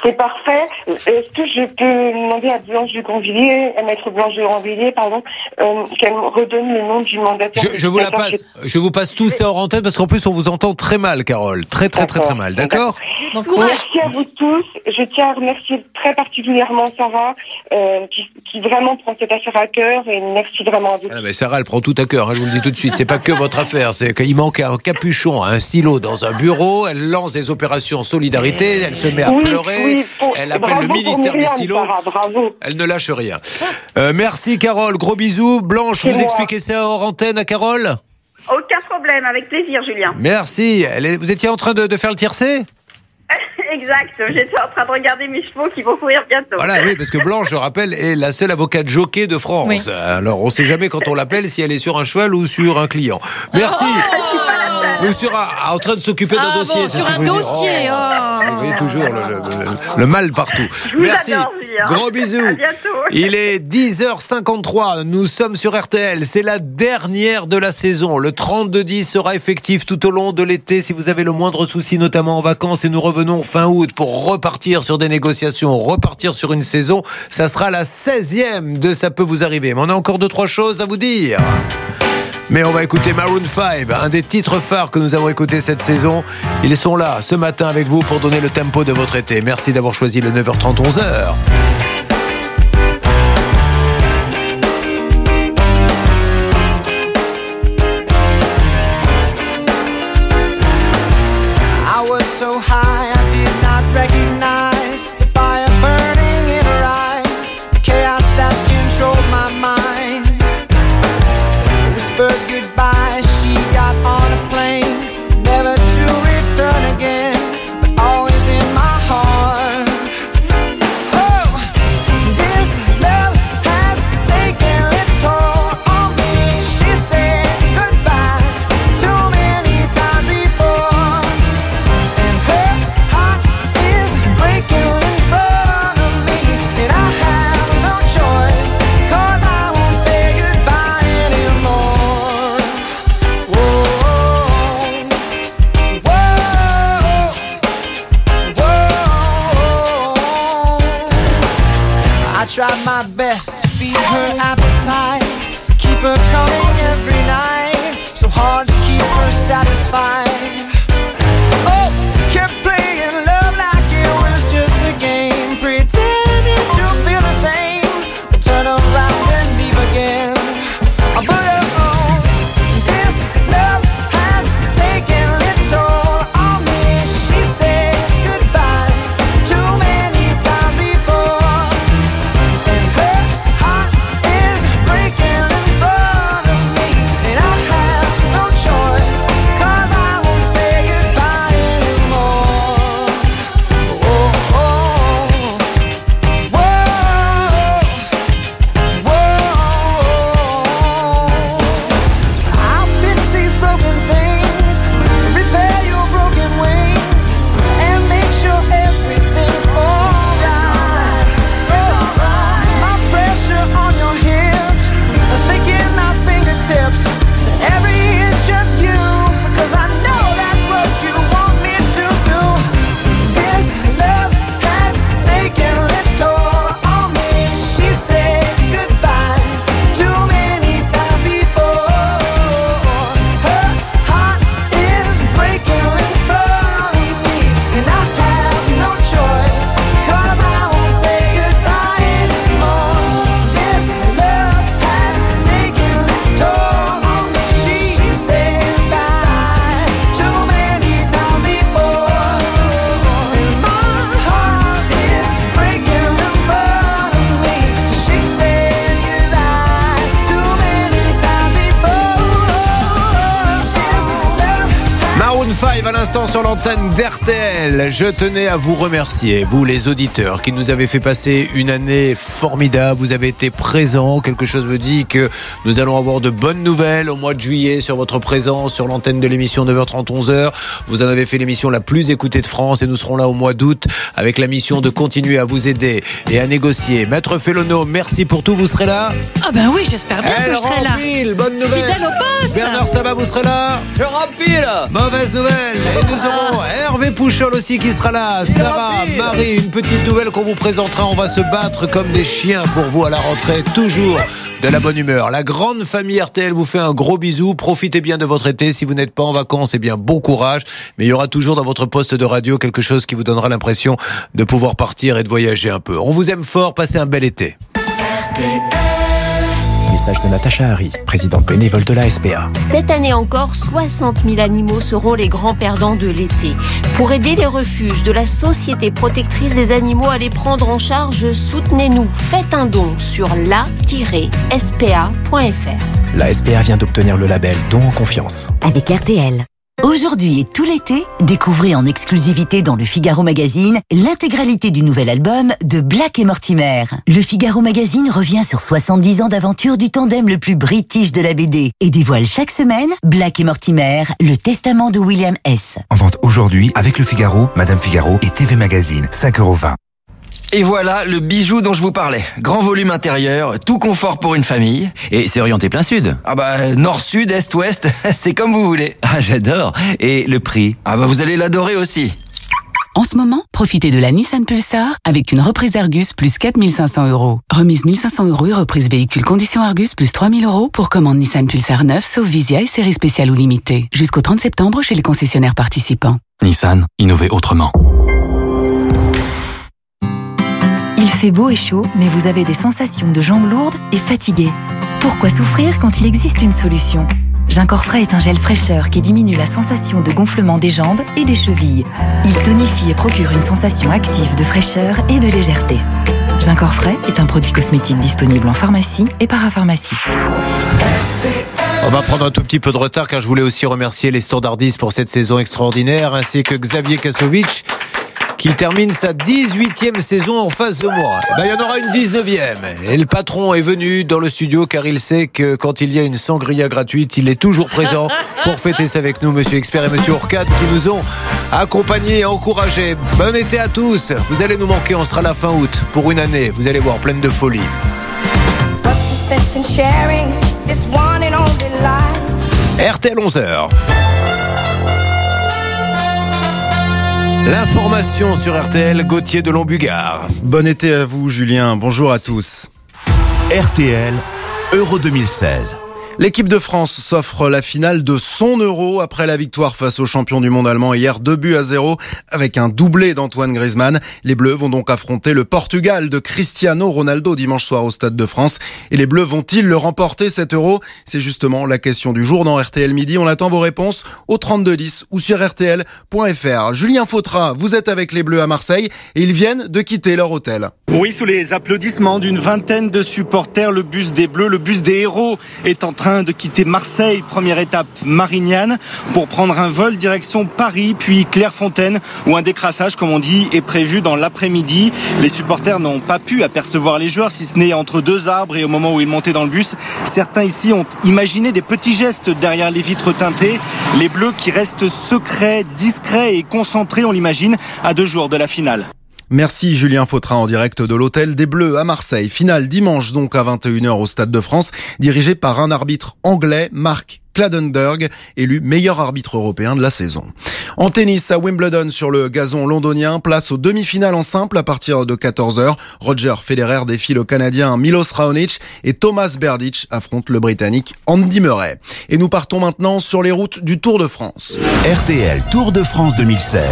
C'est parfait. Est-ce que je peux demander à Blanche de Grandvilliers, à Maître Blanche de Grandvilliers, pardon, euh, qu'elle me redonne le nom du mandataire je, je vous la passe. Je vous passe tout ça en antenne parce qu'en plus on vous entend très mal, Carole. Très très très très mal. D'accord Merci à vous tous. Je tiens à remercier très particulièrement Sarah, euh, qui, qui vraiment prend cette affaire à cœur et merci vraiment à vous. Ah, mais Sarah, elle prend tout à cœur. hein, je vous le dis tout de suite. C'est pas que votre [laughs] affaire. C'est qu'il manque un capuchon, un stylo dans un bureau. Elle lance des opérations solidarité. Elle se met à Oui, pleurer. oui, pour- elle appelle bravo le ministère des stylos. Sarah, bravo. Elle ne lâche rien. Euh, merci, Carole. Gros bisous. Blanche, vous moi. expliquez ça hors antenne à Carole Aucun problème, avec plaisir Julien. Merci. Elle est- Vous étiez en train de, de faire le tiercé [laughs] exact, j'étais en train de regarder mes chevaux qui vont courir bientôt. Voilà, oui, parce que Blanche, je rappelle, est la seule avocate jockey de France. Oui. Alors, on ne sait jamais quand on l'appelle si elle est sur un cheval ou sur un client. Merci. Ou sur un- en train de s'occuper d'un Ah dossier. bon, sur un dossier. Oh. oh. Vous voyez toujours le, le- le- le mal partout. [laughs] Merci. adore, Julien. Gros bisous. Il est 10h53. Nous sommes sur RTL. C'est la dernière de la saison. Le 32-10 sera effectif tout au long de l'été si vous avez le moindre souci, notamment en vacances. Et nous revenons fin août pour repartir sur des négociations, repartir sur une saison. Ça sera la 16e de Ça peut vous arriver. Mais on a encore deux, trois choses à vous dire. Mais on va écouter Maroon 5, un des titres phares que nous avons écouté cette saison. Ils sont là ce matin avec vous pour donner le tempo de votre été. Merci d'avoir choisi le 9h30 11h. L'antenne d'RTL. Je tenais à vous remercier, vous les auditeurs, qui nous avez fait passer une année formidable. Vous avez été présents. Quelque chose me dit que nous allons avoir de bonnes nouvelles au mois de juillet sur votre présence sur l'antenne de l'émission 9h30 11h. Vous en avez fait l'émission la plus écoutée de France et nous serons là au mois d'août avec la mission de continuer à vous aider et à négocier. Maître Fellono, merci pour tout. Vous serez là? Ah ben oui, j'espère bien que je serai là. Rempile, bonne nouvelle. Fidèle au poste. Bernard Sabat, vous serez là? Je rempile Mauvaise nouvelle Et nous aurons Hervé Pouchol aussi qui sera là. Sarah, Marie, une petite nouvelle qu'on vous présentera. On va se battre comme des chiens pour vous à la rentrée. Toujours de la bonne humeur. La grande famille RTL vous fait un gros bisou. Profitez bien de votre été. Si vous n'êtes pas en vacances, eh bien, bon courage. Mais il y aura toujours dans votre poste de radio quelque chose qui vous donnera l'impression de pouvoir partir et de voyager un peu. On vous aime fort. Passez un bel été. Message de Natacha Harry, présidente bénévole de la SPA. Cette année encore, 60 000 animaux seront les grands perdants de l'été. Pour aider les refuges de la Société protectrice des animaux à les prendre en charge, soutenez-nous. Faites un don sur la-spa.fr. La SPA vient d'obtenir le label Don en confiance. Avec RTL. Aujourd'hui et tout l'été, découvrez en exclusivité dans le Figaro Magazine l'intégralité du nouvel album de Black et Mortimer. Le Figaro Magazine revient sur 70 ans d'aventure du tandem le plus british de la BD et dévoile chaque semaine Black et Mortimer, le testament de William S. En vente aujourd'hui avec le Figaro, Madame Figaro et TV Magazine, 5,20€. Et voilà le bijou dont je vous parlais. Grand volume intérieur, tout confort pour une famille. Et c'est orienté plein sud. Ah bah nord-sud, est-ouest, [laughs] c'est comme vous voulez. Ah j'adore. Et le prix? Ah bah vous allez l'adorer aussi. En ce moment, profitez de la Nissan Pulsar avec une reprise Argus plus 4500 euros. Remise 1500 euros et reprise véhicule condition Argus plus 3000 euros pour commande Nissan Pulsar 9 sauf Visia et série spéciale ou limitée. Jusqu'au 30 septembre chez les concessionnaires participants. Nissan, innover autrement. Fait beau et chaud, mais vous avez des sensations de jambes lourdes et fatiguées. Pourquoi souffrir quand il existe une solution? Gincorfray est un gel fraîcheur qui diminue la sensation de gonflement des jambes et des chevilles. Il tonifie et procure une sensation active de fraîcheur et de légèreté. Gincorfray est un produit cosmétique disponible en pharmacie et parapharmacie. On va prendre un tout petit peu de retard car je voulais aussi remercier les standardistes pour cette saison extraordinaire ainsi que Xavier Kasovic qui termine sa 18e saison en face de moi. Eh ben, il y en aura une 19e. Et le patron est venu dans le studio car il sait que quand il y a une sangria gratuite, il est toujours présent pour fêter ça avec nous, monsieur Expert et monsieur Orcade qui nous ont accompagnés et encouragés. Bon été à tous. Vous allez nous manquer, on sera la fin août pour une année. Vous allez voir, pleine de folie. RTL 11h. L'information sur RTL, Gauthier de Lombugard. Bon été à vous, Julien. Bonjour à tous. RTL, Euro 2016. L'équipe de France s'offre la finale de son euro après la victoire face au champion du monde allemand hier, 2 buts à 0 avec un doublé d'Antoine Griezmann. Les Bleus vont donc affronter le Portugal de Cristiano Ronaldo dimanche soir au Stade de France. Et les Bleus vont-ils le remporter cet euro? C'est justement la question du jour dans RTL Midi. On attend vos réponses au 3210 ou sur rtl.fr. Julien Fautra, vous êtes avec les Bleus à Marseille et ils viennent de quitter leur hôtel. Oui, sous les applaudissements d'une vingtaine de supporters, le bus des Bleus, le bus des héros est en train de quitter Marseille, première étape Marignane, pour prendre un vol direction Paris, puis Clairefontaine, où un décrassage, comme on dit, est prévu dans l'après-midi. Les supporters n'ont pas pu apercevoir les joueurs, si ce n'est entre deux arbres et au moment où ils montaient dans le bus. Certains ici ont imaginé des petits gestes derrière les vitres teintées. Les Bleus qui restent secrets, discrets et concentrés, on l'imagine, à deux jours de la finale. Merci Julien Fautra en direct de l'hôtel des Bleus à Marseille. Finale dimanche donc à 21h au Stade de France, dirigé par un arbitre anglais, Marc Kladenberg, élu meilleur arbitre européen de la saison. En tennis, à Wimbledon sur le gazon londonien, place aux demi-finales en simple à partir de 14h. Roger Federer défie le Canadien Milos Raonic et Thomas Berdych affronte le Britannique Andy Murray. Et nous partons maintenant sur les routes du Tour de France. RTL Tour de France 2016.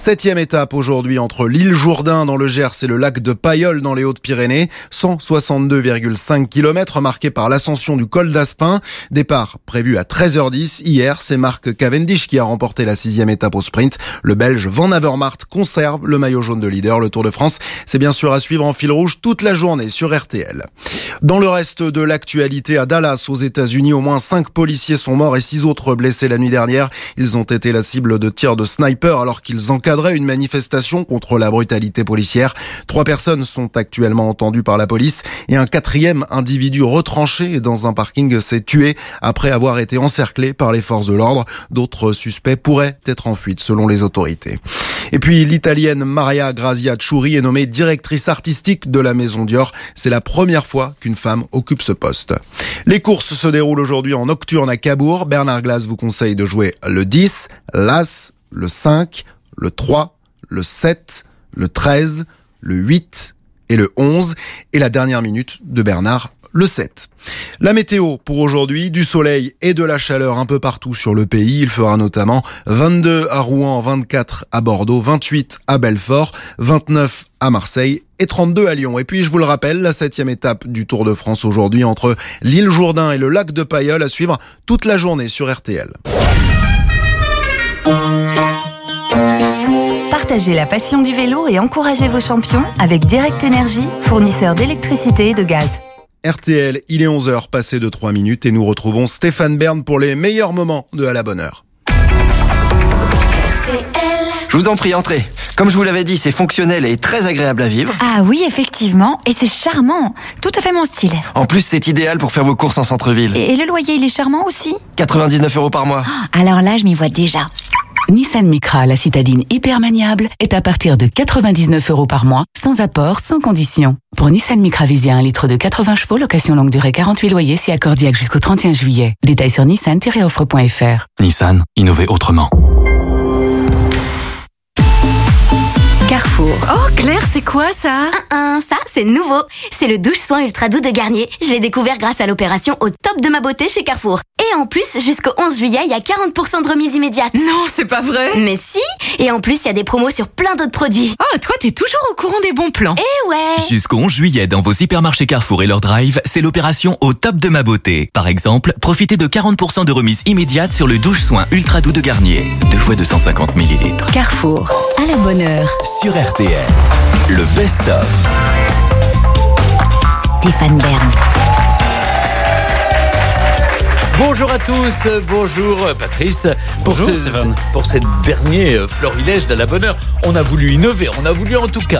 Septième étape aujourd'hui entre l'île Jourdain dans le Gers et le lac de Payolle dans les Hautes-Pyrénées. 162,5 km marqués par l'ascension du col d'Aspin. Départ prévu à 13h10. Hier, c'est Marc Cavendish qui a remporté la sixième étape au sprint. Le Belge Van Avermaet conserve le maillot jaune de leader. Le Tour de France, c'est bien sûr à suivre en fil rouge toute la journée sur RTL. Dans le reste de l'actualité, à Dallas, aux États-Unis, au moins cinq policiers sont morts et six autres blessés la nuit dernière. Ils ont été la cible de tirs de sniper alors qu'ils encadraient une manifestation contre la brutalité policière. Trois personnes sont actuellement entendues par la police et un quatrième individu retranché dans un parking s'est tué après avoir été encerclé par les forces de l'ordre. D'autres suspects pourraient être en fuite selon les autorités. Et puis l'italienne Maria Grazia Ciuri est nommée directrice artistique de la maison Dior. C'est la première fois qu'une femme occupe ce poste. Les courses se déroulent aujourd'hui en nocturne à Cabourg. Bernard Glass vous conseille de jouer le 10, l'As, le 5, le 3, le 7, le 13, le 8 et le 11. Et la dernière minute de Bernard, le 7. La météo pour aujourd'hui, du soleil et de la chaleur un peu partout sur le pays. Il fera notamment 22 à Rouen, 24 à Bordeaux, 28 à Belfort, 29 à Marseille et 32 à Lyon. Et puis, je vous le rappelle, la septième étape du Tour de France aujourd'hui entre l'île Jourdain et le lac de Payolle à suivre toute la journée sur RTL. Partagez la passion du vélo et encouragez vos champions avec Direct Énergie, fournisseur d'électricité et de gaz. RTL, il est 11h passé de 3 minutes et nous retrouvons Stéphane Bern pour les meilleurs moments de À la bonne heure. Je vous en prie, entrez. Comme je vous l'avais dit, c'est fonctionnel et très agréable à vivre. Ah oui, effectivement. Et c'est charmant. Tout à fait mon style. En plus, c'est idéal pour faire vos courses en centre-ville. Et le loyer, il est charmant aussi? 99 euros par mois. Alors là, je m'y vois déjà. Nissan Micra, la citadine hyper maniable, est à partir de 99 euros par mois, sans apport, sans condition. Pour Nissan Micra Visia, un litre de 80 chevaux, location longue durée 48 loyers, si accordiaque jusqu'au 31 juillet. Détails sur nissan-offre.fr. Nissan, innover autrement. Oh Claire, c'est quoi ça? Ça, c'est nouveau. C'est le douche soin ultra doux de Garnier. Je l'ai découvert grâce à l'opération au top de ma beauté chez Carrefour. Et en plus, jusqu'au 11 juillet, il y a 40% de remise immédiate. Non, c'est pas vrai. Mais si Et en plus, il y a des promos sur plein d'autres produits. Oh, toi, t'es toujours au courant des bons plans. Eh ouais Jusqu'au 11 juillet, dans vos hypermarchés Carrefour et leur drive, c'est l'opération au top de ma beauté. Par exemple, profitez de 40% de remise immédiate sur le douche soin ultra doux de Garnier. Deux fois 250 ml. Carrefour. À la bonne heure. Sur RTL, le best-of. Stéphane Bern. Bonjour à tous, bonjour Patrice. Pour, Bonjour, ce, Stéphane. pour cette dernier florilège de la bonne heure, on a voulu innover, on a voulu en tout cas